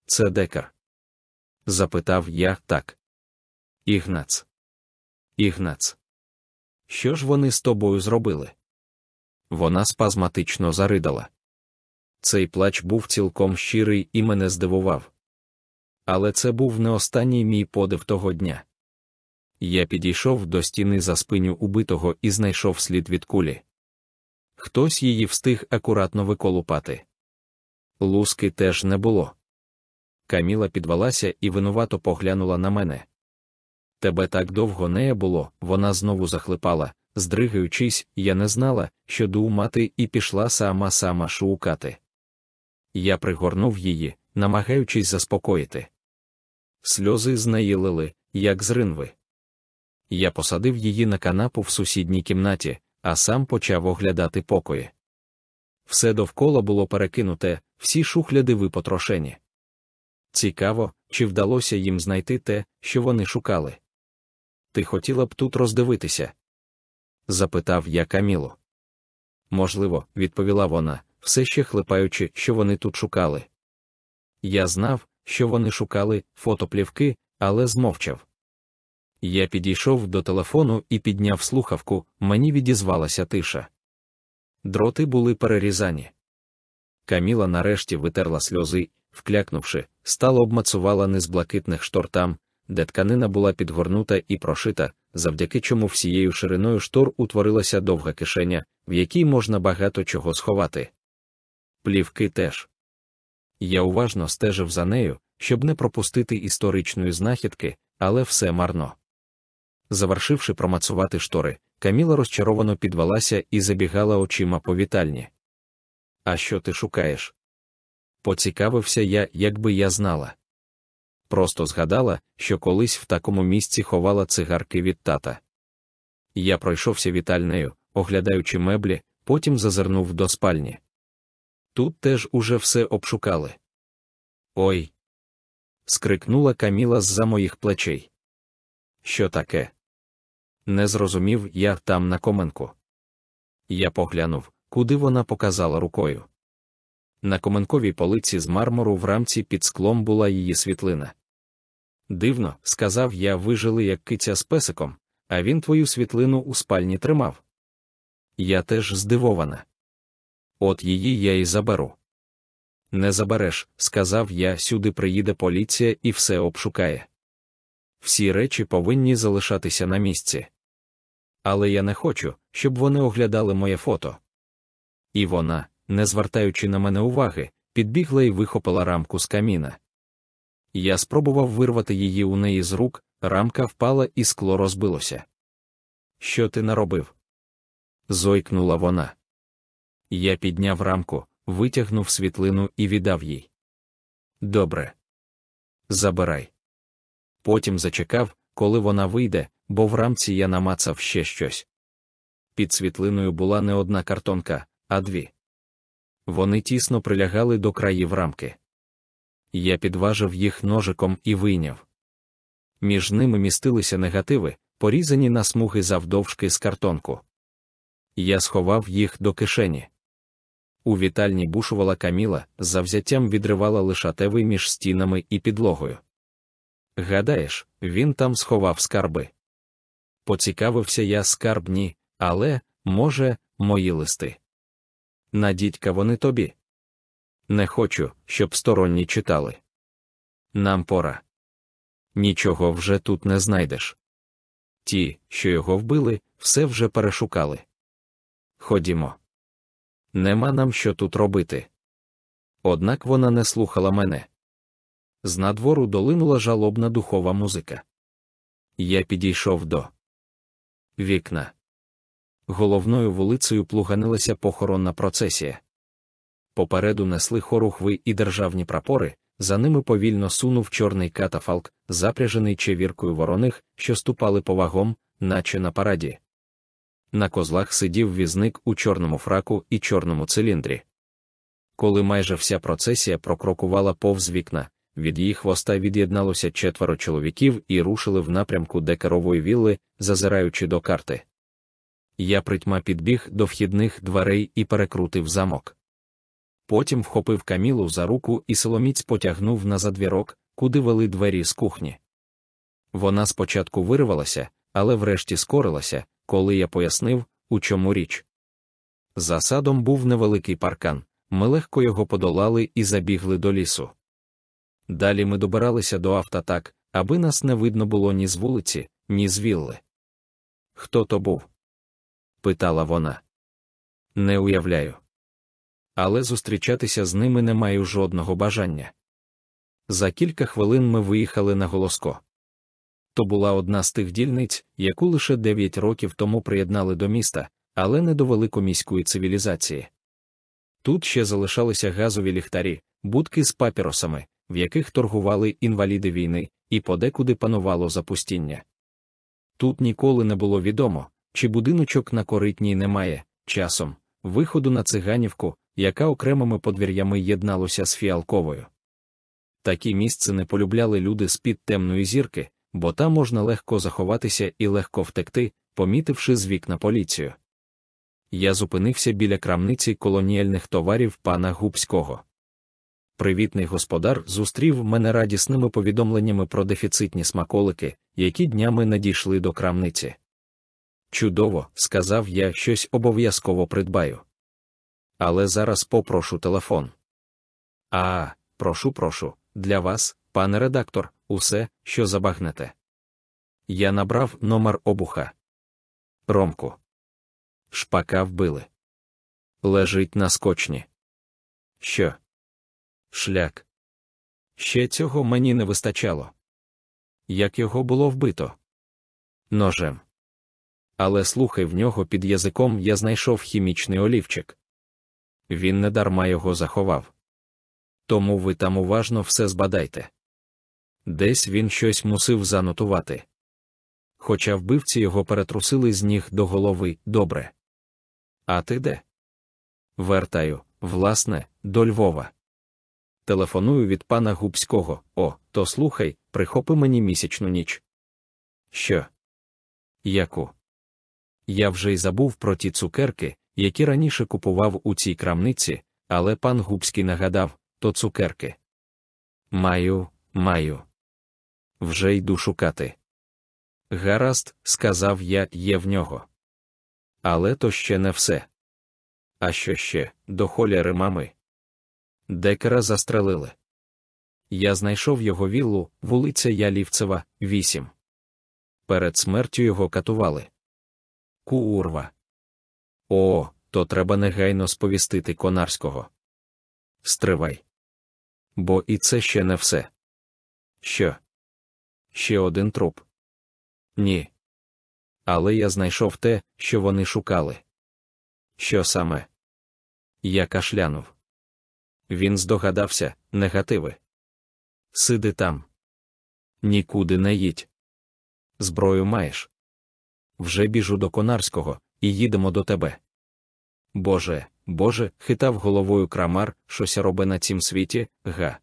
S1: Це декар? запитав я так. Ігнац. Ігнац. Що ж вони з тобою зробили? Вона спазматично заридала. Цей плач був цілком щирий і мене здивував. Але це був не останній мій подив того дня. Я підійшов до стіни за спиню убитого і знайшов слід від кулі. Хтось її встиг акуратно виколупати. Луски теж не було. Каміла підвелася і винувато поглянула на мене. Тебе так довго не було, вона знову захлипала, здригаючись, я не знала, що думати, і пішла сама сама шукати. Я пригорнув її, намагаючись заспокоїти. Сльози з неї лили, як з ринви. Я посадив її на канапу в сусідній кімнаті, а сам почав оглядати покої. Все довкола було перекинуте, всі шухляди випотрошені. Цікаво, чи вдалося їм знайти те, що вони шукали. Ти хотіла б тут роздивитися? запитав я Камілу. Можливо, відповіла вона, все ще хлипаючи, що вони тут шукали. Я знав, що вони шукали фотоплівки, але змовчав. Я підійшов до телефону і підняв слухавку, мені відізвалася тиша. Дроти були перерізані. Каміла нарешті витерла сльози, вклякнувши, стало обмацувала низ блакитних штор там, де тканина була підгорнута і прошита, завдяки чому всією шириною штор утворилася довга кишеня, в якій можна багато чого сховати. Плівки теж. Я уважно стежив за нею, щоб не пропустити історичної знахідки, але все марно. Завершивши промацувати штори, Каміла розчаровано підвелася і забігала очима по вітальні. А що ти шукаєш? Поцікавився я, якби я знала. Просто згадала, що колись в такому місці ховала цигарки від тата. Я пройшовся вітальнею, оглядаючи меблі, потім зазирнув до спальні. Тут теж уже все обшукали. Ой. скрикнула Каміла з за моїх плечей. Що таке? Не зрозумів я там на коменку. Я поглянув, куди вона показала рукою. На коменковій полиці з мармуру в рамці під склом була її світлина. Дивно, сказав я, вижили як киця з песиком, а він твою світлину у спальні тримав. Я теж здивована. От її я й заберу. Не забереш, сказав я, сюди приїде поліція і все обшукає. Всі речі повинні залишатися на місці. Але я не хочу, щоб вони оглядали моє фото. І вона, не звертаючи на мене уваги, підбігла і вихопила рамку з каміна. Я спробував вирвати її у неї з рук, рамка впала і скло розбилося. Що ти наробив? зойкнула вона. Я підняв рамку, витягнув світлину і віддав їй. Добре. Забирай. Потім зачекав, коли вона вийде, бо в рамці я намацав ще щось. Під світлиною була не одна картонка, а дві. Вони тісно прилягали до країв рамки. Я підважив їх ножиком і вийняв. Між ними містилися негативи, порізані на смуги завдовжки з картонку. Я сховав їх до кишені. У вітальні бушувала каміла, завзяттям відривала лишатевий між стінами і підлогою. Гадаєш, він там сховав скарби. Поцікавився я скарбні, але, може, мої листи. На дідька вони тобі. Не хочу, щоб сторонні читали. Нам пора. Нічого вже тут не знайдеш. Ті, що його вбили, все вже перешукали. Ходімо. Нема нам що тут робити. Однак вона не слухала мене. З надвору долинула жалобна духова музика. Я підійшов до вікна. Головною вулицею плуганилася похоронна процесія. Попереду несли хорухви і державні прапори, за ними повільно сунув чорний катафалк, запряжений чевіркою вороних, що ступали по вагом, наче на параді. На козлах сидів візник у чорному фраку і чорному циліндрі. Коли майже вся процесія прокрокувала повз вікна, від її хвоста від'єдналося четверо чоловіків і рушили в напрямку декерової вілли, зазираючи до карти. Я притьма підбіг до вхідних дверей і перекрутив замок. Потім вхопив камілу за руку і соломіць потягнув на задвірок, куди вели двері з кухні. Вона спочатку вирвалася, але врешті скорилася, коли я пояснив, у чому річ. За садом був невеликий паркан, ми легко його подолали і забігли до лісу. Далі ми добиралися до авто так, аби нас не видно було ні з вулиці, ні з вілли. Хто то був? питала вона. Не уявляю. Але зустрічатися з ними не маю жодного бажання. За кілька хвилин ми виїхали на голоско. То була одна з тих дільниць, яку лише дев'ять років тому приєднали до міста, але не до великоміської цивілізації. Тут ще залишалися газові ліхтарі, будки з папіросами, в яких торгували інваліди війни, і подекуди панувало запустіння. Тут ніколи не було відомо, чи будиночок на коритній немає, часом, виходу на циганівку, яка окремими подвір'ями єдналося з фіалковою. Такі місце не полюбляли люди з-під темної зірки, бо там можна легко заховатися і легко втекти, помітивши з вікна поліцію. Я зупинився біля крамниці колоніальних товарів пана Губського. Привітний господар зустрів мене радісними повідомленнями про дефіцитні смаколики, які днями надійшли до крамниці. Чудово, сказав я, щось обов'язково придбаю. Але зараз попрошу телефон. А, прошу, прошу, для вас, пане редактор, усе, що забагнете. Я набрав номер обуха. Ромку. Шпака вбили. Лежить на скочні. Що? Шляк. Ще цього мені не вистачало. Як його було вбито? Ножем. Але слухай, в нього під язиком я знайшов хімічний олівчик. Він недарма його заховав. Тому ви там уважно все збадайте. Десь він щось мусив занотувати. Хоча вбивці його перетрусили з ніг до голови добре. А ти де? Вертаю, власне, до Львова. Телефоную від пана Губського. О, то слухай, прихопи мені місячну ніч. Що? Яку? Я вже й забув про ті цукерки, які раніше купував у цій крамниці, але пан Губський нагадав то цукерки. Маю, маю. Вже йду шукати. Гаразд, сказав я, є в нього. Але то ще не все. А що ще, до холяри мами? Декера застрелили. Я знайшов його віллу, вулиця Ялівцева, 8. Перед смертю його катували. Курва. О, то треба негайно сповістити Конарського. Стривай. Бо і це ще не все. Що? Ще один труп? Ні. Але я знайшов те, що вони шукали. Що саме? Я кашлянув. Він здогадався, негативи. Сиди там. Нікуди не їдь. Зброю маєш. Вже біжу до Конарського, і їдемо до тебе. Боже, Боже, хитав головою крамар, щось робе на цім світі, га.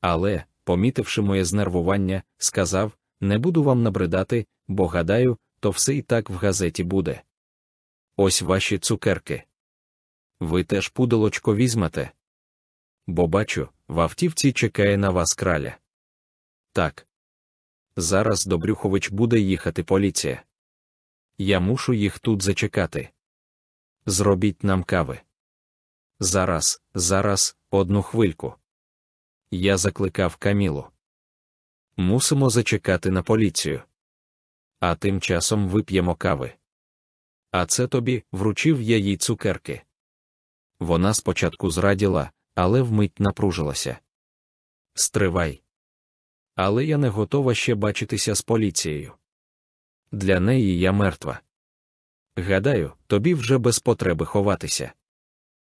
S1: Але, помітивши моє знервування, сказав не буду вам набридати, бо гадаю, то все і так в газеті буде. Ось ваші цукерки. Ви теж пуделочко візьмете. Бо бачу, в автівці чекає на вас краля. Так. Зараз до Брюхович буде їхати поліція. Я мушу їх тут зачекати. Зробіть нам кави. Зараз, зараз, одну хвильку. Я закликав Камілу. Мусимо зачекати на поліцію. А тим часом вип'ємо кави. А це тобі вручив я їй цукерки. Вона спочатку зраділа, але вмить напружилася. Стривай. Але я не готова ще бачитися з поліцією. Для неї я мертва. Гадаю, тобі вже без потреби ховатися.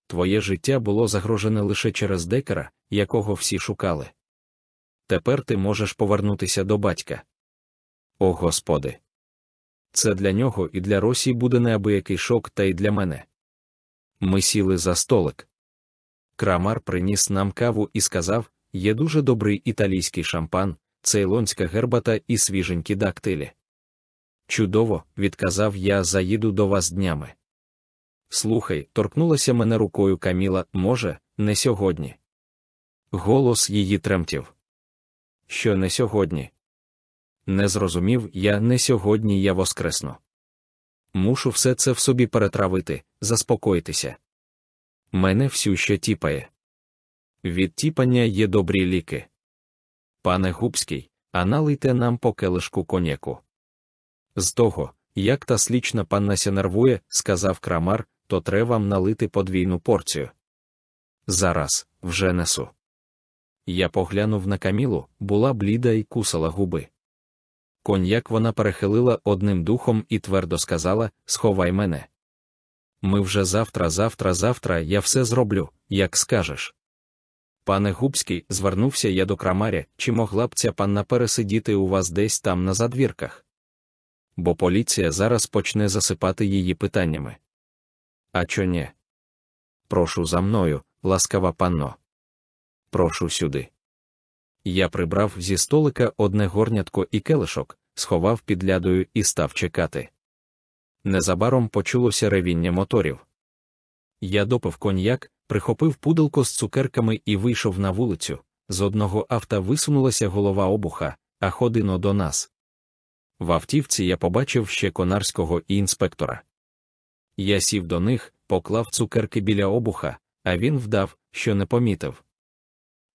S1: Твоє життя було загрожене лише через декера, якого всі шукали. Тепер ти можеш повернутися до батька. О Господи! Це для нього і для Росії буде неабиякий шок, та й для мене. Ми сіли за столик. Крамар приніс нам каву і сказав: є дуже добрий італійський шампан, цейлонська гербата і свіженькі дактилі. Чудово, відказав я, заїду до вас днями. Слухай, торкнулася мене рукою Каміла, може, не сьогодні. Голос її тремтів. Що не сьогодні? Не зрозумів я не сьогодні я воскресну. Мушу все це в собі перетравити, заспокоїтися. Мене всю ще тіпає. Від тіпання є добрі ліки. Пане Губський, а налийте нам по келишку коньяку. З того, як та слічна паннася нервує, сказав крамар, то треба вам налити подвійну порцію. Зараз, вже несу. Я поглянув на камілу, була бліда і кусала губи. Коньяк вона перехилила одним духом і твердо сказала: Сховай мене. Ми вже завтра, завтра, завтра я все зроблю, як скажеш. Пане Губський, звернувся я до крамаря, чи могла б ця панна пересидіти у вас десь там на задвірках? Бо поліція зараз почне засипати її питаннями. А чо не? Прошу за мною, ласкава панно. Прошу сюди. Я прибрав зі столика одне горнятко і келишок, сховав під лядою і став чекати. Незабаром почулося ревіння моторів. Я допив коньяк, прихопив пуделко з цукерками і вийшов на вулицю. З одного авто висунулася голова обуха, а ходино до нас. В автівці я побачив ще конарського і інспектора. Я сів до них, поклав цукерки біля обуха, а він вдав, що не помітив.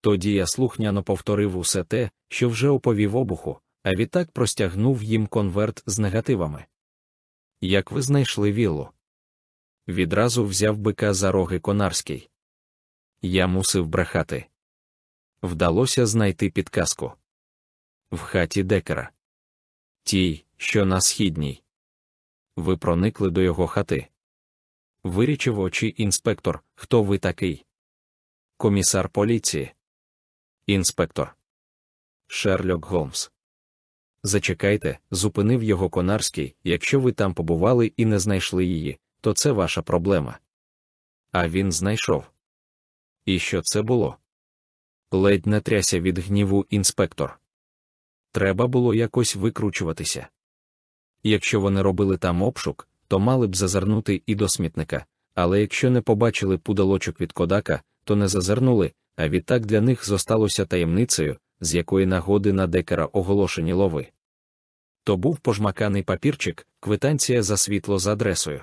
S1: Тоді я слухняно повторив усе те, що вже оповів обуху, а відтак простягнув їм конверт з негативами. Як ви знайшли віллу? Відразу взяв бика за роги конарський. Я мусив брехати. Вдалося знайти підказку в хаті декера. Тій, що на східній. Ви проникли до його хати. Вирічив очі інспектор, хто ви такий? Комісар поліції. Інспектор. Шерлок Голмс. Зачекайте, зупинив його конарський. Якщо ви там побували і не знайшли її, то це ваша проблема. А він знайшов. І що це було? Ледь не тряся від гніву інспектор. Треба було якось викручуватися. Якщо вони робили там обшук, то мали б зазирнути і до смітника, але якщо не побачили пудалочок від кодака, то не зазирнули, а відтак для них зосталося таємницею, з якої нагоди на декера оголошені лови. То був пожмаканий папірчик, квитанція за світло з адресою.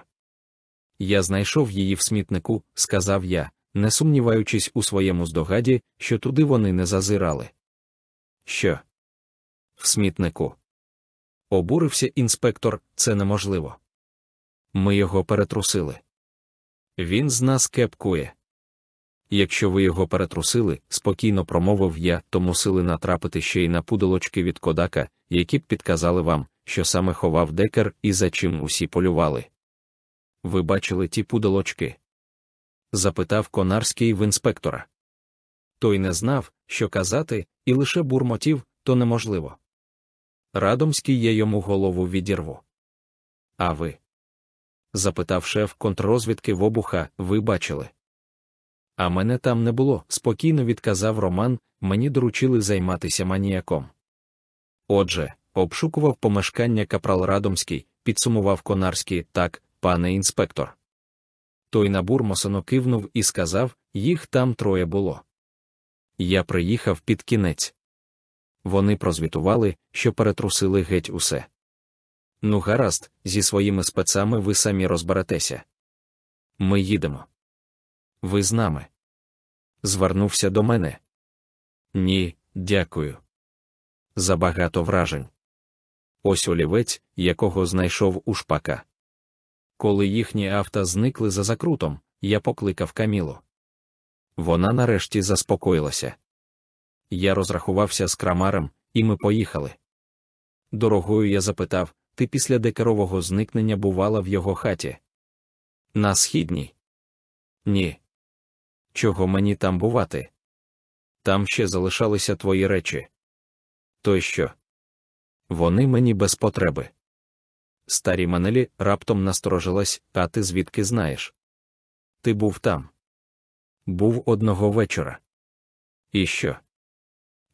S1: Я знайшов її в смітнику, сказав я, не сумніваючись у своєму здогаді, що туди вони не зазирали. Що? В смітнику. Обурився інспектор, це неможливо. Ми його перетрусили. Він з нас кепкує. Якщо ви його перетрусили, спокійно промовив я, то мусили натрапити ще й на пудолочки від кодака, які б підказали вам, що саме ховав декер і за чим усі полювали. Ви бачили ті пудолочки? запитав конарський в інспектора. Той не знав, що казати, і лише бурмотів то неможливо. Радомський я йому голову відірву. А ви? запитав шеф контррозвідки в обуха, ви бачили. А мене там не було, спокійно відказав Роман, мені доручили займатися маніяком. Отже, обшукував помешкання капрал Радомський, підсумував Конарський так, пане інспектор. Той набурмосано кивнув і сказав їх там троє було. Я приїхав під кінець. Вони прозвітували, що перетрусили геть усе. Ну, гаразд, зі своїми спецами ви самі розберетеся. Ми їдемо. Ви з нами. Звернувся до мене. Ні, дякую. Забагато вражень. Ось олівець, якого знайшов у шпака. Коли їхні авто зникли за закрутом, я покликав Камілу. Вона нарешті заспокоїлася. Я розрахувався з крамарем, і ми поїхали. Дорогою я запитав, ти після декарового зникнення бувала в його хаті? На східній? Ні. Чого мені там бувати? Там ще залишалися твої речі. То що? Вони мені без потреби. Старі Манелі раптом насторожилась, а ти звідки знаєш? Ти був там. Був одного вечора. І що?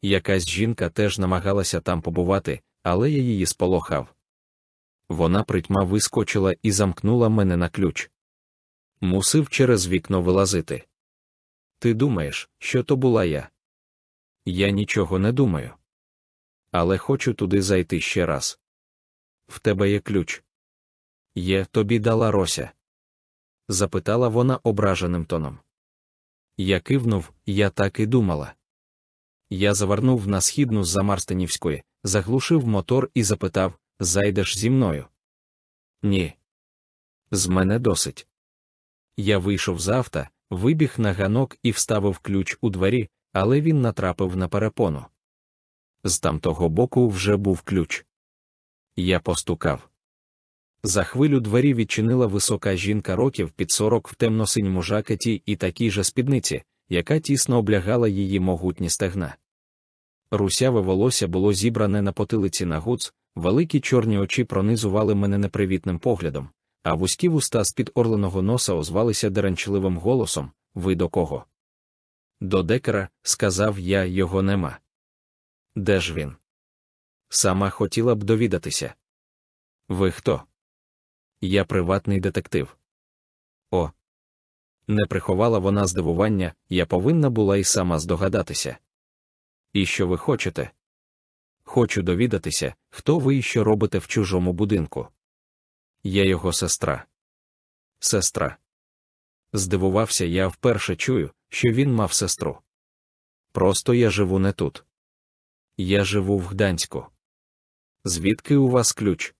S1: Якась жінка теж намагалася там побувати, але я її сполохав. Вона притьма вискочила і замкнула мене на ключ. Мусив через вікно вилазити. Ти думаєш, що то була я? Я нічого не думаю. Але хочу туди зайти ще раз. В тебе є ключ. Є, тобі дала Рося. запитала вона ображеним тоном. Я кивнув, я так і думала. Я завернув на східну з Замарстинівської, заглушив мотор і запитав Зайдеш зі мною? Ні. З мене досить. Я вийшов з авто, вибіг на ганок і вставив ключ у двері, але він натрапив на перепону. З тамтого боку вже був ключ. Я постукав. За хвилю двері відчинила висока жінка років під сорок в темно-синьому жакеті і такій же спідниці, яка тісно облягала її могутні стегна. Русяве волосся було зібране на потилиці на гуц, великі чорні очі пронизували мене непривітним поглядом, а вузькі вуста з під орленого носа озвалися деранчливим голосом Ви до кого? До декера, сказав я, його нема. Де ж він? Сама хотіла б довідатися. Ви хто? Я приватний детектив. Не приховала вона здивування, я повинна була й сама здогадатися. І що ви хочете? Хочу довідатися, хто ви і що робите в чужому будинку. Я його сестра. Сестра. Здивувався, я вперше чую, що він мав сестру. Просто я живу не тут. Я живу в Гданську. Звідки у вас ключ?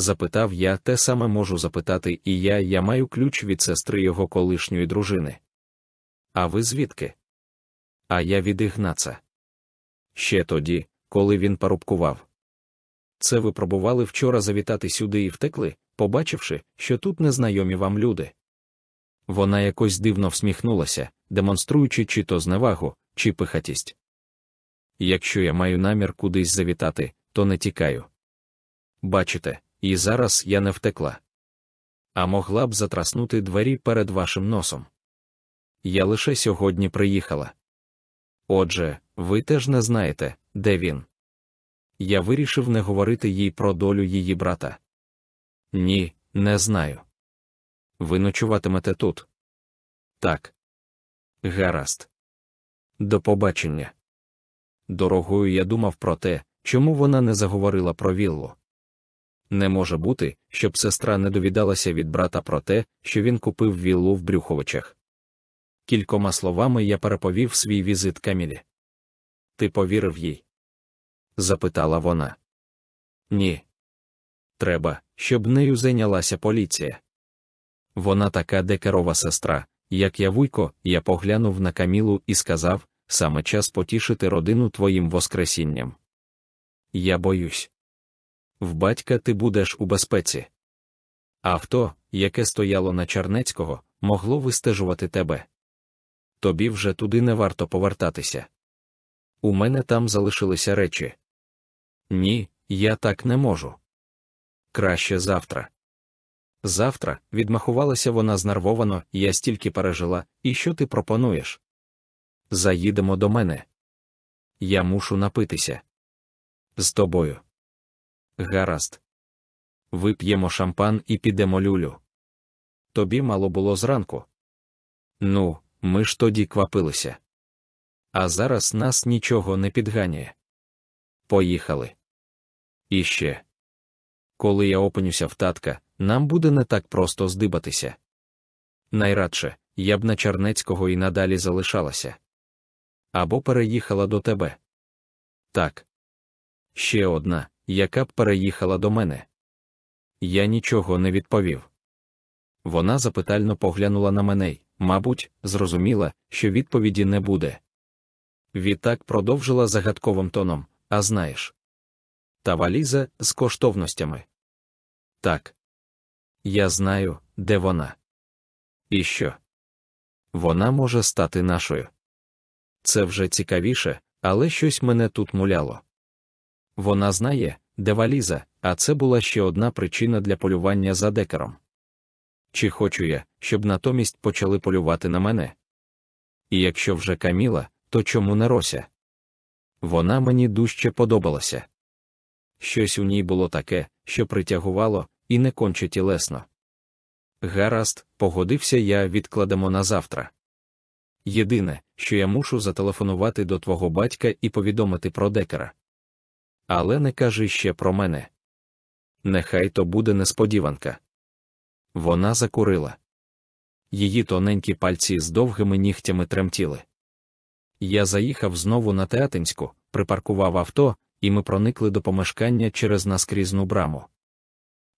S1: Запитав я, те саме можу запитати і я, я маю ключ від сестри його колишньої дружини. А ви звідки? А я від Ігнаца. Ще тоді, коли він парубкував. Це ви пробували вчора завітати сюди і втекли, побачивши, що тут незнайомі вам люди. Вона якось дивно всміхнулася, демонструючи чи то зневагу, чи пихатість. Якщо я маю намір кудись завітати, то не тікаю. Бачите, і зараз я не втекла. А могла б затраснути двері перед вашим носом. Я лише сьогодні приїхала. Отже, ви теж не знаєте, де він. Я вирішив не говорити їй про долю її брата. Ні, не знаю. Ви ночуватимете тут? Так. Гаразд. До побачення. Дорогою я думав про те, чому вона не заговорила про віллу. Не може бути, щоб сестра не довідалася від брата про те, що він купив віллу в Брюховичах. Кількома словами я переповів свій візит Камілі. Ти повірив їй? запитала вона. Ні. Треба, щоб нею зайнялася поліція. Вона така декерова сестра, як я вуйко, я поглянув на Камілу і сказав саме час потішити родину твоїм воскресінням. Я боюсь. В батька ти будеш у безпеці. Авто, яке стояло на Чернецького, могло вистежувати тебе. Тобі вже туди не варто повертатися. У мене там залишилися речі. Ні, я так не можу. Краще завтра. Завтра, відмахувалася вона знервовано, я стільки пережила, і що ти пропонуєш? Заїдемо до мене. Я мушу напитися. З тобою. Гаразд. Вип'ємо шампан і підемо люлю. Тобі мало було зранку. Ну, ми ж тоді квапилися. А зараз нас нічого не підганяє. Поїхали. І ще. Коли я опинюся в татка, нам буде не так просто здибатися. Найрадше, я б на Чернецького і надалі залишалася. Або переїхала до тебе. Так. Ще одна, яка б переїхала до мене. Я нічого не відповів. Вона запитально поглянула на мене й, мабуть, зрозуміла, що відповіді не буде. Відтак продовжила загадковим тоном, а знаєш. Та валіза з коштовностями. Так. Я знаю, де вона. І що? Вона може стати нашою. Це вже цікавіше, але щось мене тут муляло. Вона знає, де валіза, а це була ще одна причина для полювання за декером. Чи хочу я, щоб натомість почали полювати на мене? І якщо вже Каміла, то чому не Рося? Вона мені дужче подобалася. Щось у ній було таке, що притягувало, і не конче тілесно. Гаразд, погодився я відкладемо на завтра. Єдине, що я мушу зателефонувати до твого батька і повідомити про декера. Але не кажи ще про мене. Нехай то буде несподіванка. Вона закурила. Її тоненькі пальці з довгими нігтями тремтіли. Я заїхав знову на Театинську, припаркував авто, і ми проникли до помешкання через наскрізну браму.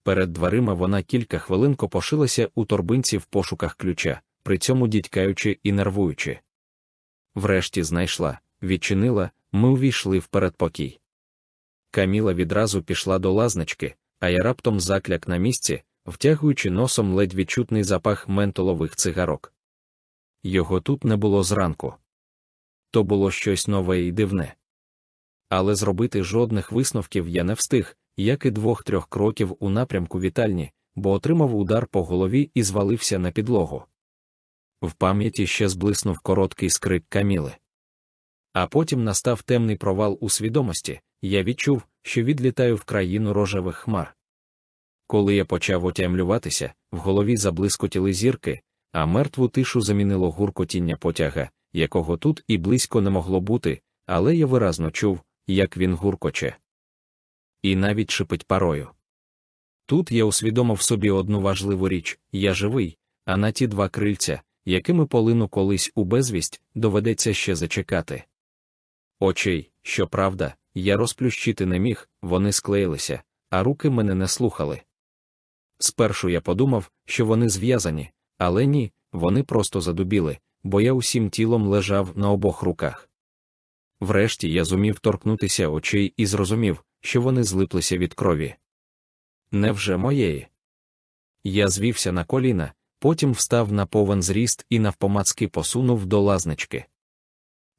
S1: Перед дверима вона кілька хвилин копошилася у торбинці в пошуках ключа, при цьому дідькаючи і нервуючи. Врешті знайшла, відчинила, ми увійшли в передпокій. Каміла відразу пішла до лазнички, а я раптом закляк на місці, втягуючи носом ледь відчутний запах ментолових цигарок. Його тут не було зранку. То було щось нове і дивне. Але зробити жодних висновків я не встиг, як і двох-трьох кроків у напрямку вітальні, бо отримав удар по голові і звалився на підлогу. В пам'яті ще зблиснув короткий скрик Каміли. А потім настав темний провал у свідомості, я відчув, що відлітаю в країну рожевих хмар. Коли я почав отямлюватися, в голові заблискотіли зірки, а мертву тишу замінило гуркотіння потяга, якого тут і близько не могло бути, але я виразно чув, як він гуркоче. І навіть шипить парою. Тут я усвідомив собі одну важливу річ я живий, а на ті два крильця, якими полину колись у безвість, доведеться ще зачекати. Очей, щоправда, я розплющити не міг, вони склеїлися, а руки мене не слухали. Спершу я подумав, що вони зв'язані, але ні, вони просто задубіли, бо я усім тілом лежав на обох руках. Врешті я зумів торкнутися очей і зрозумів, що вони злиплися від крові. Невже моєї? Я звівся на коліна, потім встав на повен зріст і навпомацки посунув до лазнички.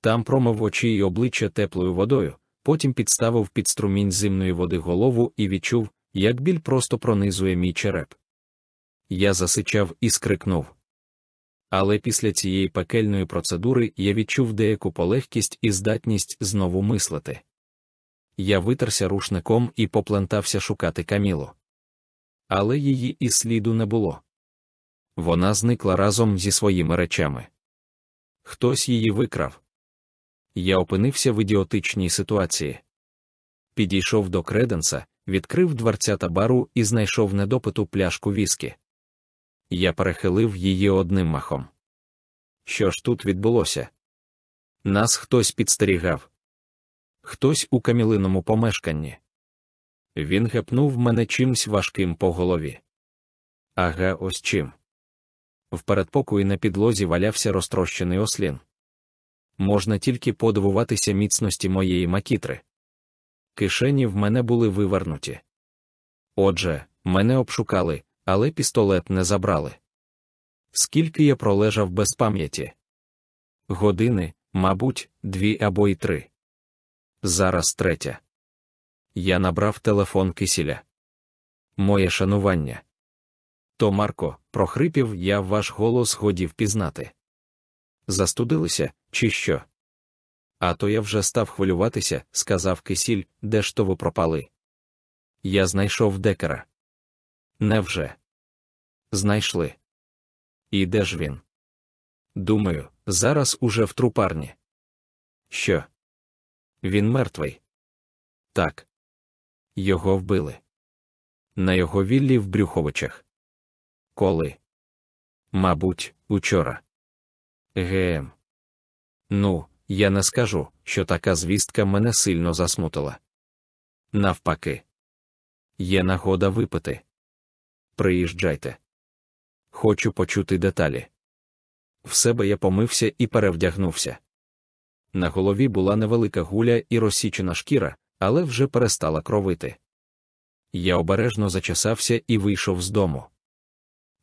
S1: Там промив очі й обличчя теплою водою, потім підставив під струмінь зимної води голову і відчув, як біль просто пронизує мій череп. Я засичав і скрикнув. Але після цієї пекельної процедури я відчув деяку полегкість і здатність знову мислити. Я витерся рушником і поплентався шукати камілу. Але її і сліду не було. Вона зникла разом зі своїми речами. Хтось її викрав. Я опинився в ідіотичній ситуації. Підійшов до креденса, відкрив дверцята бару і знайшов недопиту пляшку віскі. Я перехилив її одним махом. Що ж тут відбулося? Нас хтось підстерігав. Хтось у камілиному помешканні. Він гепнув мене чимсь важким по голові. Ага, ось чим. В передпокої на підлозі валявся розтрощений ослін. Можна тільки подивуватися міцності моєї макітри. Кишені в мене були вивернуті. Отже, мене обшукали, але пістолет не забрали. Скільки я пролежав без пам'яті? Години, мабуть, дві або й три. Зараз третя. Я набрав телефон кисіля. Моє шанування. То, Марко, прохрипів я ваш голос годів пізнати. Застудилися, чи що? А то я вже став хвилюватися, сказав кисіль, де ж то ви пропали. Я знайшов декера. Невже? Знайшли. І де ж він? Думаю, зараз уже в трупарні. Що? Він мертвий. Так. Його вбили. На його віллі в Брюховичах. Коли? Мабуть, учора. ГМ. Ну, я не скажу, що така звістка мене сильно засмутила. Навпаки, є нагода випити. Приїжджайте. Хочу почути деталі. В себе я помився і перевдягнувся. На голові була невелика гуля і розсічена шкіра, але вже перестала кровити. Я обережно зачесався і вийшов з дому.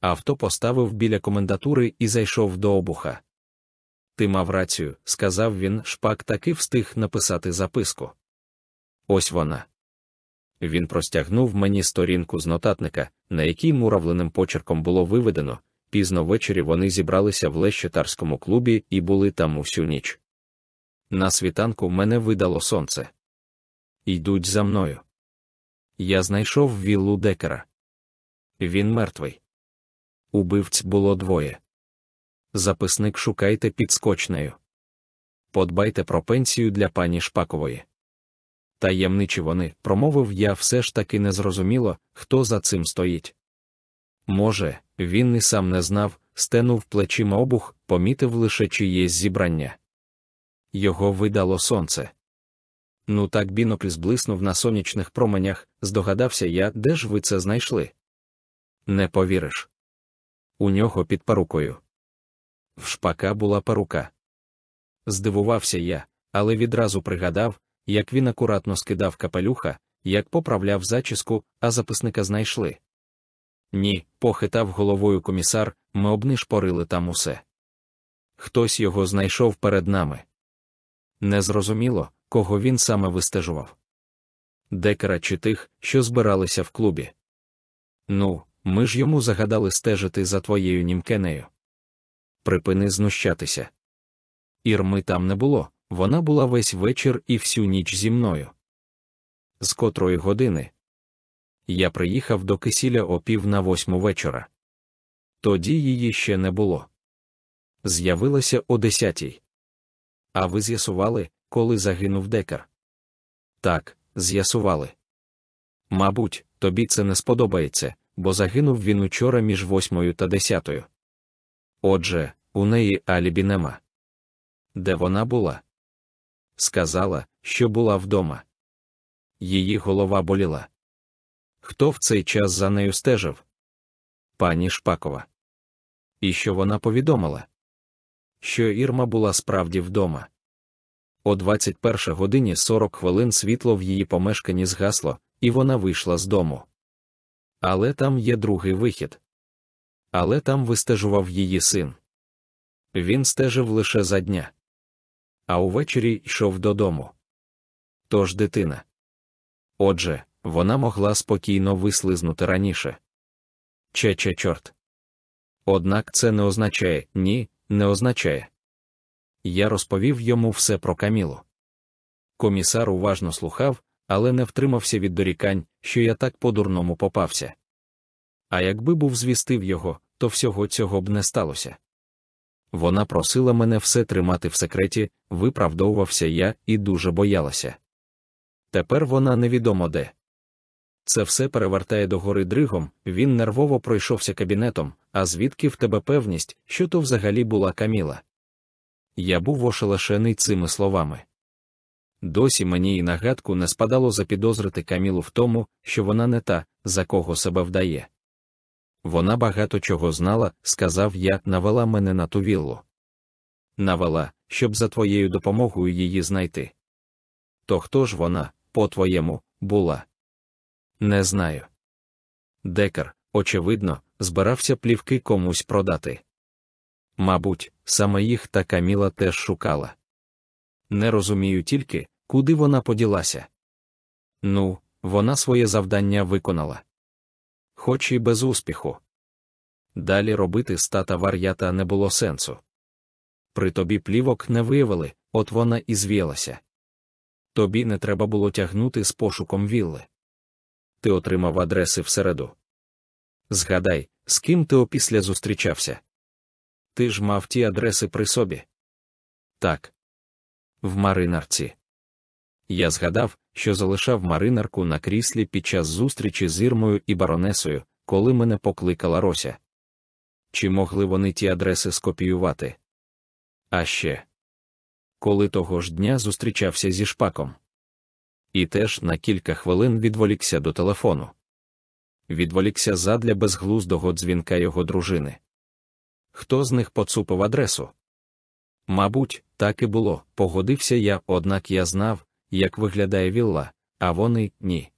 S1: Авто поставив біля комендатури і зайшов до обуха. Ти мав рацію, сказав він, шпак таки встиг написати записку. Ось вона. Він простягнув мені сторінку з нотатника, на якій муравленим почерком було виведено. Пізно ввечері вони зібралися в Лещетарському клубі і були там усю ніч. На світанку мене видало сонце. Йдуть за мною. Я знайшов віллу декера. Він мертвий. Убивць було двоє. Записник шукайте під скочнею. Подбайте про пенсію для пані Шпакової. Таємничі вони, промовив я все ж таки незрозуміло, хто за цим стоїть. Може, він і сам не знав, стенув плечима обух, помітив лише чиєсь зібрання. Його видало сонце. Ну так бінокль зблиснув на сонячних променях, здогадався я, де ж ви це знайшли. Не повіриш. У нього під парукою. В шпака була парука. Здивувався я, але відразу пригадав, як він акуратно скидав капелюха, як поправляв зачіску, а записника знайшли. Ні, похитав головою комісар, ми обнишпорили там усе. Хтось його знайшов перед нами. Незрозуміло, кого він саме вистежував. Декера чи тих, що збиралися в клубі. Ну, ми ж йому загадали стежити за твоєю німкенею. Припини знущатися. Ірми там не було, вона була весь вечір і всю ніч зі мною. З котрої години я приїхав до кисіля о пів на восьму вечора. Тоді її ще не було. З'явилася о десятій. А ви з'ясували, коли загинув декар? Так, з'ясували. Мабуть, тобі це не сподобається, бо загинув він учора між восьмою та десятою. Отже, у неї алібі нема. Де вона була? Сказала, що була вдома. Її голова боліла. Хто в цей час за нею стежив? Пані Шпакова. І що вона повідомила? Що Ірма була справді вдома. О 21 годині 40 хвилин світло в її помешканні згасло, і вона вийшла з дому. Але там є другий вихід. Але там вистежував її син. Він стежив лише за дня. А увечері йшов додому. Тож дитина. Отже, вона могла спокійно вислизнути раніше. Че-че чорт. Однак це не означає ні, не означає. Я розповів йому все про Камілу. Комісар уважно слухав, але не втримався від дорікань, що я так по-дурному попався. А якби був звістив його, то всього цього б не сталося. Вона просила мене все тримати в секреті, виправдовувався я і дуже боялася. Тепер вона невідомо де. Це все перевертає догори дригом, він нервово пройшовся кабінетом, а звідки в тебе певність, що то взагалі була Каміла. Я був ошелешений цими словами. Досі мені і нагадку не спадало запідозрити Камілу в тому, що вона не та, за кого себе вдає. Вона багато чого знала, сказав я, навела мене на ту віллу. Навела, щоб за твоєю допомогою її знайти. То хто ж вона, по-твоєму, була? Не знаю. Декар, очевидно, збирався плівки комусь продати. Мабуть, саме їх та Каміла теж шукала. Не розумію тільки, куди вона поділася. Ну, вона своє завдання виконала. Хоч і без успіху. Далі робити стата вар'ята не було сенсу. При тобі плівок не виявили, от вона і звіялася. Тобі не треба було тягнути з пошуком вілли. Ти отримав адреси всереду. Згадай, з ким ти опісля зустрічався. Ти ж мав ті адреси при собі. Так. В маринарці. Я згадав, що залишав маринарку на кріслі під час зустрічі з Ірмою і баронесою, коли мене покликала Рося. Чи могли вони ті адреси скопіювати? А ще коли того ж дня зустрічався зі шпаком. І теж на кілька хвилин відволікся до телефону. Відволікся задля безглуздого дзвінка його дружини. Хто з них поцупив адресу? Мабуть, так і було, погодився я, однак я знав, як виглядає вілла, а вони ні.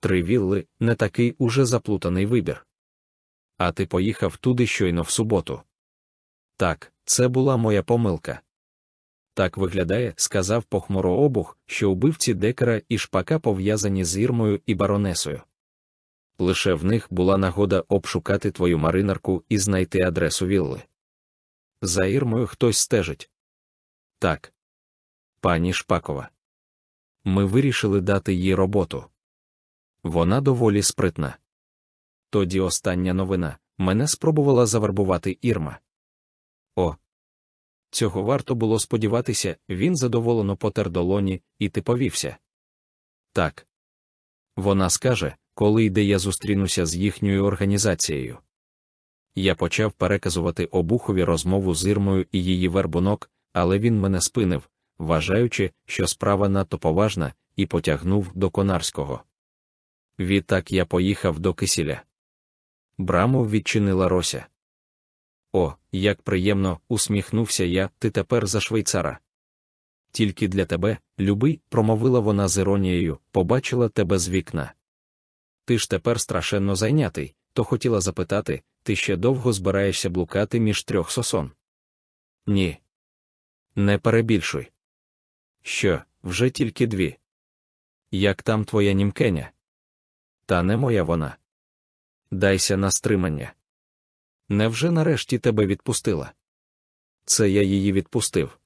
S1: Три вілли не такий уже заплутаний вибір. А ти поїхав туди щойно в суботу. Так, це була моя помилка. Так виглядає, сказав похмуро обух, що убивці декера і шпака пов'язані з Ірмою і баронесою. Лише в них була нагода обшукати твою маринарку і знайти адресу вілли. За Ірмою хтось стежить. Так. Пані Шпакова. Ми вирішили дати їй роботу. Вона доволі спритна. Тоді остання новина мене спробувала завербувати Ірма. О, цього варто було сподіватися, він задоволено потер долоні, і ти повівся. Так. Вона скаже, коли йде я зустрінуся з їхньою організацією. Я почав переказувати обухові розмову з Ірмою і її вербунок, але він мене спинив, вважаючи, що справа надто поважна, і потягнув до Конарського. Відтак я поїхав до Кисіля. Браму відчинила Рося. О, як приємно, усміхнувся я, ти тепер за швейцара. Тільки для тебе, любий, промовила вона з іронією, побачила тебе з вікна. Ти ж тепер страшенно зайнятий, то хотіла запитати, ти ще довго збираєшся блукати між трьох сосон? Ні. Не перебільшуй. Що, вже тільки дві. Як там твоя німкеня? Та не моя вона. Дайся на стримання. Невже нарешті тебе відпустила? Це я її відпустив.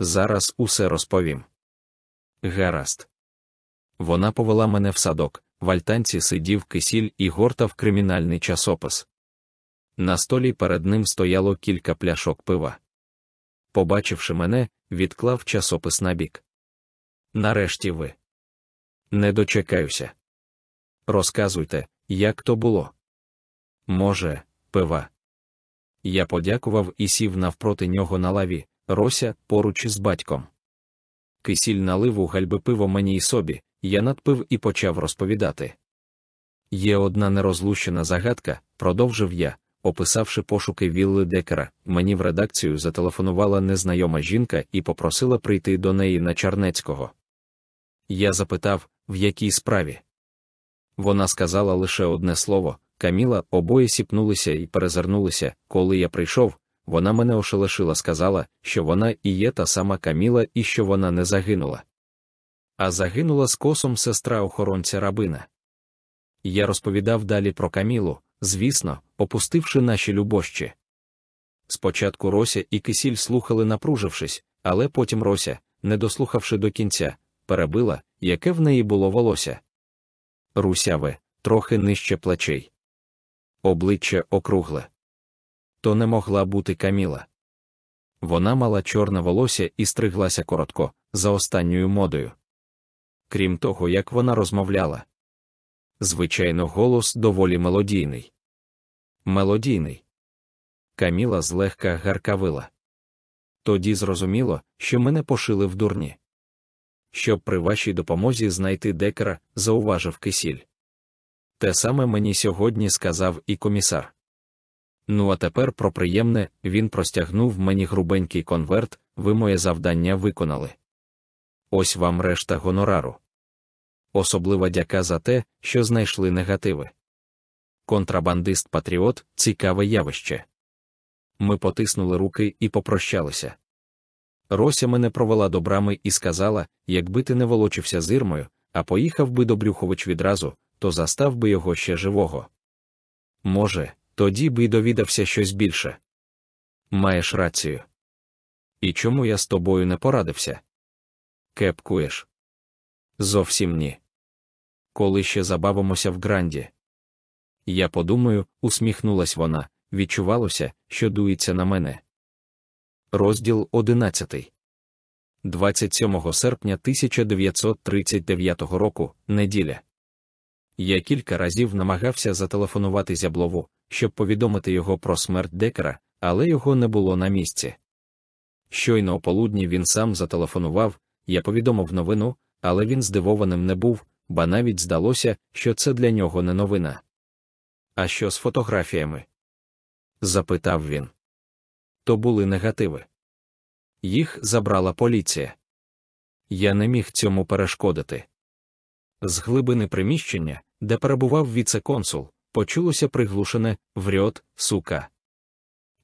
S1: Зараз усе розповім. Гаразд. Вона повела мене в садок, в альтанці сидів кисіль і гортав кримінальний часопис. На столі перед ним стояло кілька пляшок пива. Побачивши мене, відклав часопис на бік. Нарешті ви. Не дочекаюся. Розказуйте, як то було. Може, пива. Я подякував і сів навпроти нього на лаві, рося поруч із батьком. Кисіль налив у гальби пиво мені й собі, я надпив і почав розповідати. Є одна нерозлущена загадка, продовжив я, описавши пошуки вілли Декера, мені в редакцію зателефонувала незнайома жінка і попросила прийти до неї на Чарнецького. Я запитав, в якій справі. Вона сказала лише одне слово Каміла, обоє сіпнулися і перезирнулися. Коли я прийшов, вона мене ошелешила, сказала, що вона і є та сама Каміла і що вона не загинула. А загинула з косом сестра охоронця рабина. Я розповідав далі про Камілу, звісно, опустивши наші любощі. Спочатку Рося і Кисіль слухали, напружившись, але потім Рося, не дослухавши до кінця, перебила, яке в неї було волосся. Русяве, трохи нижче плечей. Обличчя округле. То не могла бути Каміла. Вона мала чорне волосся і стриглася коротко, за останньою модою. Крім того, як вона розмовляла. Звичайно, голос доволі мелодійний. Мелодійний. Каміла злегка гаркавила. Тоді зрозуміло, що мене пошили в дурні. Щоб при вашій допомозі знайти декера, зауважив кисіль. Те саме мені сьогодні сказав і комісар. Ну а тепер про приємне він простягнув мені грубенький конверт, ви моє завдання виконали. Ось вам решта гонорару. Особлива дяка за те, що знайшли негативи. Контрабандист Патріот цікаве явище. Ми потиснули руки і попрощалися. Рося мене провела до брами і сказала, якби ти не волочився з Ірмою, а поїхав би до Брюхович відразу, то застав би його ще живого. Може, тоді би й довідався щось більше. Маєш рацію. І чому я з тобою не порадився? Кепкуєш? Зовсім ні. Коли ще забавимося в гранді. Я подумаю, усміхнулась вона, відчувалося, що дується на мене. Розділ 11. 27 серпня 1939 року, неділя. Я кілька разів намагався зателефонувати зяблову, щоб повідомити його про смерть декера, але його не було на місці. Щойно ополудні він сам зателефонував, я повідомив новину, але він здивованим не був, ба навіть здалося, що це для нього не новина. А що з фотографіями? запитав він. То були негативи. Їх забрала поліція. Я не міг цьому перешкодити. З глибини приміщення, де перебував віце-консул, почулося приглушене врьот, сука.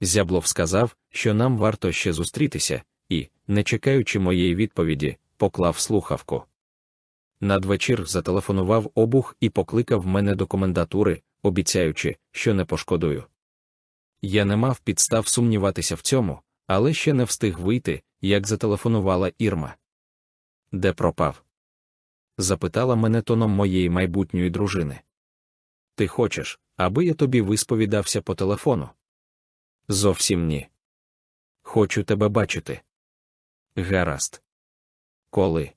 S1: Зяблов сказав, що нам варто ще зустрітися, і, не чекаючи моєї відповіді, поклав слухавку. Надвечір зателефонував обух і покликав мене до комендатури, обіцяючи, що не пошкодую. Я не мав підстав сумніватися в цьому, але ще не встиг вийти, як зателефонувала Ірма. Де пропав? запитала мене тоном моєї майбутньої дружини. Ти хочеш, аби я тобі висповідався по телефону? Зовсім ні. Хочу тебе бачити. Гаразд. Коли?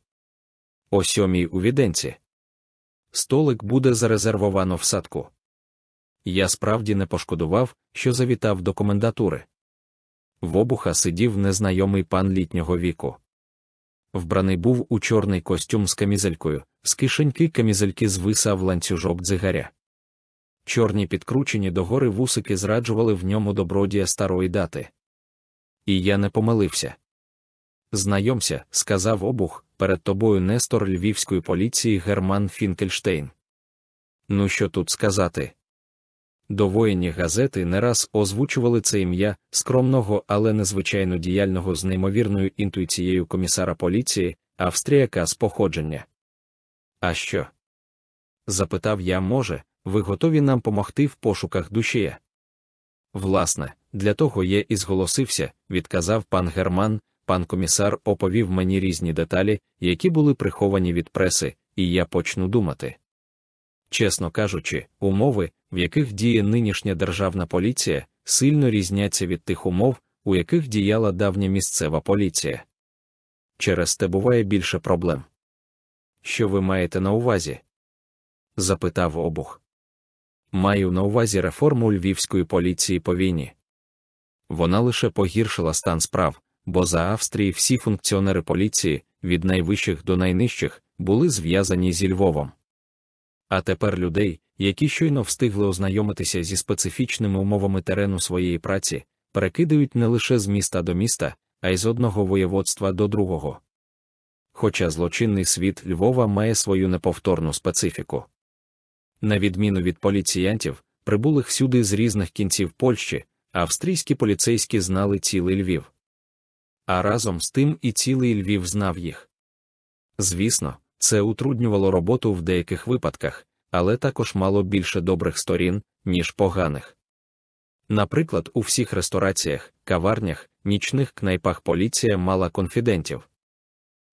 S1: О сьомій у віденці. Столик буде зарезервовано в садку. Я справді не пошкодував, що завітав до комендатури. В обуха сидів незнайомий пан літнього віку. Вбраний був у чорний костюм з камізелькою, з кишеньки камізельки звисав ланцюжок дзигаря. Чорні підкручені догори вусики зраджували в ньому добродія старої дати. І я не помилився. Знайомся, сказав обух, перед тобою Нестор львівської поліції Герман Фінкельштейн. Ну що тут сказати? Довоєнні газети не раз озвучували це ім'я скромного, але незвичайно діяльного з неймовірною інтуїцією комісара поліції, австріяка з походження. А що? запитав я, може, ви готові нам помогти в пошуках душія? Власне, для того я і зголосився, відказав пан Герман, пан комісар оповів мені різні деталі, які були приховані від преси, і я почну думати. Чесно кажучи, умови, в яких діє нинішня державна поліція, сильно різняться від тих умов, у яких діяла давня місцева поліція. Через те буває більше проблем. Що ви маєте на увазі? запитав обух. Маю на увазі реформу львівської поліції по війні. Вона лише погіршила стан справ, бо за Австрії всі функціонери поліції, від найвищих до найнижчих, були зв'язані зі Львовом. А тепер людей, які щойно встигли ознайомитися зі специфічними умовами терену своєї праці, перекидають не лише з міста до міста, а й з одного воєводства до другого. Хоча злочинний світ Львова має свою неповторну специфіку. На відміну від поліціянтів, прибулих сюди з різних кінців Польщі, австрійські поліцейські знали цілий Львів. А разом з тим і цілий Львів знав їх. Звісно, це утруднювало роботу в деяких випадках, але також мало більше добрих сторін, ніж поганих. Наприклад, у всіх рестораціях, каварнях, нічних кнайпах поліція мала конфідентів.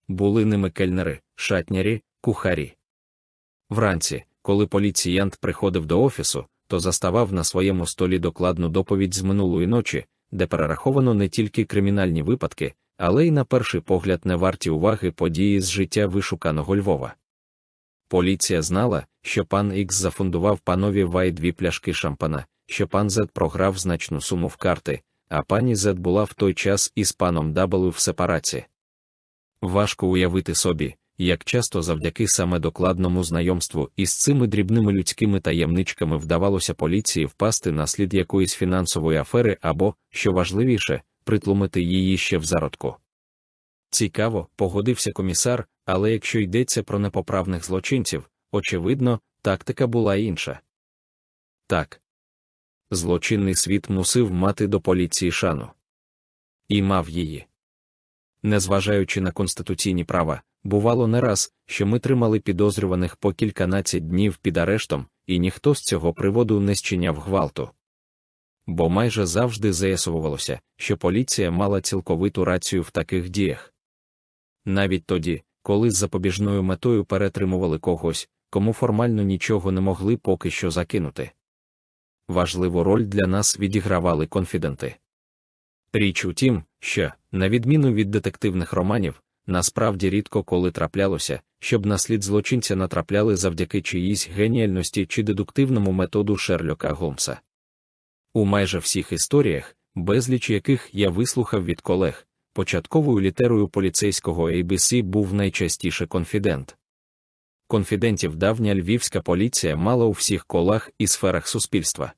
S1: Були ними кельнери, шатнярі, кухарі. Вранці, коли поліціянт приходив до офісу, то заставав на своєму столі докладну доповідь з минулої ночі, де перераховано не тільки кримінальні випадки, але й на перший погляд не варті уваги події з життя вишуканого Львова. Поліція знала, що пан Ікс зафундував панові Вай дві пляшки шампана, що пан Зет програв значну суму в карти, а пані Зет була в той час із паном Дабелу в сепараці. Важко уявити собі, як часто завдяки саме докладному знайомству із цими дрібними людськими таємничками вдавалося поліції впасти на слід якоїсь фінансової афери або, що важливіше, притлумити її ще в зародку. Цікаво, погодився комісар, але якщо йдеться про непоправних злочинців, очевидно, тактика була інша. Так. Злочинний світ мусив мати до поліції шану. І мав її. Незважаючи на конституційні права, бувало не раз, що ми тримали підозрюваних по кільканадцять днів під арештом, і ніхто з цього приводу не зчиняв гвалту. Бо майже завжди заясовувалося, що поліція мала цілковиту рацію в таких діях. Навіть тоді, коли з запобіжною метою перетримували когось, кому формально нічого не могли поки що закинути. Важливу роль для нас відігравали конфіденти. Річ у тім, що, на відміну від детективних романів, насправді рідко коли траплялося, щоб на слід злочинця натрапляли завдяки чиїсь геніальності чи дедуктивному методу Шерлока Голмса. У майже всіх історіях, безліч яких я вислухав від колег, початковою літерою поліцейського ABC був найчастіше конфідент. Конфідентів давня львівська поліція мала у всіх колах і сферах суспільства.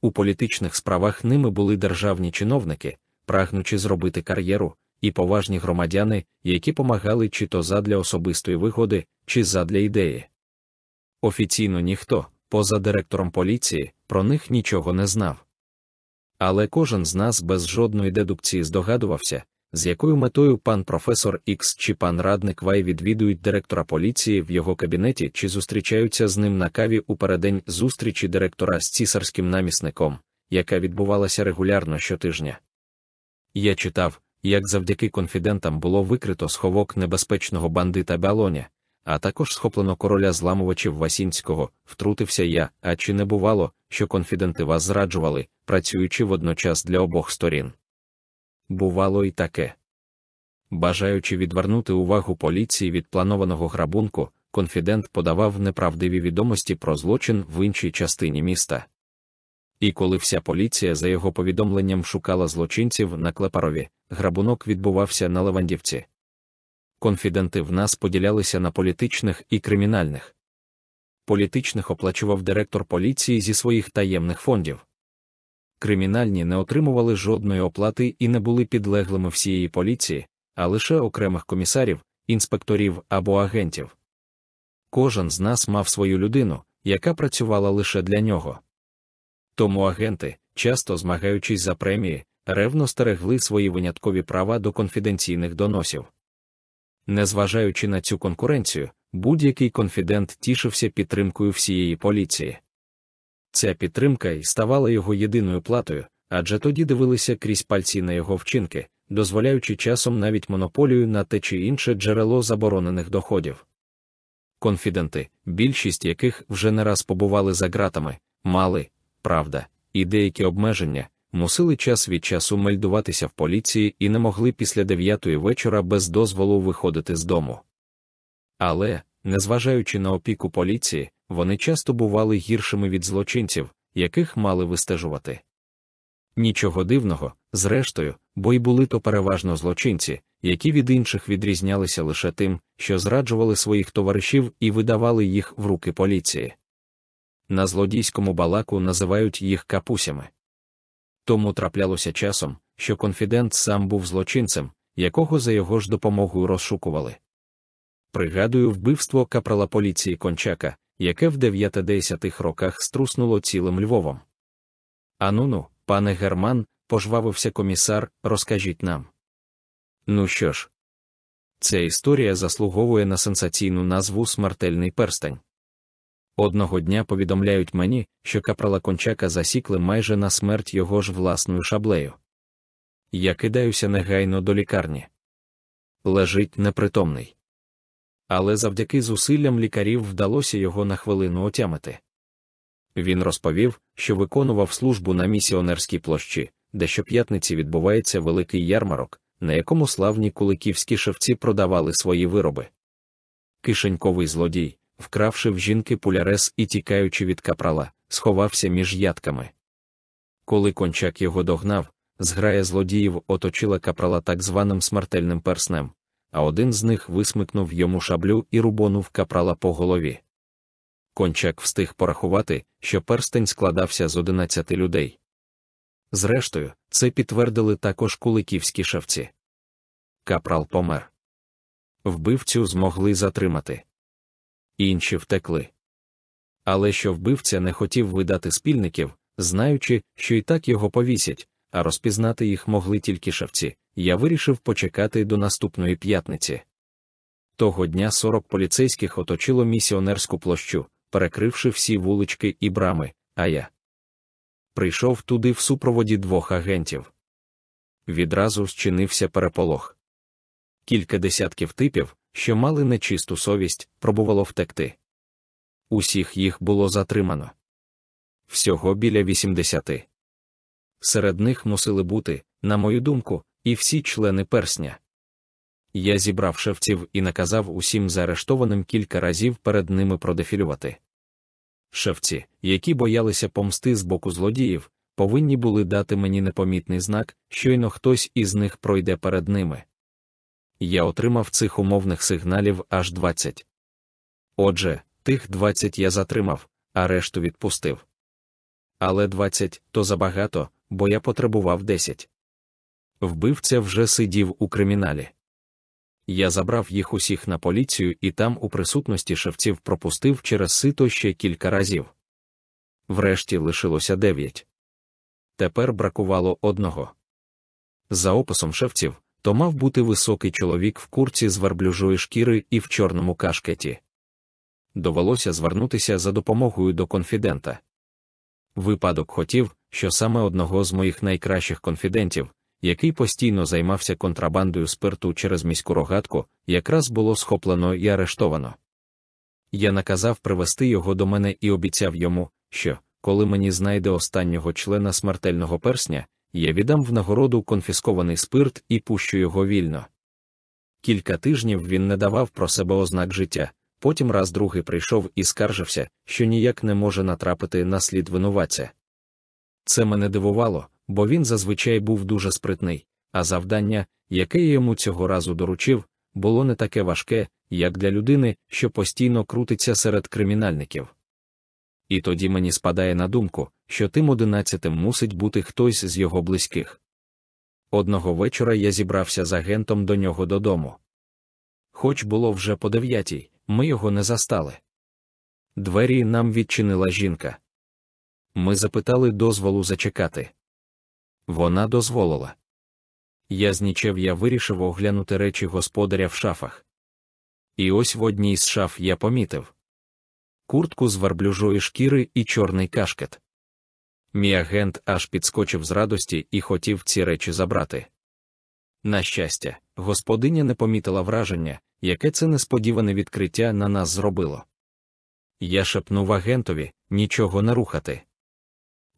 S1: У політичних справах ними були державні чиновники, прагнучи зробити кар'єру, і поважні громадяни, які помагали чи то задля особистої вигоди, чи задля ідеї. Офіційно ніхто, поза директором поліції, про них нічого не знав. Але кожен з нас без жодної дедукції здогадувався, з якою метою пан професор Ікс чи пан радник Вай відвідують директора поліції в його кабінеті чи зустрічаються з ним на каві у передень зустрічі директора з цісарським намісником, яка відбувалася регулярно щотижня. Я читав, як завдяки конфідентам було викрито сховок небезпечного бандита Балоня, а також схоплено короля зламувачів Васінського, втрутився я, а чи не бувало, що конфіденти вас зраджували, працюючи водночас для обох сторін. Бувало і таке. Бажаючи відвернути увагу поліції від планованого грабунку, конфідент подавав неправдиві відомості про злочин в іншій частині міста. І коли вся поліція за його повідомленням шукала злочинців на Клепарові, грабунок відбувався на Левандівці. Конфіденти в нас поділялися на політичних і кримінальних. Політичних оплачував директор поліції зі своїх таємних фондів. Кримінальні не отримували жодної оплати і не були підлеглими всієї поліції, а лише окремих комісарів, інспекторів або агентів. Кожен з нас мав свою людину, яка працювала лише для нього. Тому агенти, часто змагаючись за премії, ревно стерегли свої виняткові права до конфіденційних доносів. Незважаючи на цю конкуренцію, будь-який конфідент тішився підтримкою всієї поліції. Ця підтримка й ставала його єдиною платою, адже тоді дивилися крізь пальці на його вчинки, дозволяючи часом навіть монополію на те чи інше джерело заборонених доходів. Конфіденти, більшість яких вже не раз побували за ґратами, мали, правда, і деякі обмеження, мусили час від часу мельдуватися в поліції і не могли після дев'ятої вечора без дозволу виходити з дому. Але, незважаючи на опіку поліції, вони часто бували гіршими від злочинців, яких мали вистежувати. Нічого дивного, зрештою, бо й були то переважно злочинці, які від інших відрізнялися лише тим, що зраджували своїх товаришів і видавали їх в руки поліції. На злодійському балаку називають їх капусями. Тому траплялося часом, що конфідент сам був злочинцем, якого за його ж допомогою розшукували. Пригадую вбивство капрала поліції Кончака, яке в 9-10 роках струснуло цілим Львовом. Ану ну, пане Герман, пожвавився комісар, розкажіть нам. Ну що ж, ця історія заслуговує на сенсаційну назву Смертельний перстень. Одного дня повідомляють мені, що капрала Кончака засікли майже на смерть його ж власною шаблею. Я кидаюся негайно до лікарні. Лежить непритомний. Але завдяки зусиллям лікарів вдалося його на хвилину отямити. Він розповів, що виконував службу на місіонерській площі, де щоп'ятниці відбувається великий ярмарок, на якому славні куликівські шевці продавали свої вироби. Кишеньковий злодій, вкравши в жінки пулярес і тікаючи від капрала, сховався між ядками. Коли кончак його догнав, зграя злодіїв оточила капрала так званим смертельним перснем, а один з них висмикнув йому шаблю і рубонув капрала по голові. Кончак встиг порахувати, що перстень складався з одинадцяти людей. Зрештою, це підтвердили також куликівські шавці. Капрал помер. Вбивцю змогли затримати інші втекли. Але що вбивця не хотів видати спільників, знаючи, що і так його повісять, а розпізнати їх могли тільки шавці, я вирішив почекати до наступної п'ятниці. Того дня 40 поліцейських оточило місіонерську площу, перекривши всі вулички і брами, а я прийшов туди в супроводі двох агентів. Відразу зчинився переполох. Кілька десятків типів, що мали нечисту совість, пробувало втекти. Усіх їх було затримано. Всього біля 80. Серед них мусили бути, на мою думку, і всі члени персня. Я зібрав шевців і наказав усім заарештованим кілька разів перед ними продефілювати. Шевці, які боялися помсти з боку злодіїв, повинні були дати мені непомітний знак, щойно хтось із них пройде перед ними я отримав цих умовних сигналів аж 20. Отже, тих 20 я затримав, а решту відпустив. Але 20 то забагато, бо я потребував 10. Вбивця вже сидів у криміналі. Я забрав їх усіх на поліцію і там у присутності шевців пропустив через сито ще кілька разів. Врешті лишилося дев'ять. Тепер бракувало одного. За описом шевців, то мав бути високий чоловік в курці з верблюжої шкіри і в чорному кашкеті. Довелося звернутися за допомогою до конфідента. Випадок хотів, що саме одного з моїх найкращих конфідентів, який постійно займався контрабандою спирту через міську рогатку, якраз було схоплено і арештовано. Я наказав привести його до мене і обіцяв йому, що, коли мені знайде останнього члена смертельного персня, я віддам в нагороду конфіскований спирт і пущу його вільно. Кілька тижнів він не давав про себе ознак життя, потім раз другий прийшов і скаржився, що ніяк не може натрапити на слід винуватця. Це мене дивувало, бо він зазвичай був дуже спритний, а завдання, яке я йому цього разу доручив, було не таке важке, як для людини, що постійно крутиться серед кримінальників. І тоді мені спадає на думку, що тим одинадцятим мусить бути хтось з його близьких. Одного вечора я зібрався з агентом до нього додому. Хоч було вже по дев'ятій, ми його не застали. Двері нам відчинила жінка. Ми запитали дозволу зачекати. Вона дозволила. Я знічев я вирішив оглянути речі господаря в шафах. І ось в одній з шаф я помітив куртку з верблюжої шкіри і чорний кашкет. Мій агент аж підскочив з радості і хотів ці речі забрати. На щастя, господиня не помітила враження, яке це несподіване відкриття на нас зробило. Я шепнув агентові нічого не рухати.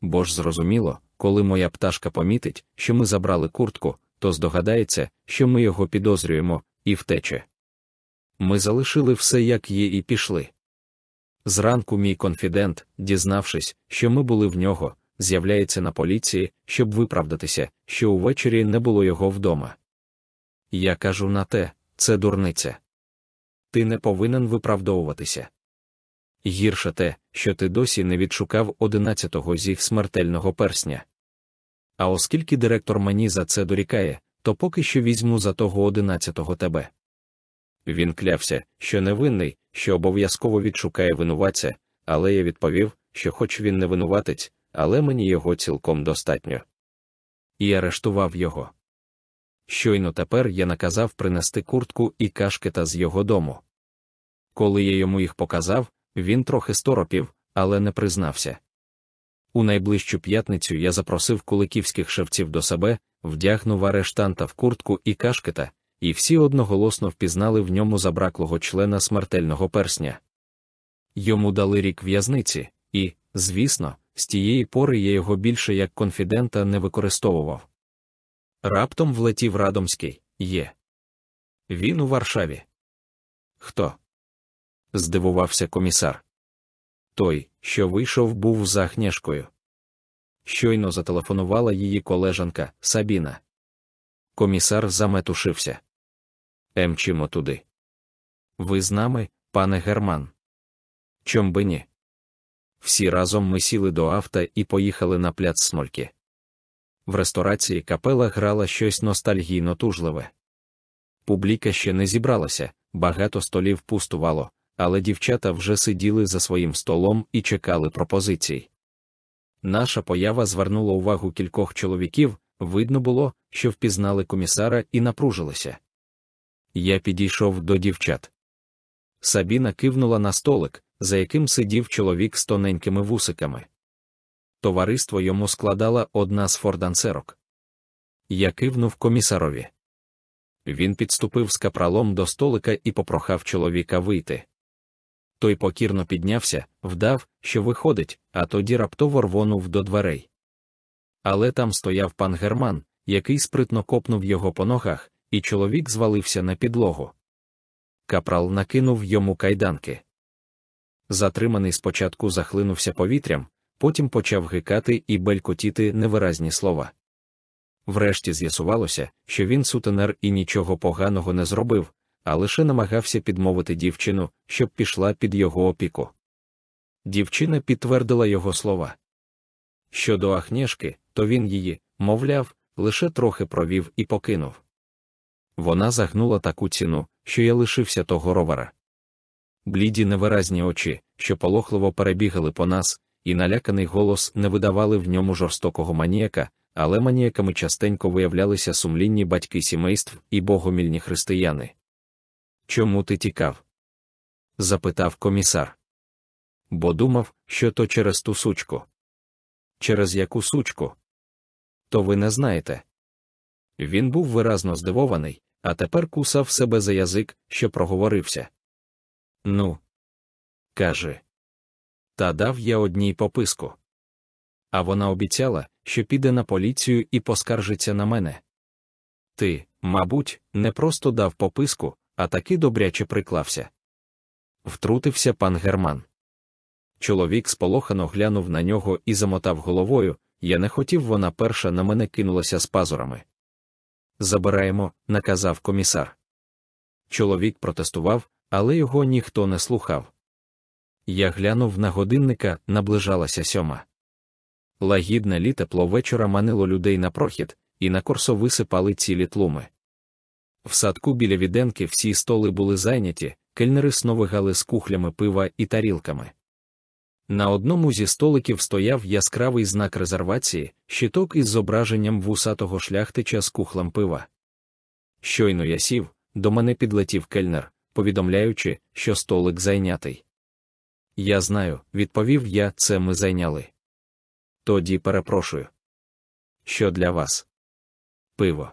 S1: Бо ж зрозуміло, коли моя пташка помітить, що ми забрали куртку, то здогадається, що ми його підозрюємо, і втече. Ми залишили все, як є, і пішли. Зранку мій конфідент, дізнавшись, що ми були в нього, з'являється на поліції, щоб виправдатися, що увечері не було його вдома. Я кажу на те, це дурниця. Ти не повинен виправдовуватися. Гірше те, що ти досі не відшукав одинадцятого зі смертельного персня. А оскільки директор мені за це дорікає, то поки що візьму за того одинадцятого тебе. Він клявся, що невинний, що обов'язково відшукає винуватця, але я відповів, що хоч він не винуватець, але мені його цілком достатньо. І арештував його. Щойно тепер я наказав принести куртку і кашкета з його дому. Коли я йому їх показав, він трохи сторопів, але не признався. У найближчу п'ятницю я запросив куликівських шевців до себе, вдягнув арештанта в куртку і кашкета, і всі одноголосно впізнали в ньому забраклого члена смертельного персня. Йому дали рік в'язниці, і, звісно, з тієї пори я його більше як конфідента не використовував. Раптом влетів Радомський є. Він у Варшаві. Хто? здивувався комісар. Той, що вийшов, був за Агнєшкою. Щойно зателефонувала її колежанка Сабіна. Комісар заметушився. Емчимо туди. Ви з нами, пане Герман. Чом би ні? Всі разом ми сіли до авто і поїхали на пляц Смольки. В ресторації капела грала щось ностальгійно тужливе. Публіка ще не зібралася, багато столів пустувало, але дівчата вже сиділи за своїм столом і чекали пропозицій. Наша поява звернула увагу кількох чоловіків, видно було, що впізнали комісара і напружилися. Я підійшов до дівчат. Сабіна кивнула на столик, за яким сидів чоловік з тоненькими вусиками. Товариство йому складала одна з фордансерок. Я кивнув комісарові. Він підступив з капралом до столика і попрохав чоловіка вийти. Той покірно піднявся, вдав, що виходить, а тоді раптово рвонув до дверей. Але там стояв пан Герман, який спритно копнув його по ногах, і чоловік звалився на підлогу. Капрал накинув йому кайданки. Затриманий спочатку захлинувся повітрям, потім почав гикати і белькотіти невиразні слова. Врешті з'ясувалося, що він сутенер і нічого поганого не зробив, а лише намагався підмовити дівчину, щоб пішла під його опіку. Дівчина підтвердила його слова. Щодо Ахнєшки, то він її, мовляв, лише трохи провів і покинув. Вона загнула таку ціну, що я лишився того ровера. Бліді невиразні очі, що полохливо перебігали по нас, і наляканий голос не видавали в ньому жорстокого маніяка, але маніяками частенько виявлялися сумлінні батьки сімейств і богомільні християни. Чому ти тікав? запитав комісар. Бо думав, що то через ту сучку. Через яку сучку? То ви не знаєте. Він був виразно здивований, а тепер кусав себе за язик, що проговорився. Ну, каже. Та дав я одній пописку. А вона обіцяла, що піде на поліцію і поскаржиться на мене. Ти, мабуть, не просто дав пописку, а таки добряче приклався. Втрутився пан Герман. Чоловік сполохано глянув на нього і замотав головою. Я не хотів, вона перша на мене кинулася з пазурами. Забираємо, наказав комісар. Чоловік протестував, але його ніхто не слухав. Я глянув на годинника, наближалася сьома. Лагідне літепло вечора манило людей на прохід, і на корсо висипали цілі тлуми. В садку біля віденки всі столи були зайняті, кельнери сновигали з кухлями пива і тарілками. На одному зі столиків стояв яскравий знак резервації, щиток із зображенням вусатого шляхтича з кухлем пива. Щойно я сів, до мене підлетів кельнер, повідомляючи, що столик зайнятий. Я знаю, відповів я, це ми зайняли. Тоді перепрошую. Що для вас? Пиво.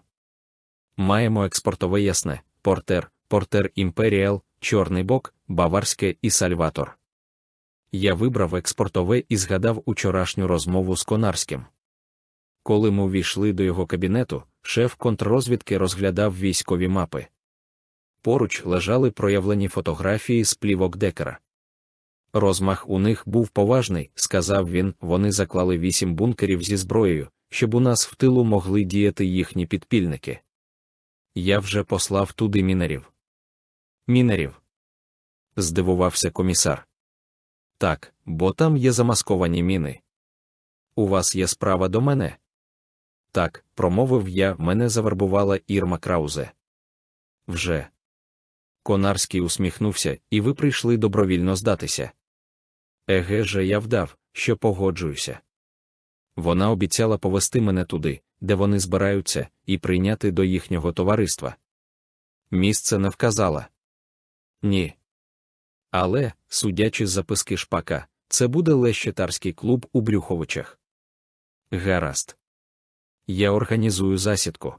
S1: Маємо експортове ясне, портер, портер імперіал, чорний бок, баварське і сальватор. Я вибрав експортове і згадав учорашню розмову з Конарським. Коли ми увійшли до його кабінету, шеф контррозвідки розглядав військові мапи. Поруч лежали проявлені фотографії з плівок декера. Розмах у них був поважний, сказав він, вони заклали вісім бункерів зі зброєю, щоб у нас в тилу могли діяти їхні підпільники. Я вже послав туди мінерів. Мінерів. здивувався комісар. Так, бо там є замасковані міни. У вас є справа до мене? Так, промовив я, мене завербувала Ірма Краузе. Вже. Конарський усміхнувся, і ви прийшли добровільно здатися. Еге же я вдав, що погоджуюся. Вона обіцяла повести мене туди, де вони збираються, і прийняти до їхнього товариства. Місце не вказала. Ні. Але, судячи з записки шпака, це буде лещетарський клуб у Брюховичах. Гаразд. Я організую засідку.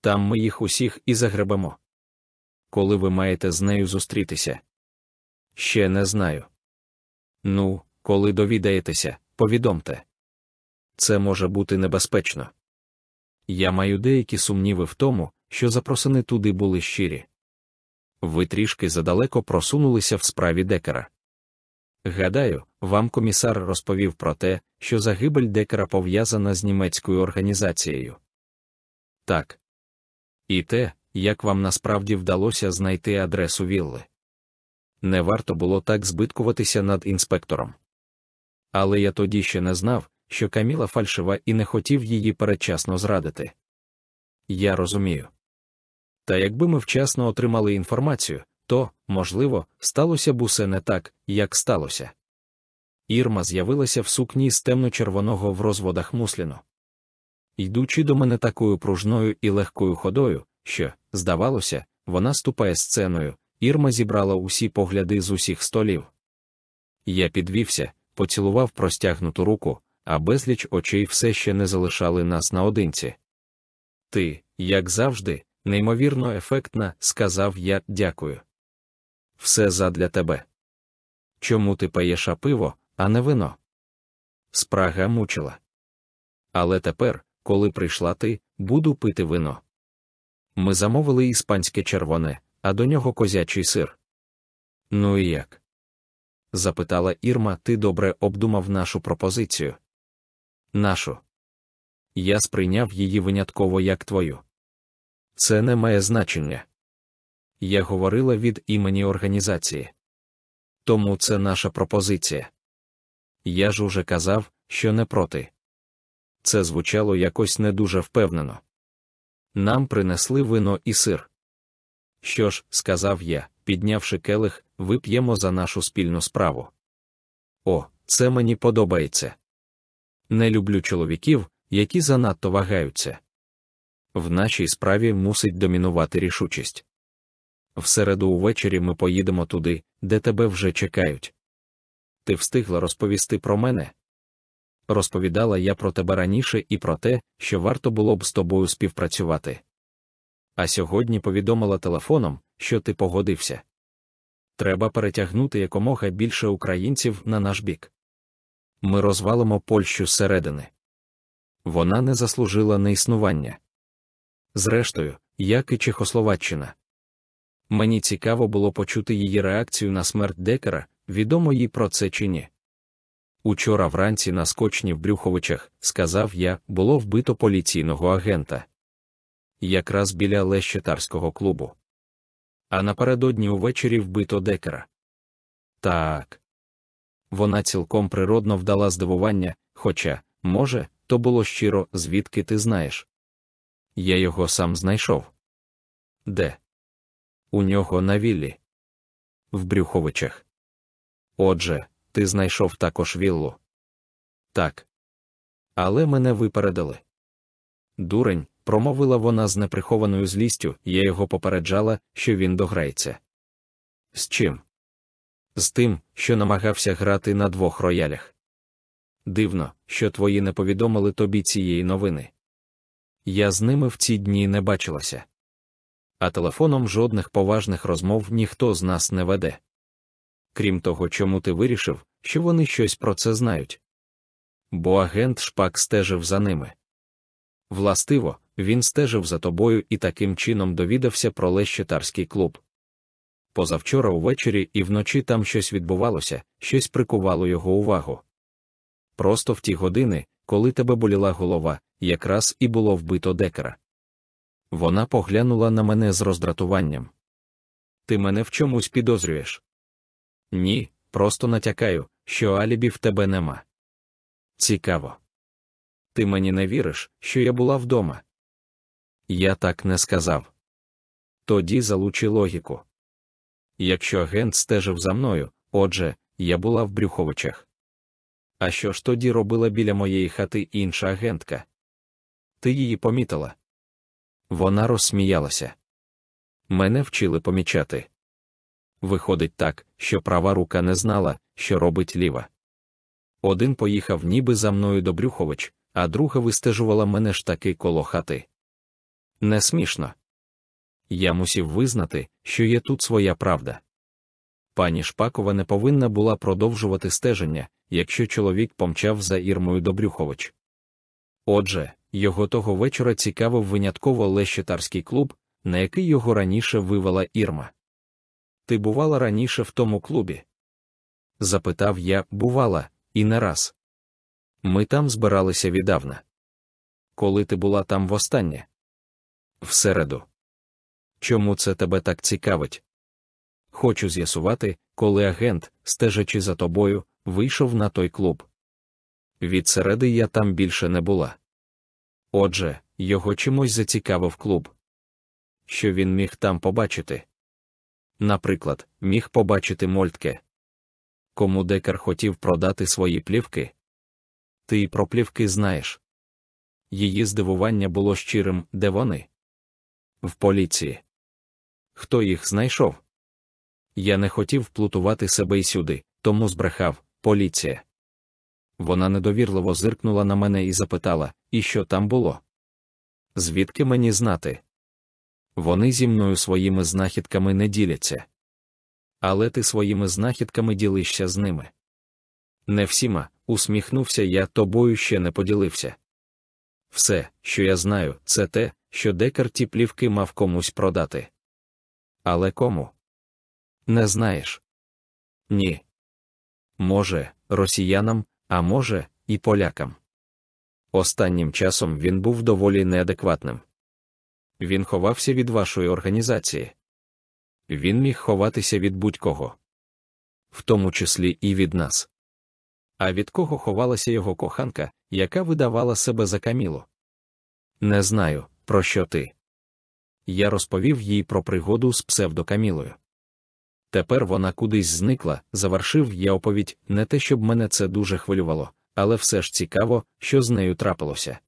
S1: Там ми їх усіх і загребемо. Коли ви маєте з нею зустрітися? Ще не знаю. Ну, коли довідаєтеся, повідомте. Це може бути небезпечно. Я маю деякі сумніви в тому, що запросини туди були щирі. Ви трішки задалеко просунулися в справі декера. Гадаю, вам комісар розповів про те, що загибель декера пов'язана з німецькою організацією. Так. І те, як вам насправді вдалося знайти адресу Вілли. Не варто було так збиткуватися над інспектором. Але я тоді ще не знав, що Каміла фальшива і не хотів її передчасно зрадити. Я розумію. Та якби ми вчасно отримали інформацію, то, можливо, сталося б усе не так, як сталося. Ірма з'явилася в сукні з темно-червоного в розводах мусліну. Йдучи до мене такою пружною і легкою ходою, що, здавалося, вона ступає сценою, Ірма зібрала усі погляди з усіх столів. Я підвівся, поцілував простягнуту руку, а безліч очей все ще не залишали нас наодинці. Ти, як завжди, неймовірно ефектна, сказав я дякую. Все задля тебе. Чому ти паєш пиво, а не вино? Спрага мучила. Але тепер, коли прийшла ти, буду пити вино. Ми замовили іспанське червоне, а до нього козячий сир. Ну і як? запитала Ірма, ти добре обдумав нашу пропозицію. Нашу. Я сприйняв її винятково як твою. Це не має значення. Я говорила від імені організації. Тому це наша пропозиція. Я ж уже казав, що не проти. це звучало якось не дуже впевнено. Нам принесли вино і сир. Що ж, сказав я, піднявши келих, вип'ємо за нашу спільну справу. О, це мені подобається. Не люблю чоловіків, які занадто вагаються. В нашій справі мусить домінувати рішучість. В середу увечері ми поїдемо туди, де тебе вже чекають. Ти встигла розповісти про мене? Розповідала я про тебе раніше і про те, що варто було б з тобою співпрацювати. А сьогодні повідомила телефоном, що ти погодився. Треба перетягнути якомога більше українців на наш бік. Ми розвалимо Польщу зсередини. Вона не заслужила на існування. Зрештою, як і Чехословаччина. Мені цікаво було почути її реакцію на смерть Декера, відомо їй про це чи ні. Учора вранці на скочні в Брюховичах, сказав я, було вбито поліційного агента. Якраз біля Лещетарського клубу. А напередодні увечері вбито Декера. Так. Вона цілком природно вдала здивування, хоча, може, то було щиро, звідки ти знаєш. Я його сам знайшов. Де? У нього на віллі. В Брюховичах. Отже, ти знайшов також віллу. Так. Але мене випередили. Дурень, промовила вона з неприхованою злістю, я його попереджала, що він дограється. З чим? З тим, що намагався грати на двох роялях. Дивно, що твої не повідомили тобі цієї новини. Я з ними в ці дні не бачилася. А телефоном жодних поважних розмов ніхто з нас не веде. Крім того, чому ти вирішив, що вони щось про це знають. Бо агент шпак стежив за ними. Властиво, він стежив за тобою і таким чином довідався про Лещетарський клуб. Позавчора увечері і вночі там щось відбувалося, щось прикувало його увагу. Просто в ті години, коли тебе боліла голова, якраз і було вбито декера. Вона поглянула на мене з роздратуванням. Ти мене в чомусь підозрюєш? Ні, просто натякаю, що алібі в тебе нема. Цікаво. Ти мені не віриш, що я була вдома? Я так не сказав. Тоді залучи логіку. Якщо агент стежив за мною, отже, я була в Брюховичах. А що ж тоді робила біля моєї хати інша агентка? Ти її помітила? Вона розсміялася. Мене вчили помічати. Виходить так, що права рука не знала, що робить ліва. Один поїхав ніби за мною до Брюхович, а друга вистежувала мене ж таки коло хати. Не смішно. Я мусів визнати, що є тут своя правда. Пані Шпакова не повинна була продовжувати стеження, якщо чоловік помчав за Ірмою до Брюхович. Отже, його того вечора цікавив винятково Лещетарський клуб, на який його раніше вивела Ірма. Ти бувала раніше в тому клубі? Запитав я, бувала, і не раз. Ми там збиралися віддавна. Коли ти була там востаннє? Всереду. Чому це тебе так цікавить? Хочу з'ясувати, коли агент, стежачи за тобою, вийшов на той клуб. Від середи я там більше не була. Отже, його чимось зацікавив клуб. Що він міг там побачити? Наприклад, міг побачити Мольтке. Кому декар хотів продати свої плівки? Ти й про плівки знаєш. Її здивування було щирим, де вони? В поліції. Хто їх знайшов? Я не хотів вплутувати себе й сюди, тому збрехав поліція. Вона недовірливо зиркнула на мене і запитала, і що там було? Звідки мені знати? Вони зі мною своїми знахідками не діляться. Але ти своїми знахідками ділишся з ними. Не всіма, усміхнувся я тобою ще не поділився. Все, що я знаю, це те, що декар ті плівки мав комусь продати. Але кому? Не знаєш? Ні. Може, росіянам, а може, і полякам. Останнім часом він був доволі неадекватним. Він ховався від вашої організації. Він міг ховатися від будь-кого, в тому числі і від нас. А від кого ховалася його коханка, яка видавала себе за камілу? Не знаю, про що ти. Я розповів їй про пригоду з псевдокамілою. Тепер вона кудись зникла, завершив я оповідь, не те, щоб мене це дуже хвилювало, але все ж цікаво, що з нею трапилося.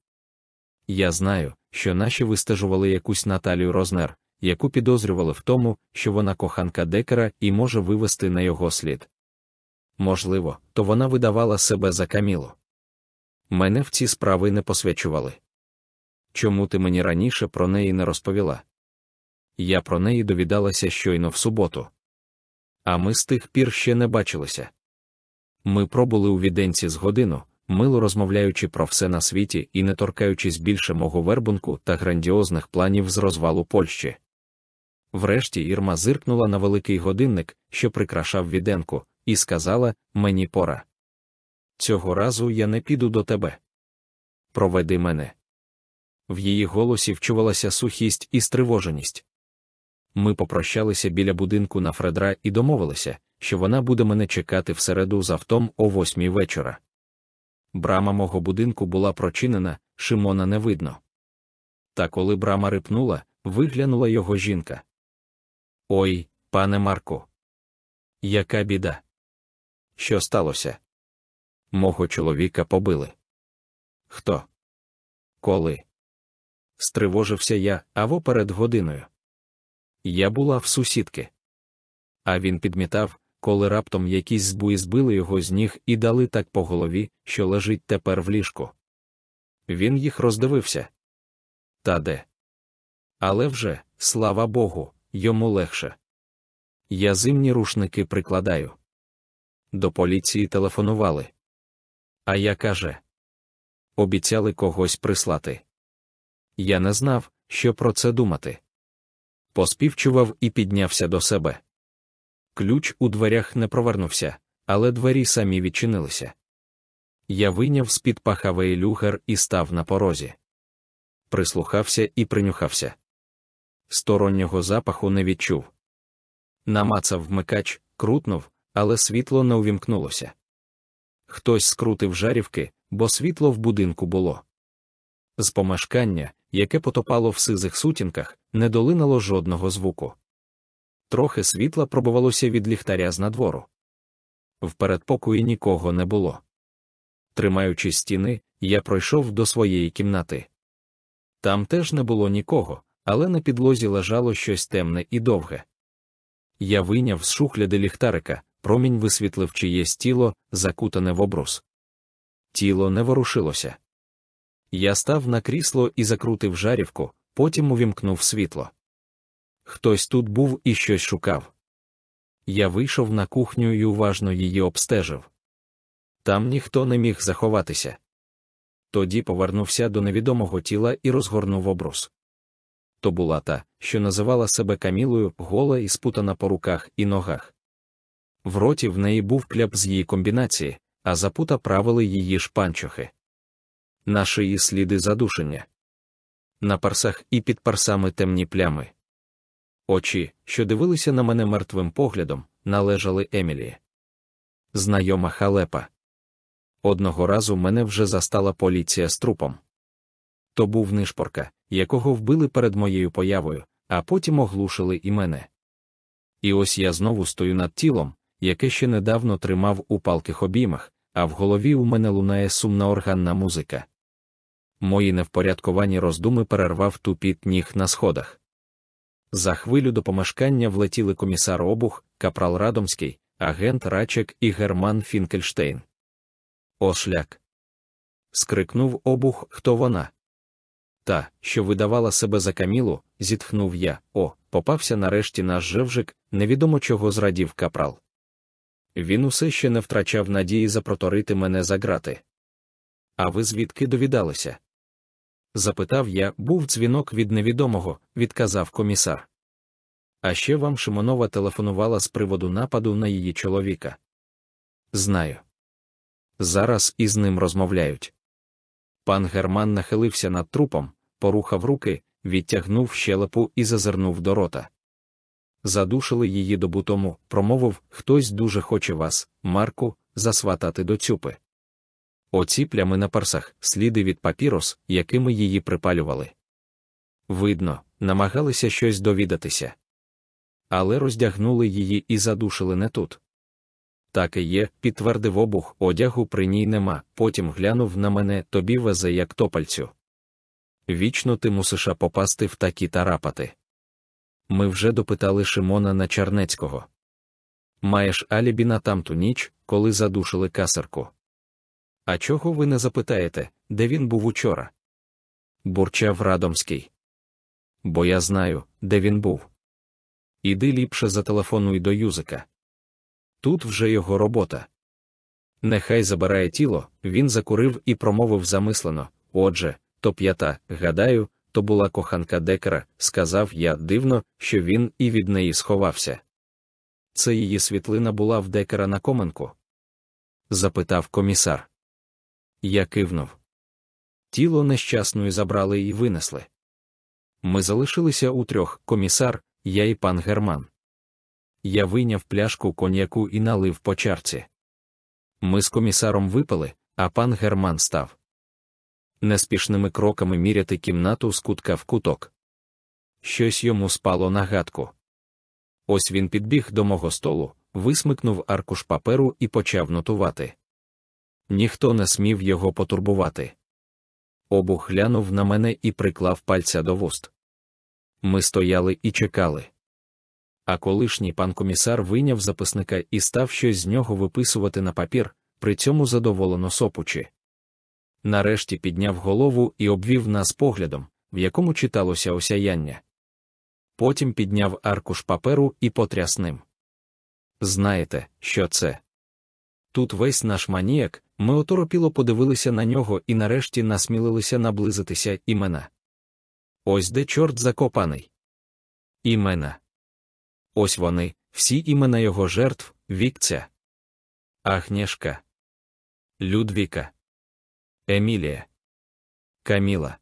S1: Я знаю, що наші вистежували якусь Наталію Рознер, яку підозрювали в тому, що вона коханка декера і може вивести на його слід. Можливо, то вона видавала себе за камілу. Мене в ці справи не посвячували. Чому ти мені раніше про неї не розповіла? Я про неї довідалася щойно в суботу. А ми з тих пір ще не бачилися. Ми пробули у віденці з годину, мило розмовляючи про все на світі і не торкаючись більше мого вербунку та грандіозних планів з розвалу Польщі. Врешті Ірма зиркнула на великий годинник, що прикрашав віденку, і сказала мені пора. Цього разу я не піду до тебе. Проведи мене. В її голосі вчувалася сухість і стривоженість. Ми попрощалися біля будинку на Фредра і домовилися, що вона буде мене чекати в середу з автом о восьмій вечора. Брама мого будинку була прочинена, Шимона не видно. Та коли брама рипнула, виглянула його жінка. Ой, пане Марку. Яка біда? Що сталося? Мого чоловіка побили. Хто? Коли? Стривожився я, аво перед годиною. Я була в сусідки. А він підмітав, коли раптом якісь збуї збили його з ніг і дали так по голові, що лежить тепер в ліжку. Він їх роздивився. Та де? Але вже, слава Богу, йому легше. Я зимні рушники прикладаю. До поліції телефонували. А я каже, обіцяли когось прислати. Я не знав, що про це думати. Поспівчував і піднявся до себе. Ключ у дверях не провернувся, але двері самі відчинилися. Я вийняв з-під пахавий люгер і став на порозі. Прислухався і принюхався. Стороннього запаху не відчув. Намацав вмикач, крутнув, але світло не увімкнулося. Хтось скрутив жарівки, бо світло в будинку було. З помешкання, яке потопало в сизих сутінках, не долинало жодного звуку. Трохи світла пробувалося від ліхтаря з надвору. В передпокої нікого не було. Тримаючи стіни, я пройшов до своєї кімнати. Там теж не було нікого, але на підлозі лежало щось темне і довге. Я вийняв з шухляди ліхтарика, промінь висвітлив чиєсь тіло, закутане в обрус. Тіло не ворушилося. Я став на крісло і закрутив жарівку, потім увімкнув світло. Хтось тут був і щось шукав. Я вийшов на кухню і уважно її обстежив. Там ніхто не міг заховатися. Тоді повернувся до невідомого тіла і розгорнув обрус. То була та, що називала себе Камілою, гола і спутана по руках і ногах. В роті в неї був кляп з її комбінації, а запута правили її шпанчохи. На шиї сліди задушення. На парсах і під парсами темні плями. Очі, що дивилися на мене мертвим поглядом, належали Емілії. Знайома халепа. Одного разу мене вже застала поліція з трупом. То був нишпорка, якого вбили перед моєю появою, а потім оглушили і мене. І ось я знову стою над тілом, яке ще недавно тримав у палких обіймах, а в голові у мене лунає сумна органна музика. Мої невпорядковані роздуми перервав тупіт ніг на сходах. За хвилю до помешкання влетіли комісар Обух, капрал Радомський, агент Рачек і Герман Фінкельштейн. О, шляк. скрикнув обух, хто вона. Та, що видавала себе за камілу, зітхнув я. О, попався нарешті наш жевжик, невідомо чого зрадів капрал. Він усе ще не втрачав надії запроторити мене за грати. А ви звідки довідалися? Запитав я, був дзвінок від невідомого, відказав комісар. А ще вам Шимонова телефонувала з приводу нападу на її чоловіка. Знаю. Зараз із ним розмовляють. Пан Герман нахилився над трупом, порухав руки, відтягнув щелепу і зазирнув до рота. Задушили її добу тому, промовив хтось дуже хоче вас, Марку, засватати до цюпи. Оці плями на парсах, сліди від папірос, якими її припалювали. Видно, намагалися щось довідатися. Але роздягнули її і задушили не тут. Так і є, підтвердив обух, одягу при ній нема, потім глянув на мене, тобі везе, як топальцю. Вічно ти мусиш попасти в такі тарапати. Ми вже допитали Шимона на Чернецького. Маєш алібі на тамту ніч, коли задушили касарку. А чого ви не запитаєте, де він був учора? Бурчав Радомський. Бо я знаю, де він був. Іди ліпше зателефонуй до Юзика. Тут вже його робота. Нехай забирає тіло, він закурив і промовив замислено. Отже, то п'ята, гадаю, то була коханка декера, сказав я дивно, що він і від неї сховався. Це її світлина була в декера на коменку? запитав комісар. Я кивнув. Тіло нещасної забрали і винесли. Ми залишилися у трьох комісар, я і пан Герман. Я вийняв пляшку коньяку і налив по чарці. Ми з комісаром випили, а пан Герман став. Неспішними кроками міряти кімнату з кутка в куток. Щось йому спало на гадку. Ось він підбіг до мого столу, висмикнув аркуш паперу і почав нотувати. Ніхто не смів його потурбувати. Обух глянув на мене і приклав пальця до вуст. Ми стояли і чекали. А колишній пан комісар вийняв записника і став щось з нього виписувати на папір, при цьому задоволено сопучи. Нарешті підняв голову і обвів нас поглядом, в якому читалося осяяння. Потім підняв аркуш паперу і потряс ним. Знаєте, що це? Тут весь наш маніяк, ми оторопіло подивилися на нього і нарешті насмілилися наблизитися імена. Ось де чорт закопаний. Імена. Ось вони, всі імена його жертв, Вікця, Агнєшка, Людвіка, Емілія, Каміла.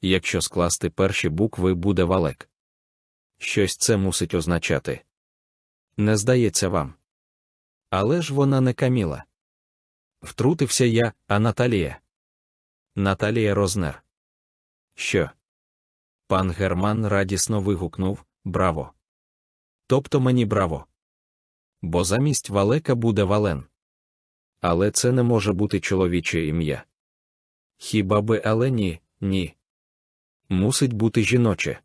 S1: Якщо скласти перші букви, буде валек. Щось це мусить означати. Не здається вам. Але ж вона не Каміла. Втрутився я, а Наталія. Наталія Рознер. Що? Пан Герман радісно вигукнув Браво! Тобто мені браво. Бо замість Валека буде Вален. Але це не може бути чоловіче ім'я. Хіба би але ні, ні. Мусить бути жіноче.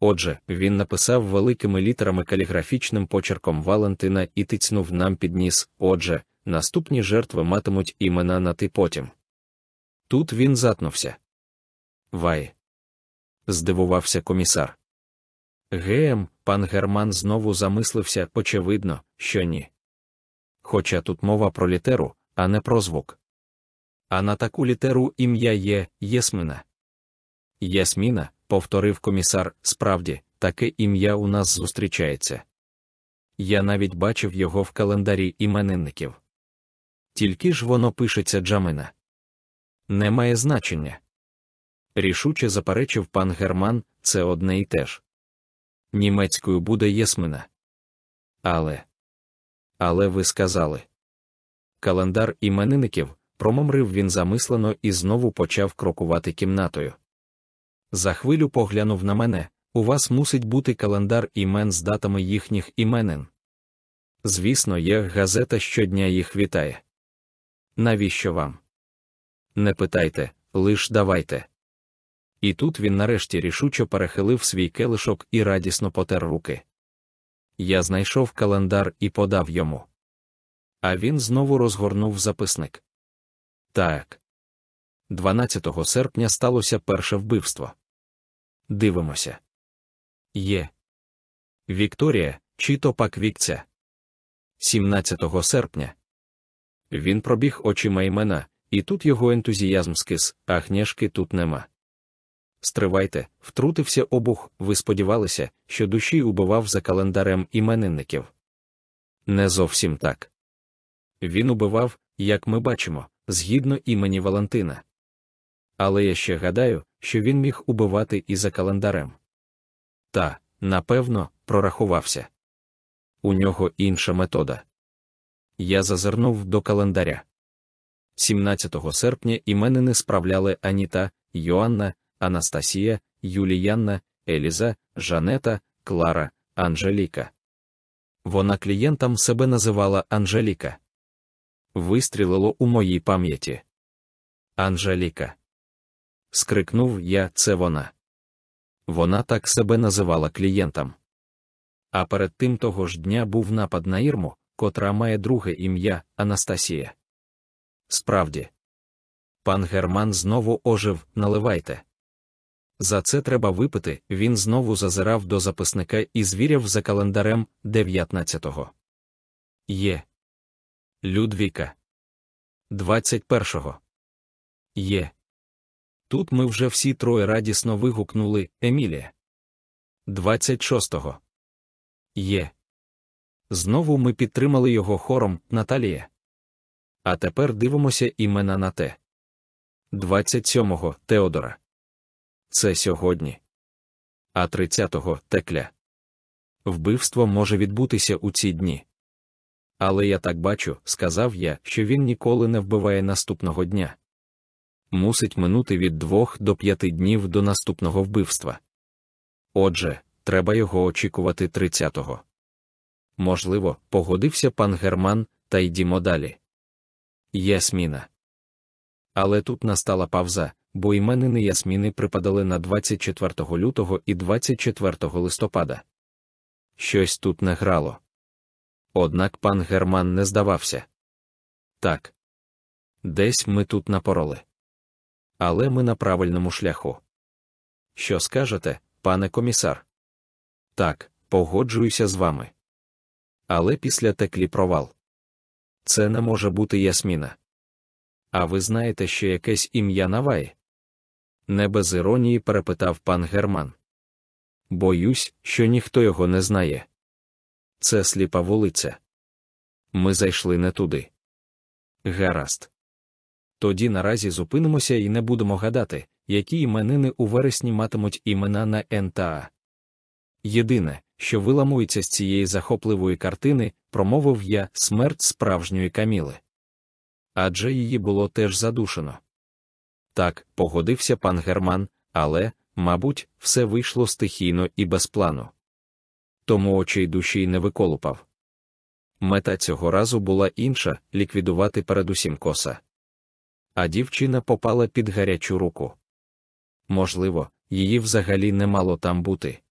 S1: Отже, він написав великими літерами каліграфічним почерком Валентина і тицнув нам під ніс. Отже, наступні жертви матимуть імена на ти потім. Тут він затнувся. Вай. Здивувався комісар. Гем, пан Герман знову замислився, очевидно, що ні. Хоча тут мова про літеру, а не про звук. А на таку літеру ім'я є Єсмина. Ясміна, повторив комісар, справді, таке ім'я у нас зустрічається. Я навіть бачив його в календарі іменинників. Тільки ж воно пишеться Джамина. Не має значення. Рішуче заперечив пан Герман, це одне і те ж. Німецькою буде Єсмина. Але. Але ви сказали. Календар іменинників, промомрив він замислено і знову почав крокувати кімнатою. За хвилю поглянув на мене у вас мусить бути календар імен з датами їхніх іменин. Звісно, є газета щодня їх вітає. Навіщо вам? Не питайте, лиш давайте. І тут він нарешті рішуче перехилив свій келишок і радісно потер руки. Я знайшов календар і подав йому. А він знову розгорнув записник. Так. 12 серпня сталося перше вбивство. Дивимося. Є. Вікторія, чи то пак вікця. 17 серпня. Він пробіг очима імена, і тут його ентузіазм скис, а гнєшки тут нема. Стривайте, втрутився обух, ви сподівалися, що душі убивав за календарем іменинників. Не зовсім так. Він убивав, як ми бачимо, згідно імені Валентина. Але я ще гадаю, що він міг убивати і за календарем. Та, напевно, прорахувався. У нього інша метода. Я зазирнув до календаря. 17 серпня іменини справляли Аніта, Йоанна, Анастасія, Юліянна, Еліза, Жанета, Клара, Анжеліка. Вона клієнтам себе називала Анжеліка. Вистрілило у моїй пам'яті. Анжеліка. Скрикнув я, це вона. Вона так себе називала клієнтам. А перед тим того ж дня був напад на Ірму, котра має друге ім'я Анастасія. Справді, пан Герман знову ожив, наливайте. За це треба випити. Він знову зазирав до записника і звіряв за календарем 19-го. Є. Людвіка. 21-го. Є. Тут ми вже всі троє радісно вигукнули Емілія. 26-го. Є. Знову ми підтримали його хором Наталія. А тепер дивимося імена на те. 27-го Теодора. Це сьогодні. А 30-го текля. Вбивство може відбутися у ці дні. Але я так бачу, сказав я, що він ніколи не вбиває наступного дня. Мусить минути від двох до п'яти днів до наступного вбивства. Отже, треба його очікувати 30-го. Можливо, погодився пан Герман, та йдімо далі. Ясміна. Але тут настала павза, бо іменини Ясміни припадали на 24 лютого і 24 листопада. Щось тут не грало. Однак пан Герман не здавався. Так. Десь ми тут напороли. Але ми на правильному шляху. Що скажете, пане комісар? Так, погоджуюся з вами. Але після теклі провал. Це не може бути Ясміна. А ви знаєте, що якесь ім'я Навай? Не без іронії перепитав пан Герман. Боюсь, що ніхто його не знає. Це сліпа вулиця. Ми зайшли не туди. Гаразд. Тоді наразі зупинимося і не будемо гадати, які іменини у вересні матимуть імена на НТА. Єдине, що виламується з цієї захопливої картини, промовив я смерть справжньої каміли. Адже її було теж задушено. Так, погодився пан Герман, але, мабуть, все вийшло стихійно і без плану. Тому очей душі й не виколупав. Мета цього разу була інша ліквідувати передусім коса. А дівчина попала під гарячу руку. Можливо, її взагалі не мало там бути.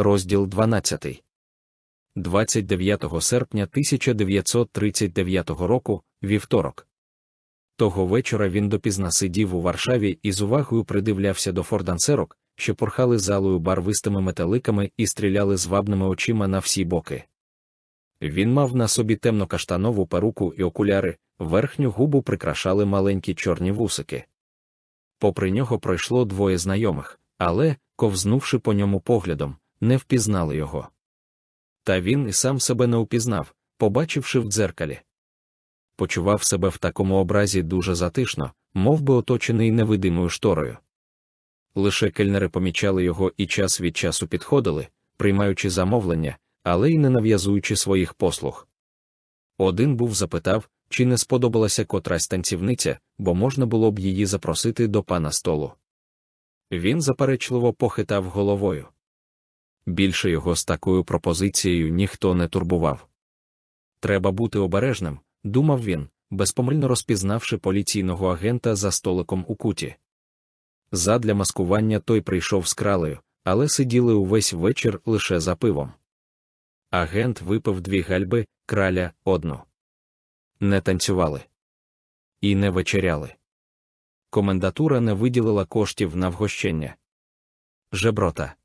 S1: Розділ 12. 29 серпня 1939 року, вівторок. Того вечора він допізна сидів у Варшаві і з увагою придивлявся до фордансерок, що порхали залою барвистими металиками і стріляли звабними очима на всі боки. Він мав на собі темно-каштанову перуку і окуляри, верхню губу прикрашали маленькі чорні вусики. Попри нього пройшло двоє знайомих, але, ковзнувши по ньому поглядом, не впізнали його. Та він і сам себе не упізнав, побачивши в дзеркалі. Почував себе в такому образі дуже затишно, мов би оточений невидимою шторою. Лише кельнери помічали його і час від часу підходили, приймаючи замовлення, але й не нав'язуючи своїх послуг. Один був запитав, чи не сподобалася котрась танцівниця, бо можна було б її запросити до пана столу. Він заперечливо похитав головою. Більше його з такою пропозицією ніхто не турбував. Треба бути обережним, думав він, безпомильно розпізнавши поліційного агента за столиком у куті. Задля маскування той прийшов з кралею, але сиділи увесь вечір лише за пивом. Агент випив дві гальби, краля одну. Не танцювали і не вечеряли. Комендатура не виділила коштів на вгощення. Жеброта.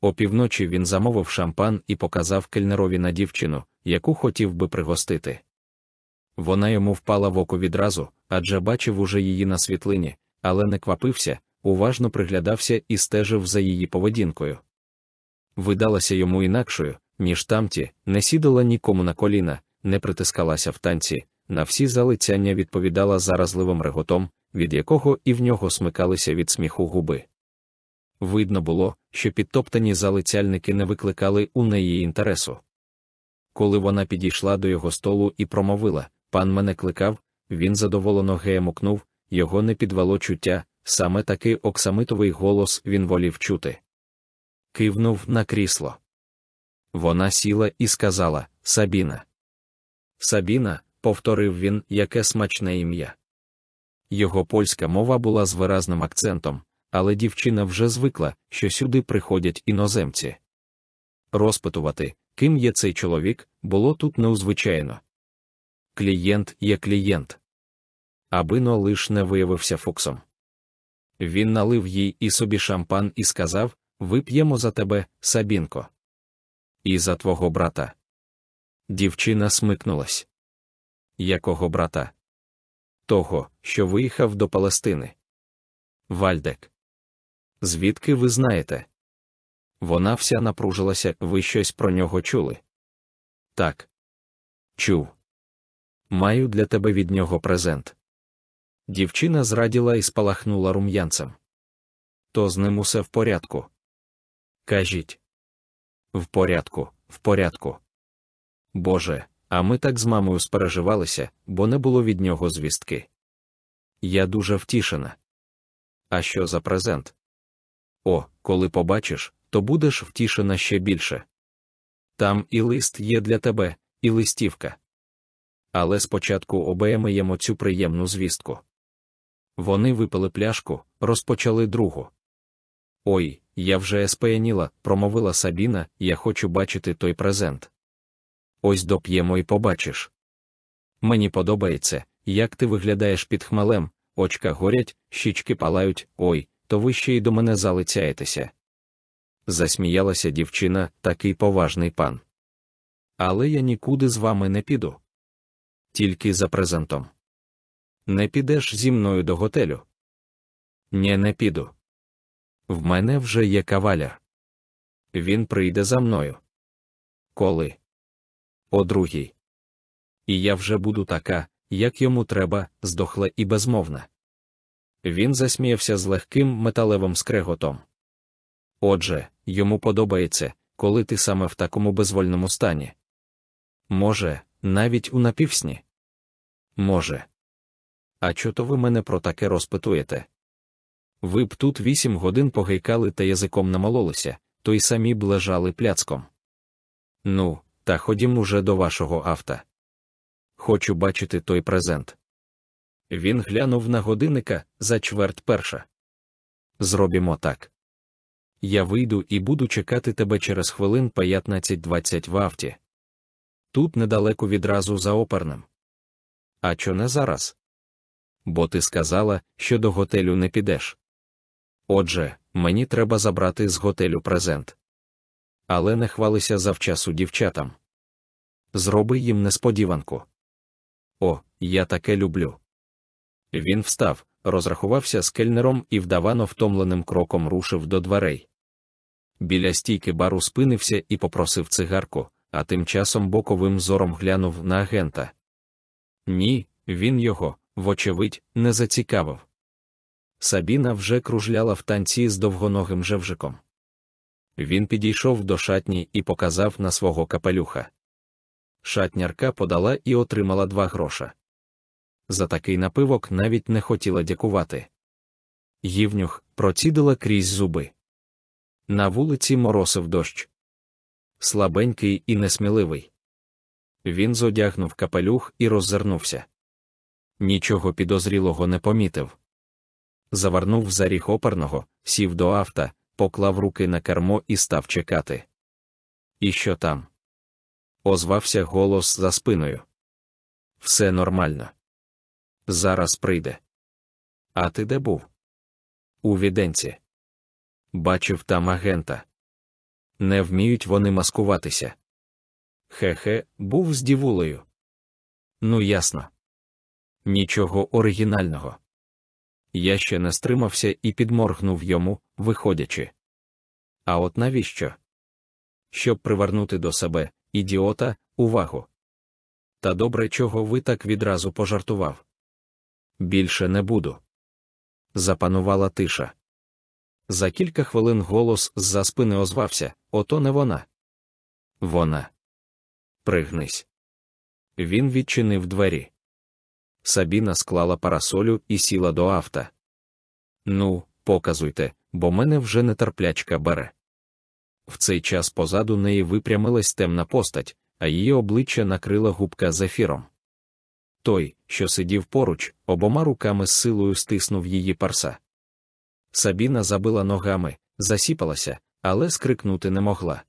S1: Опівночі він замовив шампан і показав кельнерові на дівчину, яку хотів би пригостити. Вона йому впала в око відразу, адже бачив уже її на світлині, але не квапився, уважно приглядався і стежив за її поведінкою. Видалася йому інакшою, ніж тамті, не сідала нікому на коліна, не притискалася в танці, на всі залицяння відповідала заразливим реготом, від якого і в нього смикалися від сміху губи. Видно було, що підтоптані залицяльники не викликали у неї інтересу. коли вона підійшла до його столу і промовила пан мене кликав, він задоволено геємукнув, його не підвело чуття, саме такий оксамитовий голос він волів чути. Кивнув на крісло. Вона сіла і сказала Сабіна. Сабіна, повторив він, яке смачне ім'я. Його польська мова була з виразним акцентом, але дівчина вже звикла, що сюди приходять іноземці. Розпитувати, ким є цей чоловік, було тут неузвичайно. Клієнт є клієнт. Абино лиш не виявився фоксом. Він налив їй і собі шампан і сказав Вип'ємо за тебе, Сабінко. І за твого брата. Дівчина смикнулась. Якого брата? Того, що виїхав до Палестини. Вальдек. Звідки ви знаєте? Вона вся напружилася, ви щось про нього чули? Так. Чув. Маю для тебе від нього презент. Дівчина зраділа і спалахнула рум'янцем. То з ним усе в порядку. Кажіть. В порядку, в порядку. Боже, а ми так з мамою спереживалися, бо не було від нього звістки. Я дуже втішена. А що за презент? О, коли побачиш, то будеш втішена ще більше. Там і лист є для тебе, і листівка. Але спочатку обеємаємо цю приємну звістку. Вони випили пляшку, розпочали другу. Ой, я вже еспеяніла, промовила Сабіна, я хочу бачити той презент. Ось доп'ємо і побачиш. Мені подобається, як ти виглядаєш під хмелем, очка горять, щічки палають, ой, то ви ще й до мене залицяєтеся. Засміялася дівчина, такий поважний пан. Але я нікуди з вами не піду. Тільки за презентом. Не підеш зі мною до готелю? Ні, не піду. В мене вже є каваляр. Він прийде за мною. Коли? О другій. І я вже буду така, як йому треба, здохла і безмовна. Він засміявся з легким металевим скреготом. Отже, йому подобається, коли ти саме в такому безвольному стані. Може, навіть у напівсні? Може. А чого ви мене про таке розпитуєте? Ви б тут вісім годин погайкали та язиком намололися, то й самі б лежали пляцком. Ну, та ходім уже до вашого авто. Хочу бачити той презент. Він глянув на годинника за чверть перша. Зробімо так. Я вийду і буду чекати тебе через хвилин 15-20 в авті. Тут недалеко відразу за оперним. А чо не зараз? Бо ти сказала, що до готелю не підеш. Отже, мені треба забрати з готелю презент. Але не хвалися завчасу дівчатам. Зроби їм несподіванку. О, я таке люблю. Він встав, розрахувався з кельнером і вдавано втомленим кроком рушив до дверей. Біля стійки бару спинився і попросив цигарку, а тим часом боковим зором глянув на агента. Ні, він його, вочевидь, не зацікавив. Сабіна вже кружляла в танці з довгоногим жевжиком. Він підійшов до шатні і показав на свого капелюха. Шатнярка подала і отримала два гроша. За такий напивок навіть не хотіла дякувати. Ївнюх процідила крізь зуби. На вулиці моросив дощ. Слабенький і несміливий. Він зодягнув капелюх і роззирнувся. Нічого підозрілого не помітив завернув за ріг оперного, сів до авто, поклав руки на кермо і став чекати. І що там? Озвався голос за спиною. Все нормально. Зараз прийде. А ти де був? У віденці. Бачив там агента. Не вміють вони маскуватися. Хе-хе, був з дівулею. Ну, ясно. Нічого оригінального. Я ще не стримався і підморгнув йому, виходячи. А от навіщо? Щоб привернути до себе, ідіота, увагу. Та добре, чого ви так відразу пожартував. Більше не буду. Запанувала тиша. За кілька хвилин голос з за спини озвався ото не вона. Вона. Пригнись. Він відчинив двері. Сабіна склала парасолю і сіла до авто. Ну, показуйте, бо мене вже нетерплячка бере. В цей час позаду неї випрямилась темна постать, а її обличчя накрила губка зефіром. Той, що сидів поруч, обома руками з силою стиснув її парса. Сабіна забила ногами, засіпалася, але скрикнути не могла.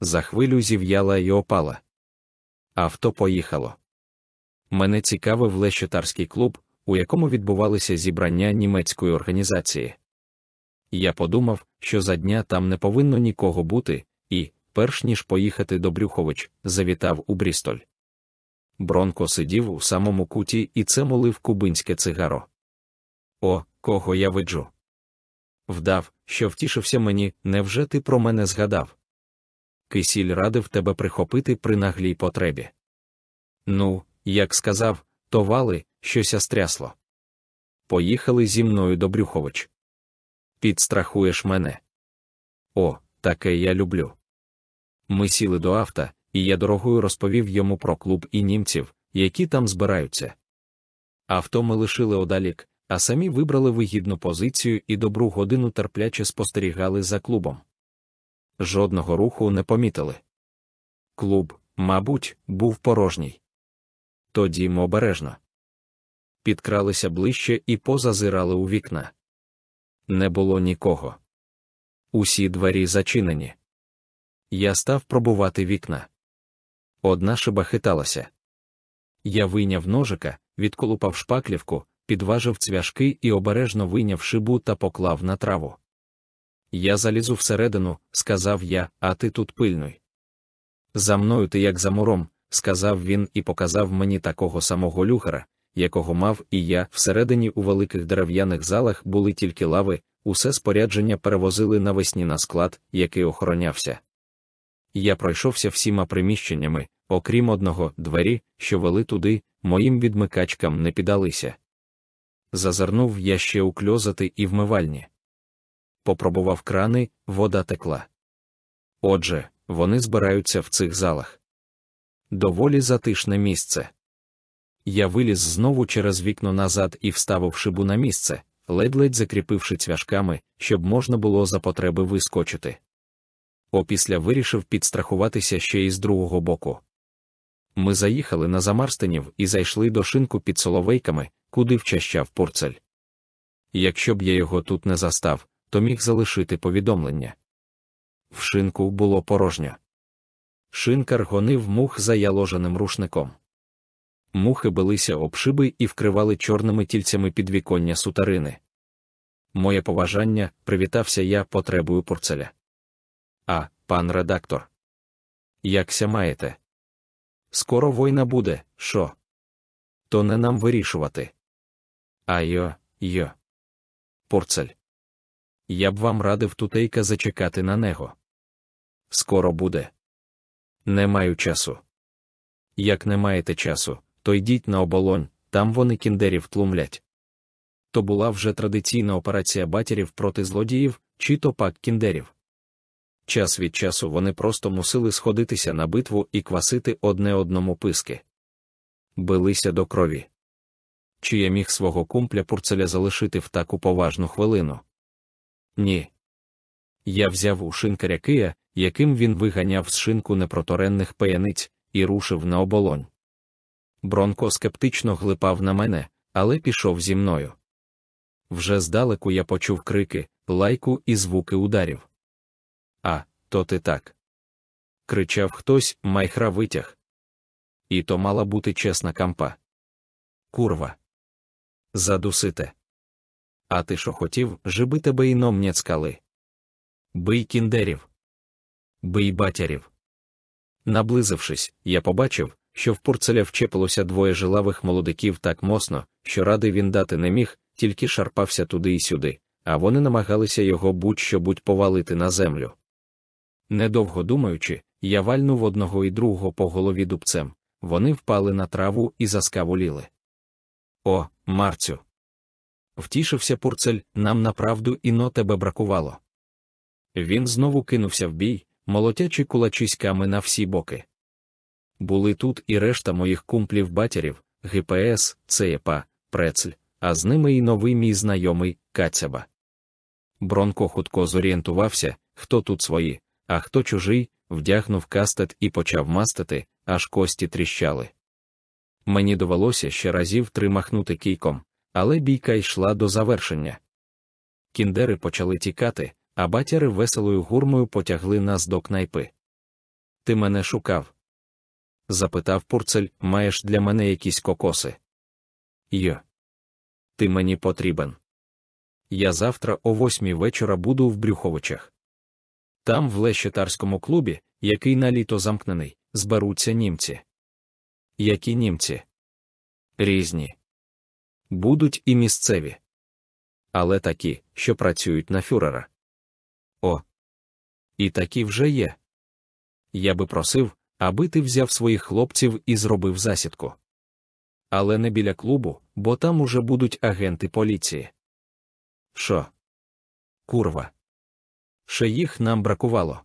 S1: За хвилю зів'яла і опала. Авто поїхало. Мене цікавив лещетарський клуб, у якому відбувалися зібрання німецької організації. Я подумав, що за дня там не повинно нікого бути, і, перш ніж поїхати до Брюхович, завітав у Брістоль. Бронко сидів у самому куті і це молив кубинське цигаро. О, кого я виджу. Вдав, що втішився мені, невже ти про мене згадав? Кисіль радив тебе прихопити при наглій потребі. Ну, як сказав, то вали, щося стрясло. Поїхали зі мною до Брюхович. Підстрахуєш мене. О, таке я люблю. Ми сіли до авто, і я дорогою розповів йому про клуб і німців, які там збираються. Авто ми лишили одалік, а самі вибрали вигідну позицію і добру годину терпляче спостерігали за клубом. Жодного руху не помітили. Клуб, мабуть, був порожній. Тоді ми обережно. Підкралися ближче і позазирали у вікна. Не було нікого. Усі двері зачинені. Я став пробувати вікна. Одна шиба хиталася. Я вийняв ножика, відколупав шпаклівку, підважив цвяшки і обережно вийняв шибу та поклав на траву. Я залізу всередину, сказав я, а ти тут пильнуй. За мною ти як за муром, сказав він і показав мені такого самого люхера, якого мав і я всередині у великих дерев'яних залах були тільки лави, усе спорядження перевозили навесні на склад, який охоронявся. Я пройшовся всіма приміщеннями, окрім одного двері, що вели туди, моїм відмикачкам не піддалися. Зазирнув я ще у кльозати і вмивальні. Попробував крани, вода текла. Отже, вони збираються в цих залах. Доволі затишне місце. Я виліз знову через вікно назад і вставив шибу на місце, ледь-ледь закріпивши цвяшками, щоб можна було за потреби вискочити. Опісля вирішив підстрахуватися ще й з другого боку. Ми заїхали на Замарстинів і зайшли до шинку під соловейками, куди вчащав порцель. Якщо б я його тут не застав, то міг залишити повідомлення. В шинку було порожньо. Шинкар гонив мух за яложеним рушником. Мухи билися об шиби і вкривали чорними тільцями підвіконня сутарини. Моє поважання, привітався я потребою порцеля. А, пан редактор. Якся маєте? Скоро война буде, що? То не нам вирішувати. А йо, йо. Порцель. Я б вам радив тутейка зачекати на него. Скоро буде. Не маю часу. Як не маєте часу, то йдіть на оболонь, там вони кіндерів тлумлять. То була вже традиційна операція батірів проти злодіїв, чи то пак кіндерів. Час від часу вони просто мусили сходитися на битву і квасити одне одному писки. Билися до крові. Чи я міг свого кумпля пурцеля залишити в таку поважну хвилину? Ні. Я взяв у шинкаря Кия, яким він виганяв з шинку непроторенних паяниць, і рушив на оболонь. Бронко скептично глипав на мене, але пішов зі мною. Вже здалеку я почув крики, лайку і звуки ударів. А, то ти так. кричав хтось, майхра витяг. І то мала бути чесна кампа. Курва. Задусите. А ти що хотів, жиби тебе і ном няцкали. Бий кіндерів. Бий батярів. Наблизившись, я побачив, що в порцеля вчепилося двоє жилавих молодиків так мосно, що ради він дати не міг, тільки шарпався туди і сюди, а вони намагалися його будь-що будь повалити на землю. Недовго думаючи, я вальнув одного і другого по голові дубцем, вони впали на траву і заскавуліли. О, Марцю! Втішився пурцель, нам направду іно тебе бракувало. Він знову кинувся в бій, молотячи кулачиськами на всі боки. Були тут і решта моїх кумплів батярів, ГПС, ЦЕПА, Прецль, а з ними і новий мій знайомий Кацяба. Бронко хутко зорієнтувався, хто тут свої, а хто чужий, вдягнув кастет і почав мастити, аж кості тріщали. Мені довелося ще разів три махнути кійком, але бійка йшла до завершення. Кіндери почали тікати, а батяри веселою гурмою потягли нас до кнайпи. Ти мене шукав? запитав Пурцель, маєш для мене якісь кокоси? Йо. Ти мені потрібен. Я завтра о восьмій вечора буду в Брюховичах. Там, в Лещетарському клубі, який на літо замкнений, зберуться німці. Які німці? Різні. Будуть і місцеві. Але такі, що працюють на фюрера. О. І такі вже є. Я би просив, аби ти взяв своїх хлопців і зробив засідку. Але не біля клубу, бо там уже будуть агенти поліції. Що? Курва. Ще їх нам бракувало.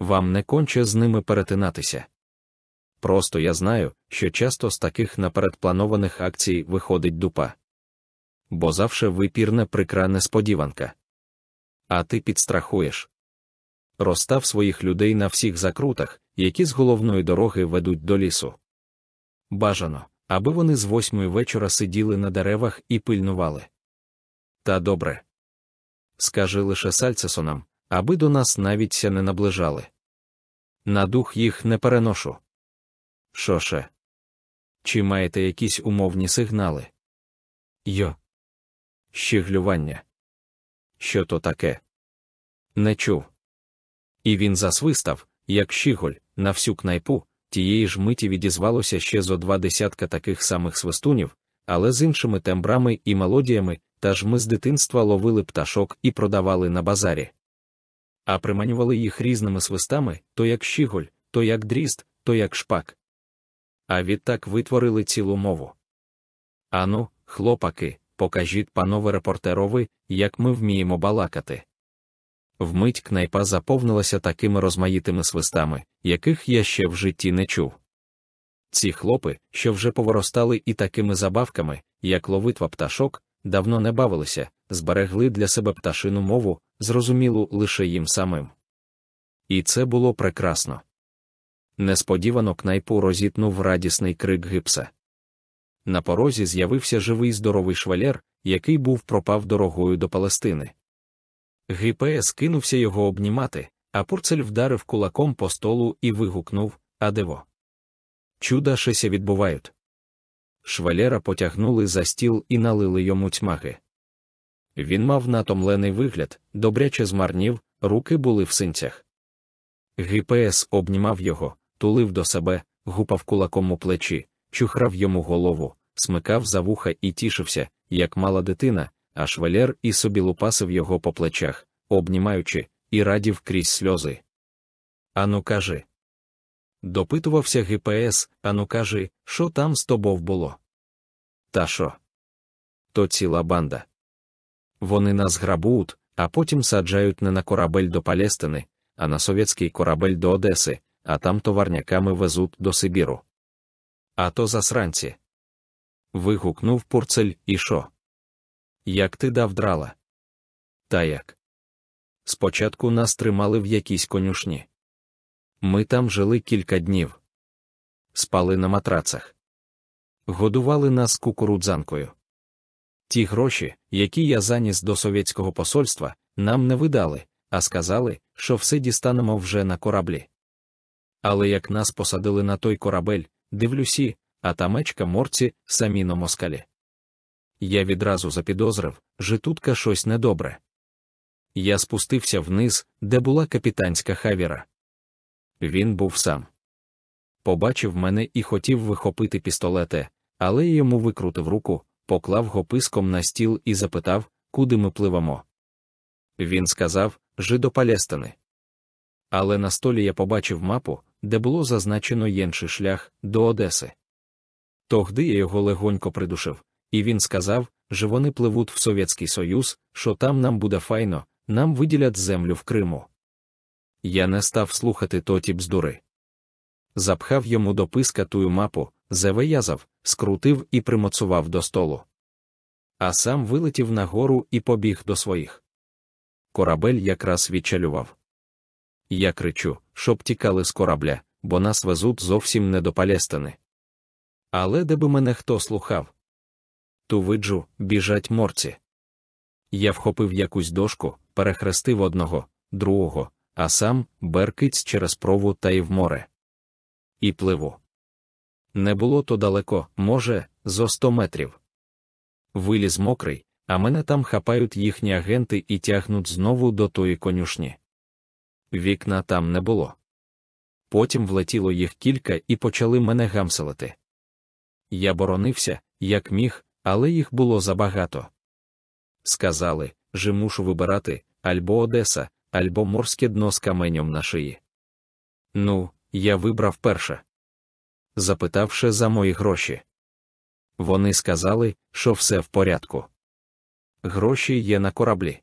S1: Вам не конче з ними перетинатися. Просто я знаю, що часто з таких напередпланованих акцій виходить дупа. Бо завше випірне прикра несподіванка. А ти підстрахуєш. Розстав своїх людей на всіх закрутах, які з головної дороги ведуть до лісу. Бажано, аби вони з восьмої вечора сиділи на деревах і пильнували. Та добре. Скажи лише Сальцесонам, аби до нас навіть ся не наближали. На дух їх не переношу. Шоше. Чи маєте якісь умовні сигнали? Йо. Щиглювання. Що то таке? Не чув. І він засвистав, як щіголь, на всю кнайпу, тієї ж миті відізвалося ще зо два десятка таких самих свистунів, але з іншими тембрами і мелодіями, та ж ми з дитинства ловили пташок і продавали на базарі. А приманювали їх різними свистами то як щіголь, то як дріст, то як шпак. А відтак витворили цілу мову. Ану, хлопаки, покажіть, панове репортерови, як ми вміємо балакати. Вмить кнайпа заповнилася такими розмаїтими свистами, яких я ще в житті не чув. Ці хлопи, що вже поворостали і такими забавками, як ловитва пташок, давно не бавилися, зберегли для себе пташину мову, зрозумілу лише їм самим. І це було прекрасно. Несподівано кнайпу розітнув радісний крик гипса. На порозі з'явився живий здоровий швалер, який був пропав дорогою до Палестини. ГПС кинувся його обнімати, а Пурцель вдарив кулаком по столу і вигукнув Адево. Чуда шеся відбувають. Швалера потягнули за стіл і налили йому тьмаги. Він мав натомлений вигляд, добряче змарнів, руки були в синцях. ГПС обнімав його, тулив до себе, гупав кулаком у плечі, чухрав йому голову, смикав за вуха і тішився, як мала дитина, а швалер і собі лупасив його по плечах, обнімаючи, і радів крізь сльози. Ану, кажи. Допитувався ГПС, ану кажи, що там з тобою було? Та що? То ціла банда. Вони нас грабують, а потім саджають не на корабель до Палестини, а на совєтський корабель до Одеси, а там товарняками везуть до Сибіру. А то засранці. Вигукнув Пурцель і що? Як ти дав драла? Та як? Спочатку нас тримали в якійсь конюшні. Ми там жили кілька днів, спали на матрацах, годували нас кукурудзанкою. Ті гроші, які я заніс до совєтського посольства, нам не видали, а сказали, що все дістанемо вже на кораблі. Але як нас посадили на той корабель, дивлюсі, а та мечка морці самі на москалі. Я відразу запідозрив, житутка щось недобре. Я спустився вниз, де була капітанська хавіра. Він був сам. Побачив мене і хотів вихопити пістолете, але йому викрутив руку, поклав гописком на стіл і запитав, куди ми пливемо. Він сказав Жидо Палестини. Але на столі я побачив мапу, де було зазначено інший шлях до Одеси. Тогди я його легонько придушив, і він сказав, що вони пливуть в Совєтський Союз, що там нам буде файно, нам виділять землю в Криму. Я не став слухати тоті бздури. запхав йому до писка тую мапу, завиязав, скрутив і примоцував до столу. А сам вилетів нагору і побіг до своїх. Корабель якраз відчалював. Я кричу, щоб тікали з корабля, бо нас везуть зовсім не до Палестини. Але де би мене хто слухав? Ту виджу, біжать морці. Я вхопив якусь дошку, перехрестив одного, другого, а сам беркиць через прову та й в море. І пливу. Не було то далеко, може, зо сто метрів. Виліз мокрий, а мене там хапають їхні агенти і тягнуть знову до тої конюшні. Вікна там не було. Потім влетіло їх кілька і почали мене гамселити. Я боронився, як міг, але їх було забагато. Сказали, що мушу вибирати альбо Одеса, альбо морське дно з каменем на шиї. Ну, я вибрав перше. Запитавши за мої гроші. Вони сказали, що все в порядку. Гроші є на кораблі.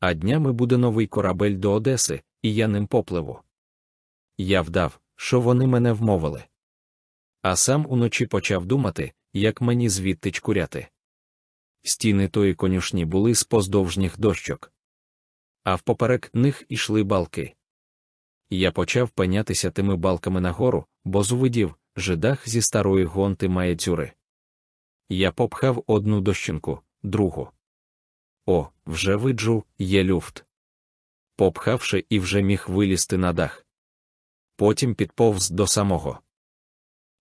S1: А днями буде новий корабель до Одеси, і я ним попливу. Я вдав, що вони мене вмовили. А сам уночі почав думати, як мені звідти чкуряти. Стіни тої конюшні були з поздовжніх дощок, а впоперек них ішли балки. Я почав пенятися тими балками нагору, бо зувидів, жидах зі старої гонти має дзюри. Я попхав одну дощинку, другу. О, вже виджу, є люфт. Попхавши і вже міг вилізти на дах. Потім підповз до самого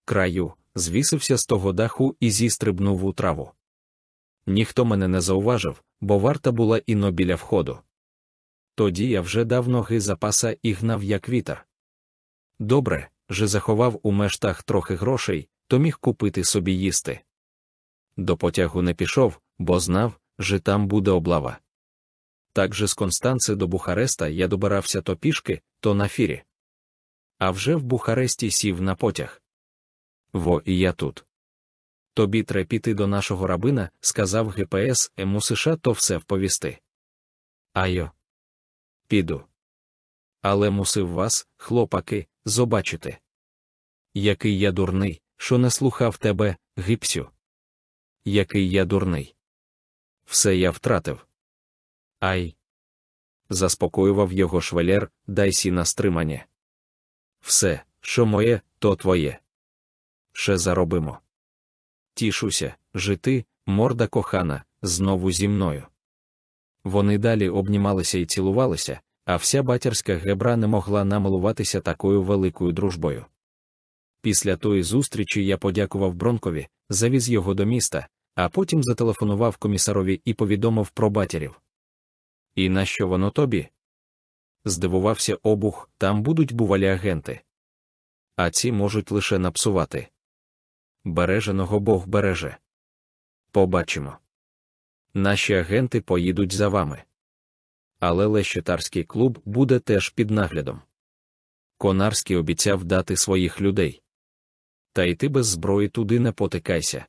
S1: краю, звісився з того даху і зістрибнув у траву. Ніхто мене не зауважив, бо варта була іно біля входу. Тоді я вже дав ноги запаса і гнав, як вітер. Добре, же заховав у мештах трохи грошей, то міг купити собі їсти. До потягу не пішов, бо знав, що там буде облава. Так же з Констанци до Бухареста я добирався то пішки, то на фірі. А вже в Бухаресті сів на потяг. Во і я тут. Тобі треба піти до нашого рабина, сказав ГПС, ему США то все вповісти. Айо. Піду. Але мусив вас, хлопаки, зобачити. Який я дурний, що не слухав тебе, гипсю. Який я дурний. Все я втратив. Ай. Заспокоював його швелєр, дай сі на стримання. Все, що моє, то твоє. Ще заробимо. Тішуся, жити, морда кохана, знову зі мною. Вони далі обнімалися і цілувалися, а вся батярська гебра не могла намилуватися такою великою дружбою. Після тої зустрічі я подякував Бронкові, завіз його до міста, а потім зателефонував комісарові і повідомив про батярів. І нащо воно тобі? Здивувався обух, там будуть бувалі агенти. А ці можуть лише напсувати. Береженого Бог береже. Побачимо. Наші агенти поїдуть за вами. Але лещитарський клуб буде теж під наглядом. Конарський обіцяв дати своїх людей. Та й ти без зброї туди не потикайся.